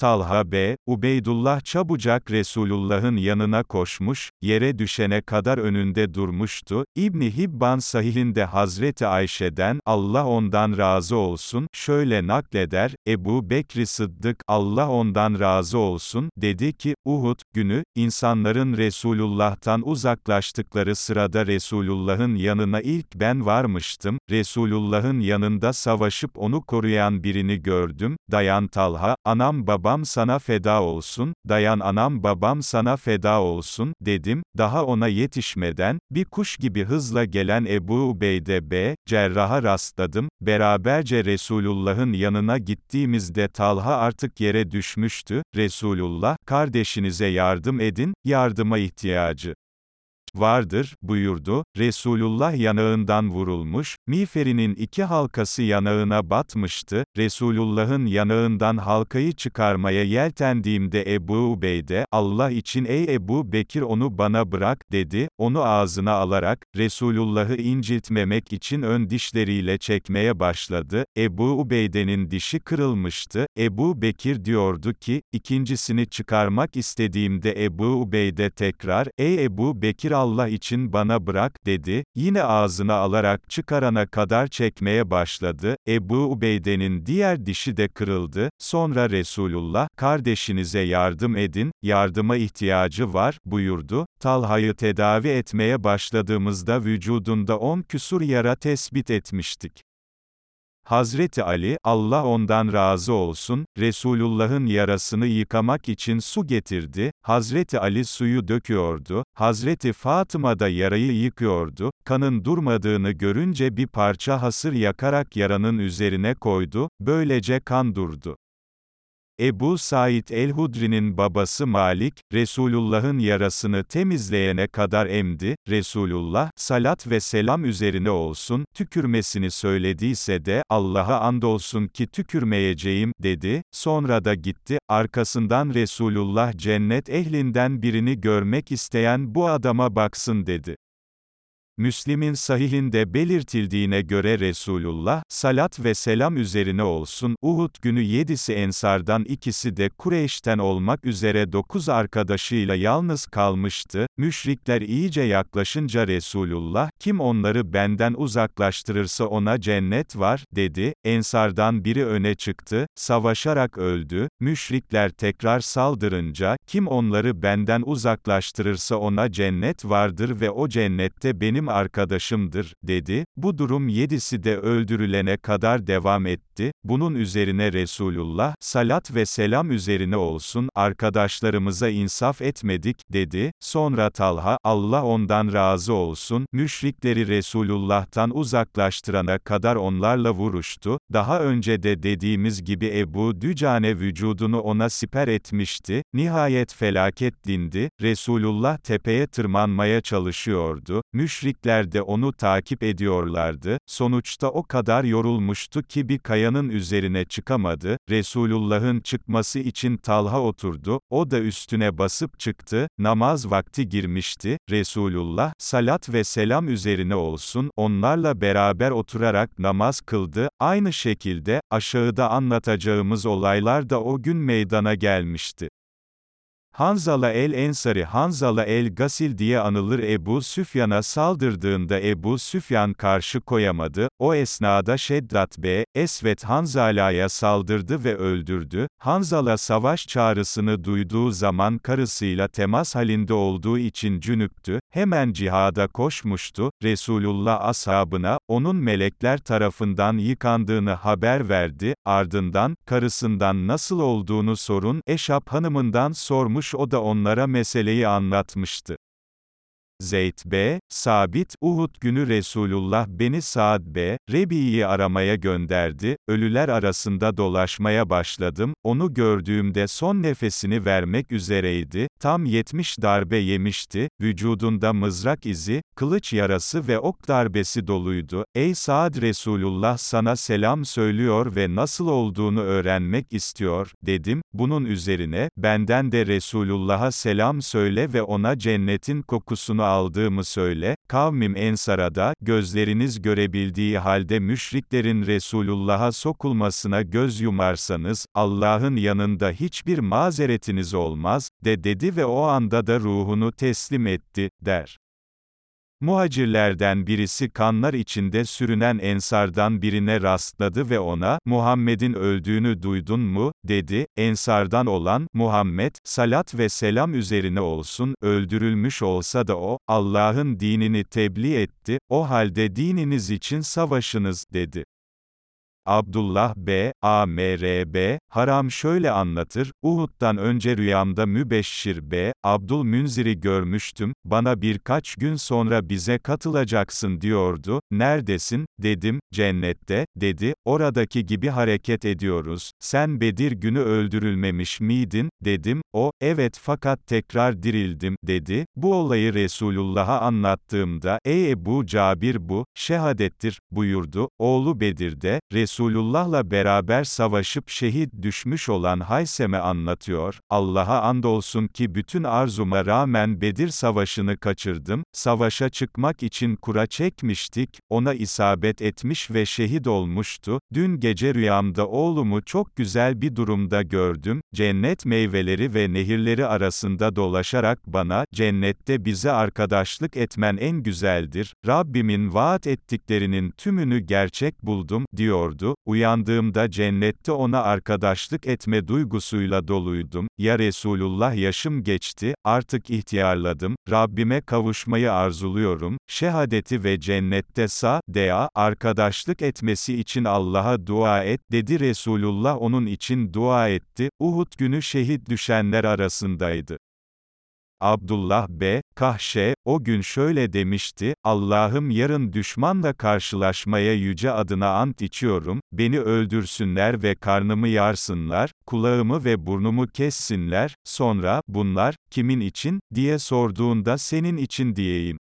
Talha B. Ubeydullah çabucak Resulullah'ın yanına koşmuş, yere düşene kadar önünde durmuştu. İbni Hibban sahihinde Hazreti Ayşe'den, Allah ondan razı olsun, şöyle nakleder, Ebu Bekri Sıddık, Allah ondan razı olsun, dedi ki, Uhud günü, insanların Resulullah'tan uzaklaştıkları sırada Resulullah'ın yanına ilk ben varmıştım, Resulullah'ın yanında savaşıp onu koruyan birini gördüm, dayan Talha, anam babam, babam sana feda olsun, dayan anam babam sana feda olsun, dedim, daha ona yetişmeden, bir kuş gibi hızla gelen Ebu Ubeyde B. Cerrah'a rastladım, beraberce Resulullah'ın yanına gittiğimizde Talha artık yere düşmüştü, Resulullah, kardeşinize yardım edin, yardıma ihtiyacı vardır, buyurdu, Resulullah yanağından vurulmuş, miğferinin iki halkası yanağına batmıştı, Resulullah'ın yanağından halkayı çıkarmaya yeltendiğimde Ebu Ubeyde, Allah için ey Ebu Bekir onu bana bırak, dedi, onu ağzına alarak, Resulullah'ı inciltmemek için ön dişleriyle çekmeye başladı, Ebu Ubeyde'nin dişi kırılmıştı, Ebu Bekir diyordu ki, ikincisini çıkarmak istediğimde Ebu Ubeyde tekrar, ey Ebu Bekir Allah için bana bırak, dedi, yine ağzına alarak çıkarana kadar çekmeye başladı, Ebu Ubeyde'nin diğer dişi de kırıldı, sonra Resulullah, kardeşinize yardım edin, yardıma ihtiyacı var, buyurdu, Talha'yı tedavi etmeye başladığımızda vücudunda on küsur yara tespit etmiştik. Hazreti Ali, Allah ondan razı olsun, Resulullah'ın yarasını yıkamak için su getirdi, Hazreti Ali suyu döküyordu, Hazreti Fatıma da yarayı yıkıyordu, kanın durmadığını görünce bir parça hasır yakarak yaranın üzerine koydu, böylece kan durdu. Ebu Said el-Hudri'nin babası Malik, Resulullah'ın yarasını temizleyene kadar emdi, Resulullah, salat ve selam üzerine olsun, tükürmesini söylediyse de, Allah'a andolsun ki tükürmeyeceğim, dedi, sonra da gitti, arkasından Resulullah cennet ehlinden birini görmek isteyen bu adama baksın dedi. Müslim'in sahihinde belirtildiğine göre Resulullah, salat ve selam üzerine olsun, Uhud günü yedisi Ensardan ikisi de Kureyş'ten olmak üzere dokuz arkadaşıyla yalnız kalmıştı, müşrikler iyice yaklaşınca Resulullah, kim onları benden uzaklaştırırsa ona cennet var, dedi, Ensardan biri öne çıktı, savaşarak öldü, müşrikler tekrar saldırınca, kim onları benden uzaklaştırırsa ona cennet vardır ve o cennette benim arkadaşımdır, dedi. Bu durum yedisi de öldürülene kadar devam etti. Bunun üzerine Resulullah, salat ve selam üzerine olsun, arkadaşlarımıza insaf etmedik, dedi. Sonra Talha, Allah ondan razı olsun, müşrikleri Resulullah'tan uzaklaştırana kadar onlarla vuruştu. Daha önce de dediğimiz gibi Ebu Dücane vücudunu ona siper etmişti. Nihayet felaket dindi. Resulullah tepeye tırmanmaya çalışıyordu. Müşrik Müşrikler de onu takip ediyorlardı, sonuçta o kadar yorulmuştu ki bir kayanın üzerine çıkamadı, Resulullah'ın çıkması için Talha oturdu, o da üstüne basıp çıktı, namaz vakti girmişti, Resulullah, salat ve selam üzerine olsun, onlarla beraber oturarak namaz kıldı, aynı şekilde, aşağıda anlatacağımız olaylar da o gün meydana gelmişti. Hanzala el-Ensari Hanzala el-Gasil diye anılır. Ebu Süfyan'a saldırdığında Ebu Süfyan karşı koyamadı, o esnada Şeddat B. Esvet Hanzala'ya saldırdı ve öldürdü, Hanzala savaş çağrısını duyduğu zaman karısıyla temas halinde olduğu için cünüptü, hemen cihada koşmuştu, Resulullah ashabına, onun melekler tarafından yıkandığını haber verdi, ardından, karısından nasıl olduğunu sorun, Eşap hanımından sormuş o da onlara meseleyi anlatmıştı. Zeyd B., Sabit, Uhud günü Resulullah beni Saad B., Rebi'yi aramaya gönderdi, ölüler arasında dolaşmaya başladım, onu gördüğümde son nefesini vermek üzereydi, tam 70 darbe yemişti, vücudunda mızrak izi, kılıç yarası ve ok darbesi doluydu, ey Saad Resulullah sana selam söylüyor ve nasıl olduğunu öğrenmek istiyor, dedim, bunun üzerine, benden de Resulullah'a selam söyle ve ona cennetin kokusunu aldığımı söyle, kavmim Ensara'da, gözleriniz görebildiği halde müşriklerin Resulullah'a sokulmasına göz yumarsanız, Allah'ın yanında hiçbir mazeretiniz olmaz, de dedi ve o anda da ruhunu teslim etti, der. Muhacirlerden birisi kanlar içinde sürünen ensardan birine rastladı ve ona, Muhammed'in öldüğünü duydun mu, dedi, ensardan olan, Muhammed, salat ve selam üzerine olsun, öldürülmüş olsa da o, Allah'ın dinini tebliğ etti, o halde dininiz için savaşınız, dedi. Abdullah B. AMRB, Haram şöyle anlatır, Uhud'dan önce rüyamda Mübeşşir B. Abdul Münzir'i görmüştüm, bana birkaç gün sonra bize katılacaksın diyordu, neredesin, dedim, cennette, dedi, oradaki gibi hareket ediyoruz, sen Bedir günü öldürülmemiş miydin, dedim, o, evet fakat tekrar dirildim, dedi, bu olayı Resulullah'a anlattığımda, ey Ebu Cabir bu, şehadettir, buyurdu, oğlu Bedir'de, Resul Resulullah'la beraber savaşıp şehit düşmüş olan Haysem'e anlatıyor, Allah'a andolsun ki bütün arzuma rağmen Bedir Savaşı'nı kaçırdım, savaşa çıkmak için kura çekmiştik, ona isabet etmiş ve şehit olmuştu, dün gece rüyamda oğlumu çok güzel bir durumda gördüm, cennet meyveleri ve nehirleri arasında dolaşarak bana, cennette bize arkadaşlık etmen en güzeldir, Rabbimin vaat ettiklerinin tümünü gerçek buldum, diyordu, uyandığımda cennette ona arkadaşlık etme duygusuyla doluydum, ya Resulullah yaşım geçti, artık ihtiyarladım, Rabbime kavuşmayı arzuluyorum, şehadeti ve cennette sa, dea, arkadaşlık etmesi için Allah'a dua et, dedi Resulullah. Onun için dua etti, Uhud günü şehit düşenler arasındaydı. Abdullah B. Kahşe, o gün şöyle demişti, Allah'ım yarın düşmanla karşılaşmaya yüce adına ant içiyorum, beni öldürsünler ve karnımı yarsınlar, kulağımı ve burnumu kessinler, sonra, bunlar, kimin için, diye sorduğunda senin için diyeyim.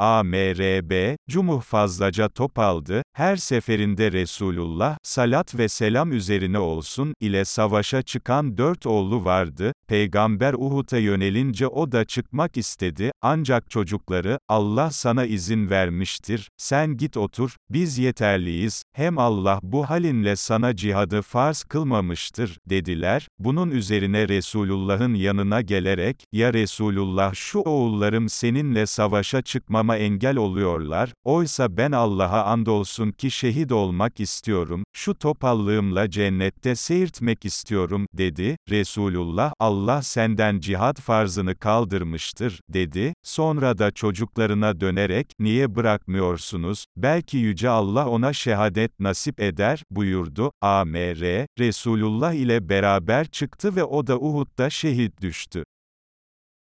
AMRB, Cumuh fazlaca top aldı, her seferinde Resulullah, salat ve selam üzerine olsun, ile savaşa çıkan dört oğlu vardı, Peygamber Uhud'a yönelince o da çıkmak istedi, ancak çocukları, Allah sana izin vermiştir, sen git otur, biz yeterliyiz, hem Allah bu halinle sana cihadı farz kılmamıştır, dediler, bunun üzerine Resulullah'ın yanına gelerek, ya Resulullah şu oğullarım seninle savaşa çıkmama engel oluyorlar, oysa ben Allah'a andolsun ki şehit olmak istiyorum, şu topallığımla cennette seyirtmek istiyorum, dedi, Resulullah, Allah senden cihat farzını kaldırmıştır, dedi, sonra da çocuklarına dönerek, niye bırakmıyorsunuz, belki Yüce Allah ona şehadet nasip eder, buyurdu, AMR, Resulullah ile beraber çıktı ve o da Uhud'da şehit düştü.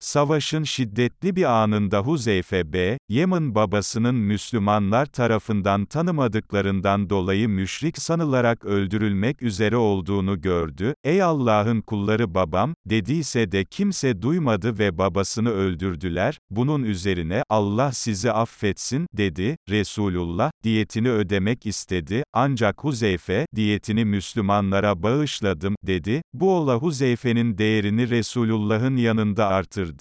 Savaşın şiddetli bir anında Huzeyfe B., Yemen babasının Müslümanlar tarafından tanımadıklarından dolayı müşrik sanılarak öldürülmek üzere olduğunu gördü. Ey Allah'ın kulları babam, dediyse de kimse duymadı ve babasını öldürdüler. Bunun üzerine, Allah sizi affetsin, dedi. Resulullah, diyetini ödemek istedi. Ancak Huzeyfe, diyetini Müslümanlara bağışladım, dedi. Bu ola Huzeyfe'nin değerini Resulullah'ın yanında artırdı.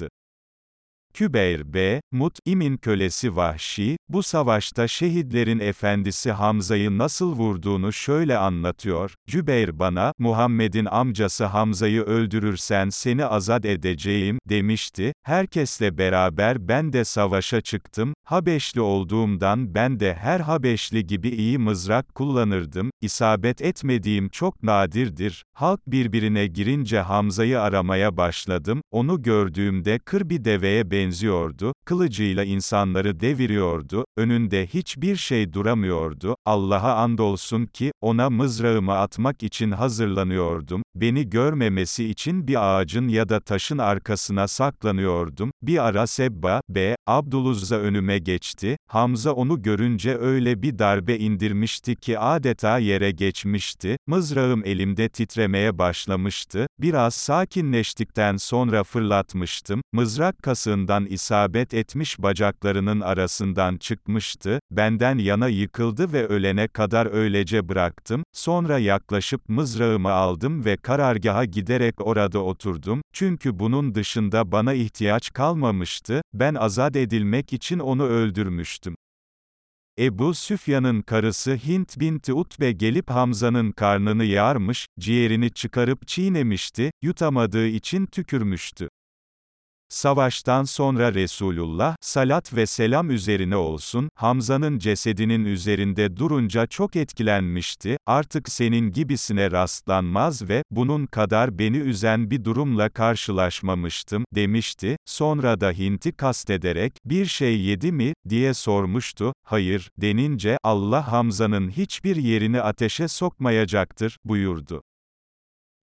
Kübeyr B. Mut'im'in kölesi Vahşi, bu savaşta şehitlerin efendisi Hamza'yı nasıl vurduğunu şöyle anlatıyor, Cübeyr bana, Muhammed'in amcası Hamza'yı öldürürsen seni azat edeceğim, demişti, herkesle beraber ben de savaşa çıktım, Habeşli olduğumdan ben de her Habeşli gibi iyi mızrak kullanırdım, isabet etmediğim çok nadirdir, halk birbirine girince Hamza'yı aramaya başladım, onu gördüğümde kır bir deveye benziyordu, kılıcıyla insanları deviriyordu, önünde hiçbir şey duramıyordu, Allah'a andolsun ki, ona mızrağımı atmak için hazırlanıyordum, beni görmemesi için bir ağacın ya da taşın arkasına saklanıyordum, bir ara Sebba, B. Abdüluzza önüme geçti, Hamza onu görünce öyle bir darbe indirmişti ki adeta yere geçmişti, mızrağım elimde titremeye başlamıştı, biraz sakinleştikten sonra fırlatmıştım, mızrak kasığından isabet etmiş bacaklarının arasından çıkmıştı, benden yana yıkıldı ve ölene kadar öylece bıraktım, sonra yaklaşıp mızrağımı aldım ve karargaha giderek orada oturdum, çünkü bunun dışında bana ihtiyaç kalmamıştı, ben azat edilmek için onu öldürmüştüm. Ebu Süfyan'ın karısı Hint binti Utbe gelip Hamza'nın karnını yarmış, ciğerini çıkarıp çiğnemişti, yutamadığı için tükürmüştü. Savaştan sonra Resulullah, salat ve selam üzerine olsun, Hamza'nın cesedinin üzerinde durunca çok etkilenmişti, artık senin gibisine rastlanmaz ve, bunun kadar beni üzen bir durumla karşılaşmamıştım, demişti, sonra da Hint'i kastederek, bir şey yedi mi, diye sormuştu, hayır, denince, Allah Hamza'nın hiçbir yerini ateşe sokmayacaktır, buyurdu.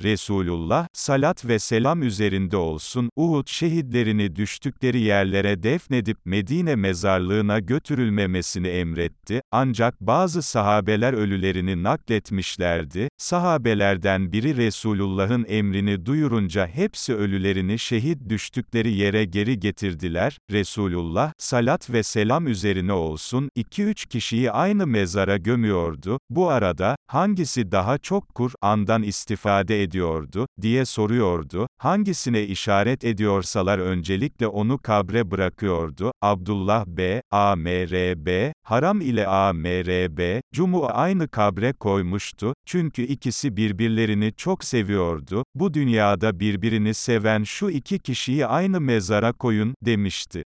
Resulullah, salat ve selam üzerinde olsun, Uhud şehitlerini düştükleri yerlere defnedip Medine mezarlığına götürülmemesini emretti, ancak bazı sahabeler ölülerini nakletmişlerdi, sahabelerden biri Resulullah'ın emrini duyurunca hepsi ölülerini şehit düştükleri yere geri getirdiler, Resulullah, salat ve selam üzerine olsun, 2-3 kişiyi aynı mezara gömüyordu, bu arada, hangisi daha çok Kur'an'dan istifade ediyordu, ediyordu, diye soruyordu, hangisine işaret ediyorsalar öncelikle onu kabre bırakıyordu, Abdullah B, AMRB, Haram ile AMRB, Cumu aynı kabre koymuştu, çünkü ikisi birbirlerini çok seviyordu, bu dünyada birbirini seven şu iki kişiyi aynı mezara koyun, demişti.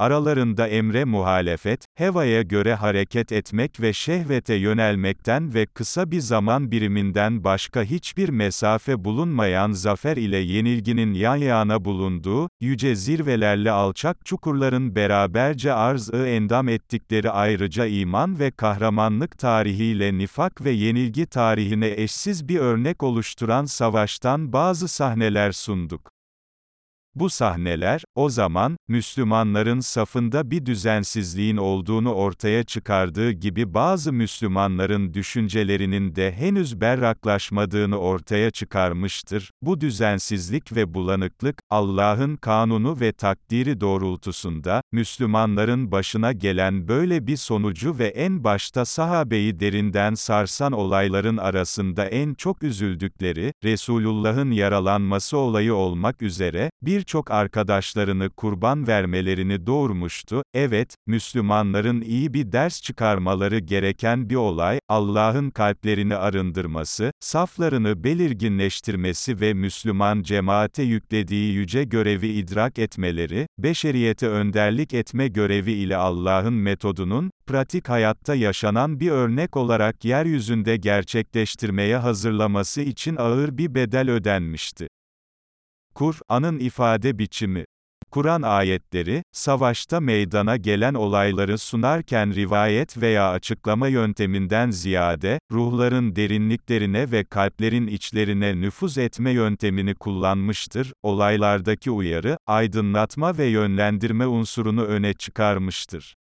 Aralarında emre muhalefet, hevaya göre hareket etmek ve şehvete yönelmekten ve kısa bir zaman biriminden başka hiçbir mesafe bulunmayan zafer ile yenilginin yan yana bulunduğu, yüce zirvelerle alçak çukurların beraberce arz-ı endam ettikleri ayrıca iman ve kahramanlık tarihiyle nifak ve yenilgi tarihine eşsiz bir örnek oluşturan savaştan bazı sahneler sunduk. Bu sahneler, o zaman, Müslümanların safında bir düzensizliğin olduğunu ortaya çıkardığı gibi bazı Müslümanların düşüncelerinin de henüz berraklaşmadığını ortaya çıkarmıştır. Bu düzensizlik ve bulanıklık, Allah'ın kanunu ve takdiri doğrultusunda, Müslümanların başına gelen böyle bir sonucu ve en başta sahabeyi derinden sarsan olayların arasında en çok üzüldükleri, Resulullah'ın yaralanması olayı olmak üzere, bir birçok arkadaşlarını kurban vermelerini doğurmuştu. Evet, Müslümanların iyi bir ders çıkarmaları gereken bir olay, Allah'ın kalplerini arındırması, saflarını belirginleştirmesi ve Müslüman cemaate yüklediği yüce görevi idrak etmeleri, beşeriyete önderlik etme görevi ile Allah'ın metodunun, pratik hayatta yaşanan bir örnek olarak yeryüzünde gerçekleştirmeye hazırlaması için ağır bir bedel ödenmişti. Kur'an'ın ifade biçimi Kur'an ayetleri, savaşta meydana gelen olayları sunarken rivayet veya açıklama yönteminden ziyade, ruhların derinliklerine ve kalplerin içlerine nüfuz etme yöntemini kullanmıştır, olaylardaki uyarı, aydınlatma ve yönlendirme unsurunu öne çıkarmıştır.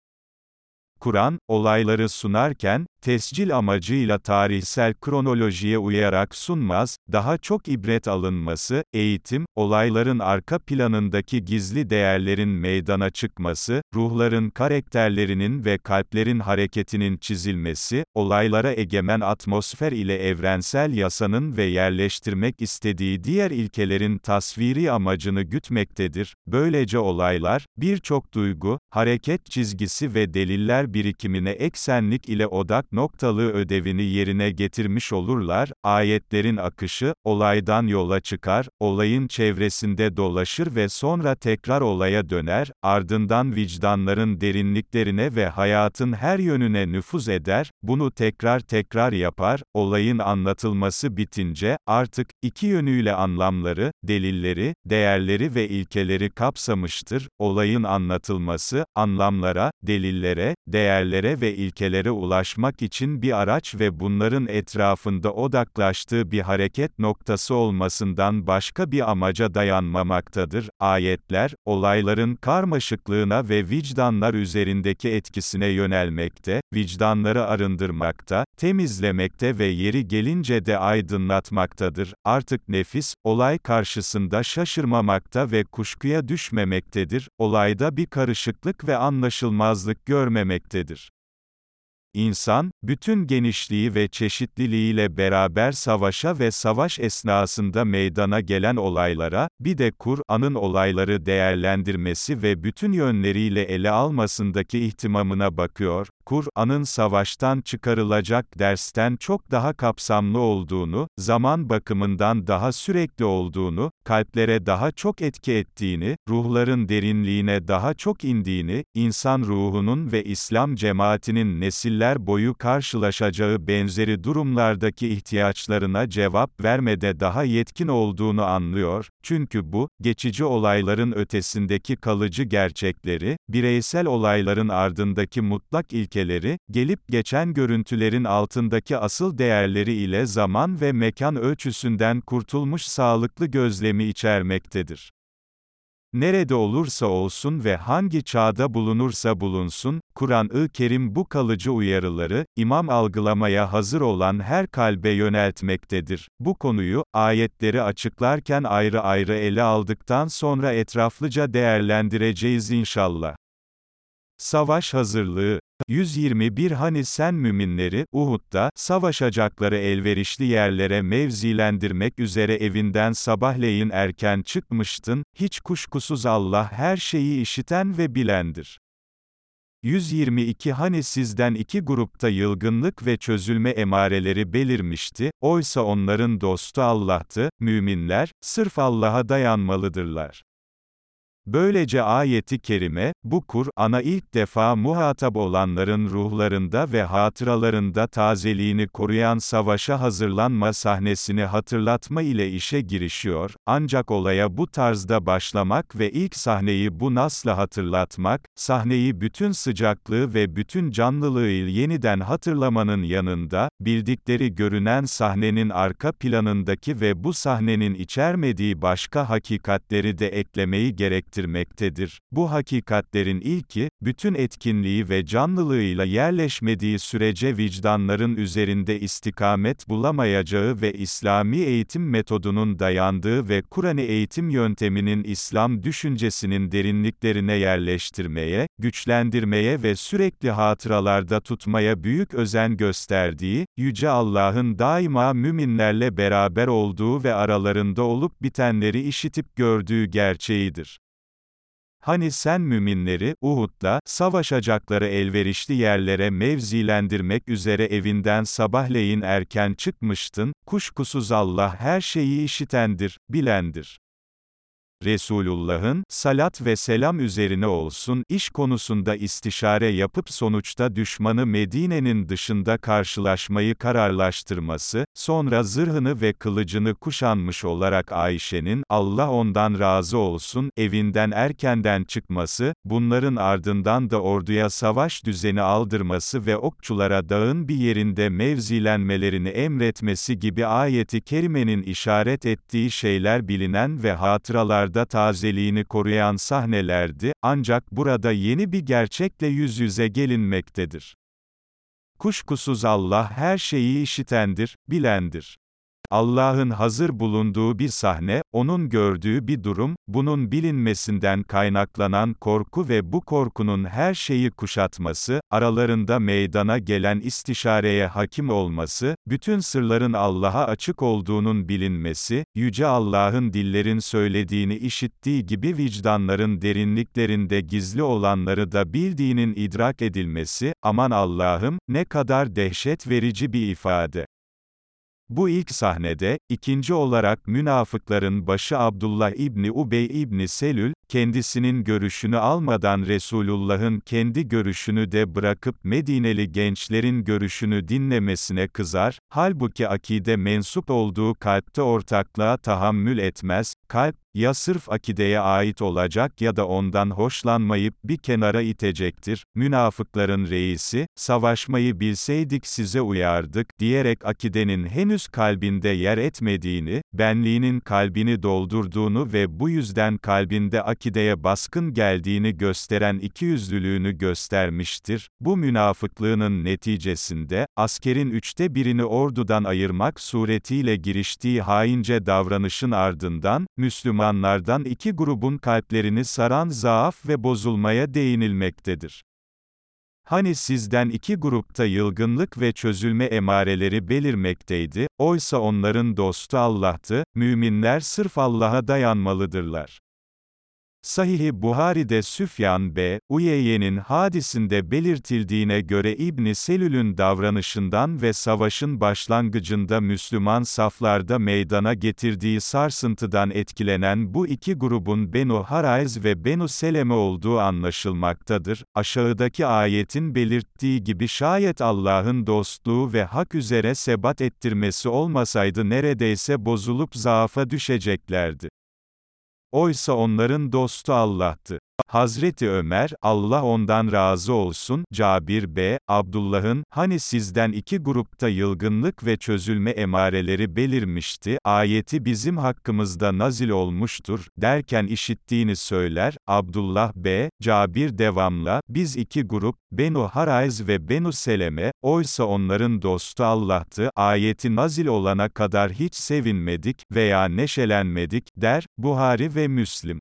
Kur'an, olayları sunarken, tescil amacıyla tarihsel kronolojiye uyarak sunmaz, daha çok ibret alınması, eğitim, olayların arka planındaki gizli değerlerin meydana çıkması, ruhların karakterlerinin ve kalplerin hareketinin çizilmesi, olaylara egemen atmosfer ile evrensel yasanın ve yerleştirmek istediği diğer ilkelerin tasviri amacını gütmektedir. Böylece olaylar, birçok duygu, hareket çizgisi ve deliller birikimine eksenlik ile odak noktalı ödevini yerine getirmiş olurlar, ayetlerin akışı, olaydan yola çıkar, olayın çevresinde dolaşır ve sonra tekrar olaya döner, ardından vicdanların derinliklerine ve hayatın her yönüne nüfuz eder, bunu tekrar tekrar yapar, olayın anlatılması bitince, artık, iki yönüyle anlamları, delilleri, değerleri ve ilkeleri kapsamıştır, olayın anlatılması, anlamlara, delillere, değerlere, ve ilkelere ulaşmak için bir araç ve bunların etrafında odaklaştığı bir hareket noktası olmasından başka bir amaca dayanmamaktadır. Ayetler, olayların karmaşıklığına ve vicdanlar üzerindeki etkisine yönelmekte, vicdanları arındırmakta, temizlemekte ve yeri gelince de aydınlatmaktadır. Artık nefis, olay karşısında şaşırmamakta ve kuşkuya düşmemektedir, olayda bir karışıklık ve anlaşılmazlık görmemektedir. İnsan, bütün genişliği ve çeşitliliğiyle beraber savaşa ve savaş esnasında meydana gelen olaylara, bir de Kur'an'ın olayları değerlendirmesi ve bütün yönleriyle ele almasındaki ihtimamına bakıyor, Kur'an'ın savaştan çıkarılacak dersten çok daha kapsamlı olduğunu, zaman bakımından daha sürekli olduğunu, kalplere daha çok etki ettiğini, ruhların derinliğine daha çok indiğini, insan ruhunun ve İslam cemaatinin nesiller boyu karşılaşacağı benzeri durumlardaki ihtiyaçlarına cevap vermede daha yetkin olduğunu anlıyor, çünkü bu, geçici olayların ötesindeki kalıcı gerçekleri, bireysel olayların ardındaki mutlak ilkeleri, gelip geçen görüntülerin altındaki asıl değerleri ile zaman ve mekan ölçüsünden kurtulmuş sağlıklı gözlemi içermektedir. Nerede olursa olsun ve hangi çağda bulunursa bulunsun, Kur'an-ı Kerim bu kalıcı uyarıları, imam algılamaya hazır olan her kalbe yöneltmektedir. Bu konuyu, ayetleri açıklarken ayrı ayrı ele aldıktan sonra etraflıca değerlendireceğiz inşallah. Savaş hazırlığı 121 Hani sen müminleri, Uhud'da, savaşacakları elverişli yerlere mevzilendirmek üzere evinden sabahleyin erken çıkmıştın, hiç kuşkusuz Allah her şeyi işiten ve bilendir. 122 Hani sizden iki grupta yılgınlık ve çözülme emareleri belirmişti, oysa onların dostu Allah'tı, müminler, sırf Allah'a dayanmalıdırlar. Böylece ayeti kerime, bu Kur'an'a ilk defa muhatap olanların ruhlarında ve hatıralarında tazeliğini koruyan savaşa hazırlanma sahnesini hatırlatma ile işe girişiyor, ancak olaya bu tarzda başlamak ve ilk sahneyi bu nasla hatırlatmak, sahneyi bütün sıcaklığı ve bütün canlılığı ile yeniden hatırlamanın yanında, bildikleri görünen sahnenin arka planındaki ve bu sahnenin içermediği başka hakikatleri de eklemeyi gerektirir gerektirmektedir. Bu hakikatlerin ilki, bütün etkinliği ve canlılığıyla yerleşmediği sürece vicdanların üzerinde istikamet bulamayacağı ve İslami eğitim metodunun dayandığı ve Kur'an'ı eğitim yönteminin İslam düşüncesinin derinliklerine yerleştirmeye, güçlendirmeye ve sürekli hatıralarda tutmaya büyük özen gösterdiği, Yüce Allah'ın daima müminlerle beraber olduğu ve aralarında olup bitenleri işitip gördüğü gerçeğidir. Hani sen müminleri, Uhud'da, savaşacakları elverişli yerlere mevzilendirmek üzere evinden sabahleyin erken çıkmıştın, kuşkusuz Allah her şeyi işitendir, bilendir. Resulullah'ın, salat ve selam üzerine olsun, iş konusunda istişare yapıp sonuçta düşmanı Medine'nin dışında karşılaşmayı kararlaştırması, sonra zırhını ve kılıcını kuşanmış olarak Ayşe'nin, Allah ondan razı olsun, evinden erkenden çıkması, bunların ardından da orduya savaş düzeni aldırması ve okçulara dağın bir yerinde mevzilenmelerini emretmesi gibi ayeti kerimenin işaret ettiği şeyler bilinen ve hatıralar yıllarda tazeliğini koruyan sahnelerdi, ancak burada yeni bir gerçekle yüz yüze gelinmektedir. Kuşkusuz Allah her şeyi işitendir, bilendir. Allah'ın hazır bulunduğu bir sahne, onun gördüğü bir durum, bunun bilinmesinden kaynaklanan korku ve bu korkunun her şeyi kuşatması, aralarında meydana gelen istişareye hakim olması, bütün sırların Allah'a açık olduğunun bilinmesi, Yüce Allah'ın dillerin söylediğini işittiği gibi vicdanların derinliklerinde gizli olanları da bildiğinin idrak edilmesi, aman Allah'ım, ne kadar dehşet verici bir ifade. Bu ilk sahnede, ikinci olarak münafıkların başı Abdullah İbni Ubey İbni Selül, kendisinin görüşünü almadan Resulullah'ın kendi görüşünü de bırakıp Medineli gençlerin görüşünü dinlemesine kızar, halbuki akide mensup olduğu kalpte ortaklığa tahammül etmez, kalp, ya sırf akideye ait olacak ya da ondan hoşlanmayıp bir kenara itecektir. Münafıkların reisi, savaşmayı bilseydik size uyardık, diyerek akidenin henüz kalbinde yer etmediğini, benliğinin kalbini doldurduğunu ve bu yüzden kalbinde akideye baskın geldiğini gösteren ikiyüzlülüğünü göstermiştir. Bu münafıklığının neticesinde, askerin üçte birini ordudan ayırmak suretiyle giriştiği haince davranışın ardından, Müslümanlardan iki grubun kalplerini saran zaaf ve bozulmaya değinilmektedir. Hani sizden iki grupta yılgınlık ve çözülme emareleri belirmekteydi, oysa onların dostu Allah'tı, müminler sırf Allah'a dayanmalıdırlar. Sahih-i Buhari'de Süfyan B. Uyeyye'nin hadisinde belirtildiğine göre İbni Selül'ün davranışından ve savaşın başlangıcında Müslüman saflarda meydana getirdiği sarsıntıdan etkilenen bu iki grubun Benu Harayz ve Benu Seleme olduğu anlaşılmaktadır. Aşağıdaki ayetin belirttiği gibi şayet Allah'ın dostluğu ve hak üzere sebat ettirmesi olmasaydı neredeyse bozulup zaafa düşeceklerdi. Oysa onların dostu Allah'tı. Hazreti Ömer, Allah ondan razı olsun, Cabir B. Abdullah'ın, hani sizden iki grupta yılgınlık ve çözülme emareleri belirmişti, ayeti bizim hakkımızda nazil olmuştur, derken işittiğini söyler, Abdullah B. Cabir devamla, biz iki grup, Benu Harayz ve Benu Seleme, oysa onların dostu Allah'tı, ayeti nazil olana kadar hiç sevinmedik veya neşelenmedik, der, Buhari ve Müslim.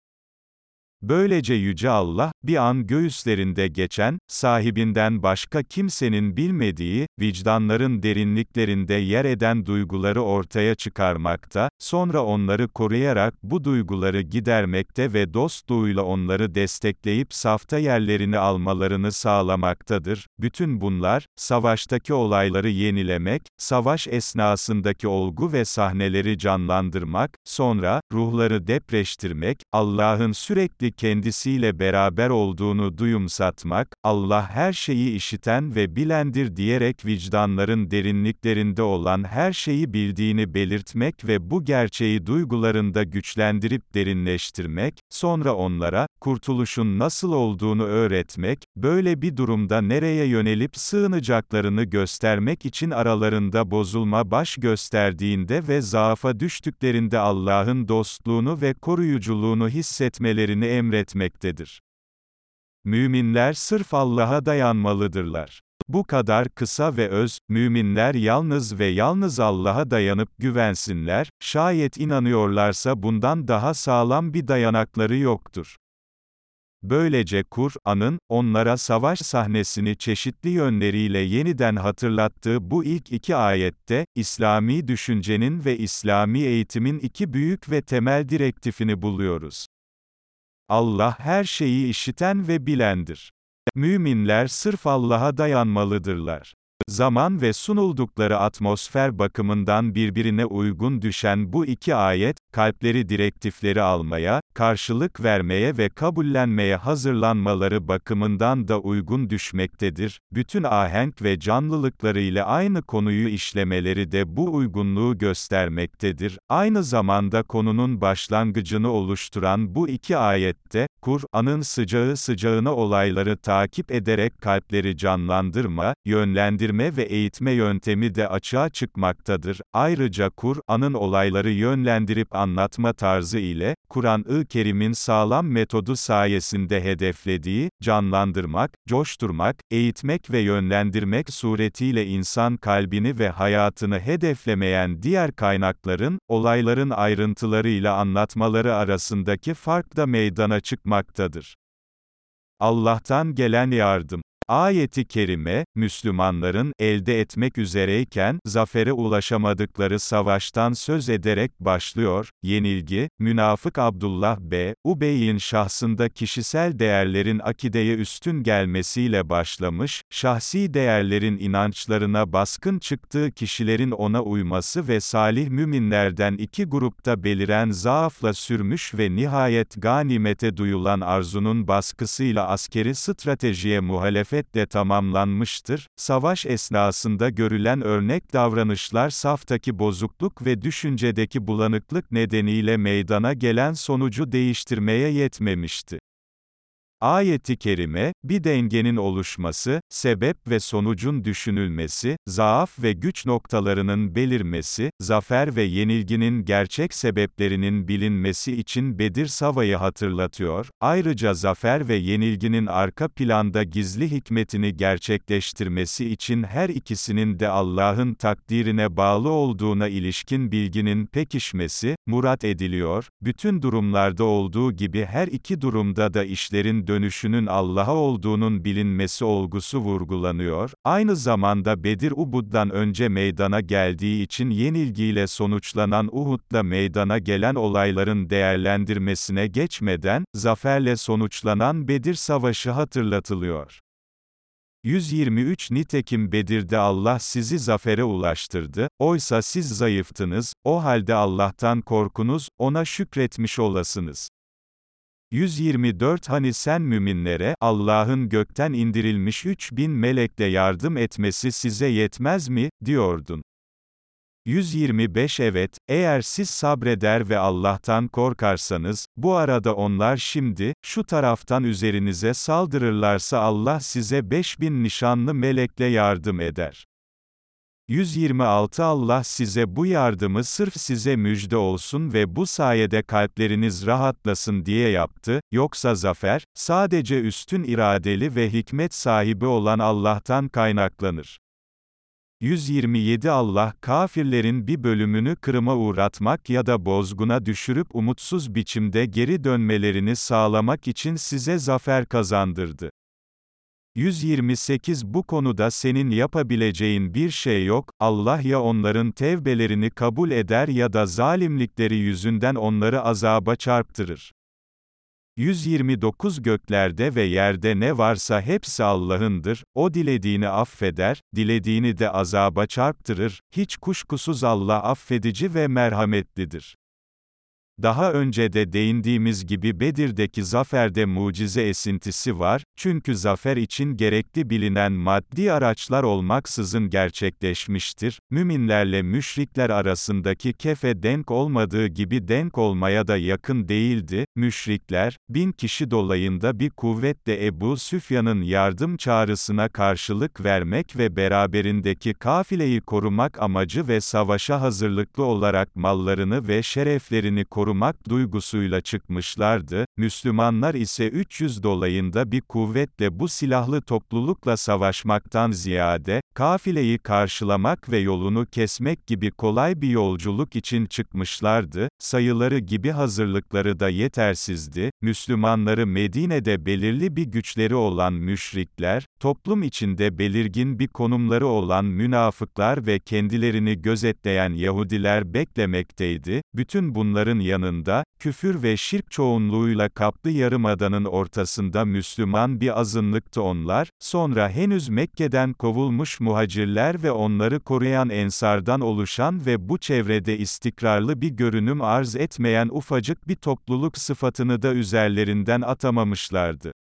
Böylece Yüce Allah, bir an göğüslerinde geçen, sahibinden başka kimsenin bilmediği, vicdanların derinliklerinde yer eden duyguları ortaya çıkarmakta, sonra onları koruyarak bu duyguları gidermekte ve dostluğuyla onları destekleyip safta yerlerini almalarını sağlamaktadır. Bütün bunlar, savaştaki olayları yenilemek, savaş esnasındaki olgu ve sahneleri canlandırmak, sonra, ruhları depreştirmek, Allah'ın sürekli kendisiyle beraber olduğunu duyumsatmak, Allah her şeyi işiten ve bilendir diyerek vicdanların derinliklerinde olan her şeyi bildiğini belirtmek ve bu gerçeği duygularında güçlendirip derinleştirmek, sonra onlara, kurtuluşun nasıl olduğunu öğretmek, böyle bir durumda nereye yönelip sığınacaklarını göstermek için aralarında bozulma baş gösterdiğinde ve zaafa düştüklerinde Allah'ın dostluğunu ve koruyuculuğunu hissetmelerini emretmektedir. Müminler sırf Allah'a dayanmalıdırlar. Bu kadar kısa ve öz, müminler yalnız ve yalnız Allah'a dayanıp güvensinler, şayet inanıyorlarsa bundan daha sağlam bir dayanakları yoktur. Böylece Kur'an'ın, onlara savaş sahnesini çeşitli yönleriyle yeniden hatırlattığı bu ilk iki ayette, İslami düşüncenin ve İslami eğitimin iki büyük ve temel direktifini buluyoruz. Allah her şeyi işiten ve bilendir. Müminler sırf Allah'a dayanmalıdırlar. Zaman ve sunuldukları atmosfer bakımından birbirine uygun düşen bu iki ayet, kalpleri direktifleri almaya, karşılık vermeye ve kabullenmeye hazırlanmaları bakımından da uygun düşmektedir. Bütün ahenk ve canlılıklarıyla aynı konuyu işlemeleri de bu uygunluğu göstermektedir. Aynı zamanda konunun başlangıcını oluşturan bu iki ayette, Kur'an'ın sıcağı sıcağına olayları takip ederek kalpleri canlandırma, yönlendirme ve eğitme yöntemi de açığa çıkmaktadır. Ayrıca Kur'an'ın olayları yönlendirip anlatma tarzı ile, Kur'an-ı Kerim'in sağlam metodu sayesinde hedeflediği, canlandırmak, coşturmak, eğitmek ve yönlendirmek suretiyle insan kalbini ve hayatını hedeflemeyen diğer kaynakların, olayların ayrıntılarıyla anlatmaları arasındaki fark da meydana çıkmaktadır. Allah'tan gelen yardım Ayeti kerime, Müslümanların, elde etmek üzereyken, zafere ulaşamadıkları savaştan söz ederek başlıyor, yenilgi, münafık Abdullah B. Ubey'in şahsında kişisel değerlerin akideye üstün gelmesiyle başlamış, şahsi değerlerin inançlarına baskın çıktığı kişilerin ona uyması ve salih müminlerden iki grupta beliren zaafla sürmüş ve nihayet ganimete duyulan arzunun baskısıyla askeri stratejiye muhalefet nefretle tamamlanmıştır, savaş esnasında görülen örnek davranışlar saftaki bozukluk ve düşüncedeki bulanıklık nedeniyle meydana gelen sonucu değiştirmeye yetmemişti. Ayeti kerime, bir dengenin oluşması, sebep ve sonucun düşünülmesi, zaaf ve güç noktalarının belirmesi, zafer ve yenilginin gerçek sebeplerinin bilinmesi için Bedir Sava'yı hatırlatıyor, ayrıca zafer ve yenilginin arka planda gizli hikmetini gerçekleştirmesi için her ikisinin de Allah'ın takdirine bağlı olduğuna ilişkin bilginin pekişmesi, murat ediliyor, bütün durumlarda olduğu gibi her iki durumda da işlerin dönüşünün Allah'a olduğunun bilinmesi olgusu vurgulanıyor, aynı zamanda Bedir Ubud'dan önce meydana geldiği için yenilgiyle sonuçlanan Uhud'da meydana gelen olayların değerlendirmesine geçmeden, zaferle sonuçlanan Bedir Savaşı hatırlatılıyor. 123 Nitekim Bedir'de Allah sizi zafere ulaştırdı, oysa siz zayıftınız, o halde Allah'tan korkunuz, ona şükretmiş olasınız. 124 Hani sen müminlere, Allah'ın gökten indirilmiş 3000 melekle yardım etmesi size yetmez mi, diyordun. 125 Evet, eğer siz sabreder ve Allah'tan korkarsanız, bu arada onlar şimdi, şu taraftan üzerinize saldırırlarsa Allah size 5000 nişanlı melekle yardım eder. 126 Allah size bu yardımı sırf size müjde olsun ve bu sayede kalpleriniz rahatlasın diye yaptı, yoksa zafer, sadece üstün iradeli ve hikmet sahibi olan Allah'tan kaynaklanır. 127 Allah kafirlerin bir bölümünü kırıma uğratmak ya da bozguna düşürüp umutsuz biçimde geri dönmelerini sağlamak için size zafer kazandırdı. 128 Bu konuda senin yapabileceğin bir şey yok, Allah ya onların tevbelerini kabul eder ya da zalimlikleri yüzünden onları azaba çarptırır. 129 Göklerde ve yerde ne varsa hepsi Allah'ındır, O dilediğini affeder, dilediğini de azaba çarptırır, hiç kuşkusuz Allah affedici ve merhametlidir. Daha önce de değindiğimiz gibi Bedir'deki zaferde mucize esintisi var, çünkü zafer için gerekli bilinen maddi araçlar olmaksızın gerçekleşmiştir. Müminlerle müşrikler arasındaki kefe denk olmadığı gibi denk olmaya da yakın değildi. Müşrikler, bin kişi dolayında bir kuvvetle Ebu Süfyan'ın yardım çağrısına karşılık vermek ve beraberindeki kafileyi korumak amacı ve savaşa hazırlıklı olarak mallarını ve şereflerini korumak korumak duygusuyla çıkmışlardı, Müslümanlar ise 300 dolayında bir kuvvetle bu silahlı toplulukla savaşmaktan ziyade, kafileyi karşılamak ve yolunu kesmek gibi kolay bir yolculuk için çıkmışlardı, sayıları gibi hazırlıkları da yetersizdi, Müslümanları Medine'de belirli bir güçleri olan müşrikler, toplum içinde belirgin bir konumları olan münafıklar ve kendilerini gözetleyen Yahudiler beklemekteydi, bütün bunların yanında, küfür ve şirk çoğunluğuyla kaplı yarımadanın ortasında Müslüman bir azınlıktı onlar, sonra henüz Mekke'den kovulmuş muhacirler ve onları koruyan ensardan oluşan ve bu çevrede istikrarlı bir görünüm arz etmeyen ufacık bir topluluk sıfatını da üzerlerinden atamamışlardı.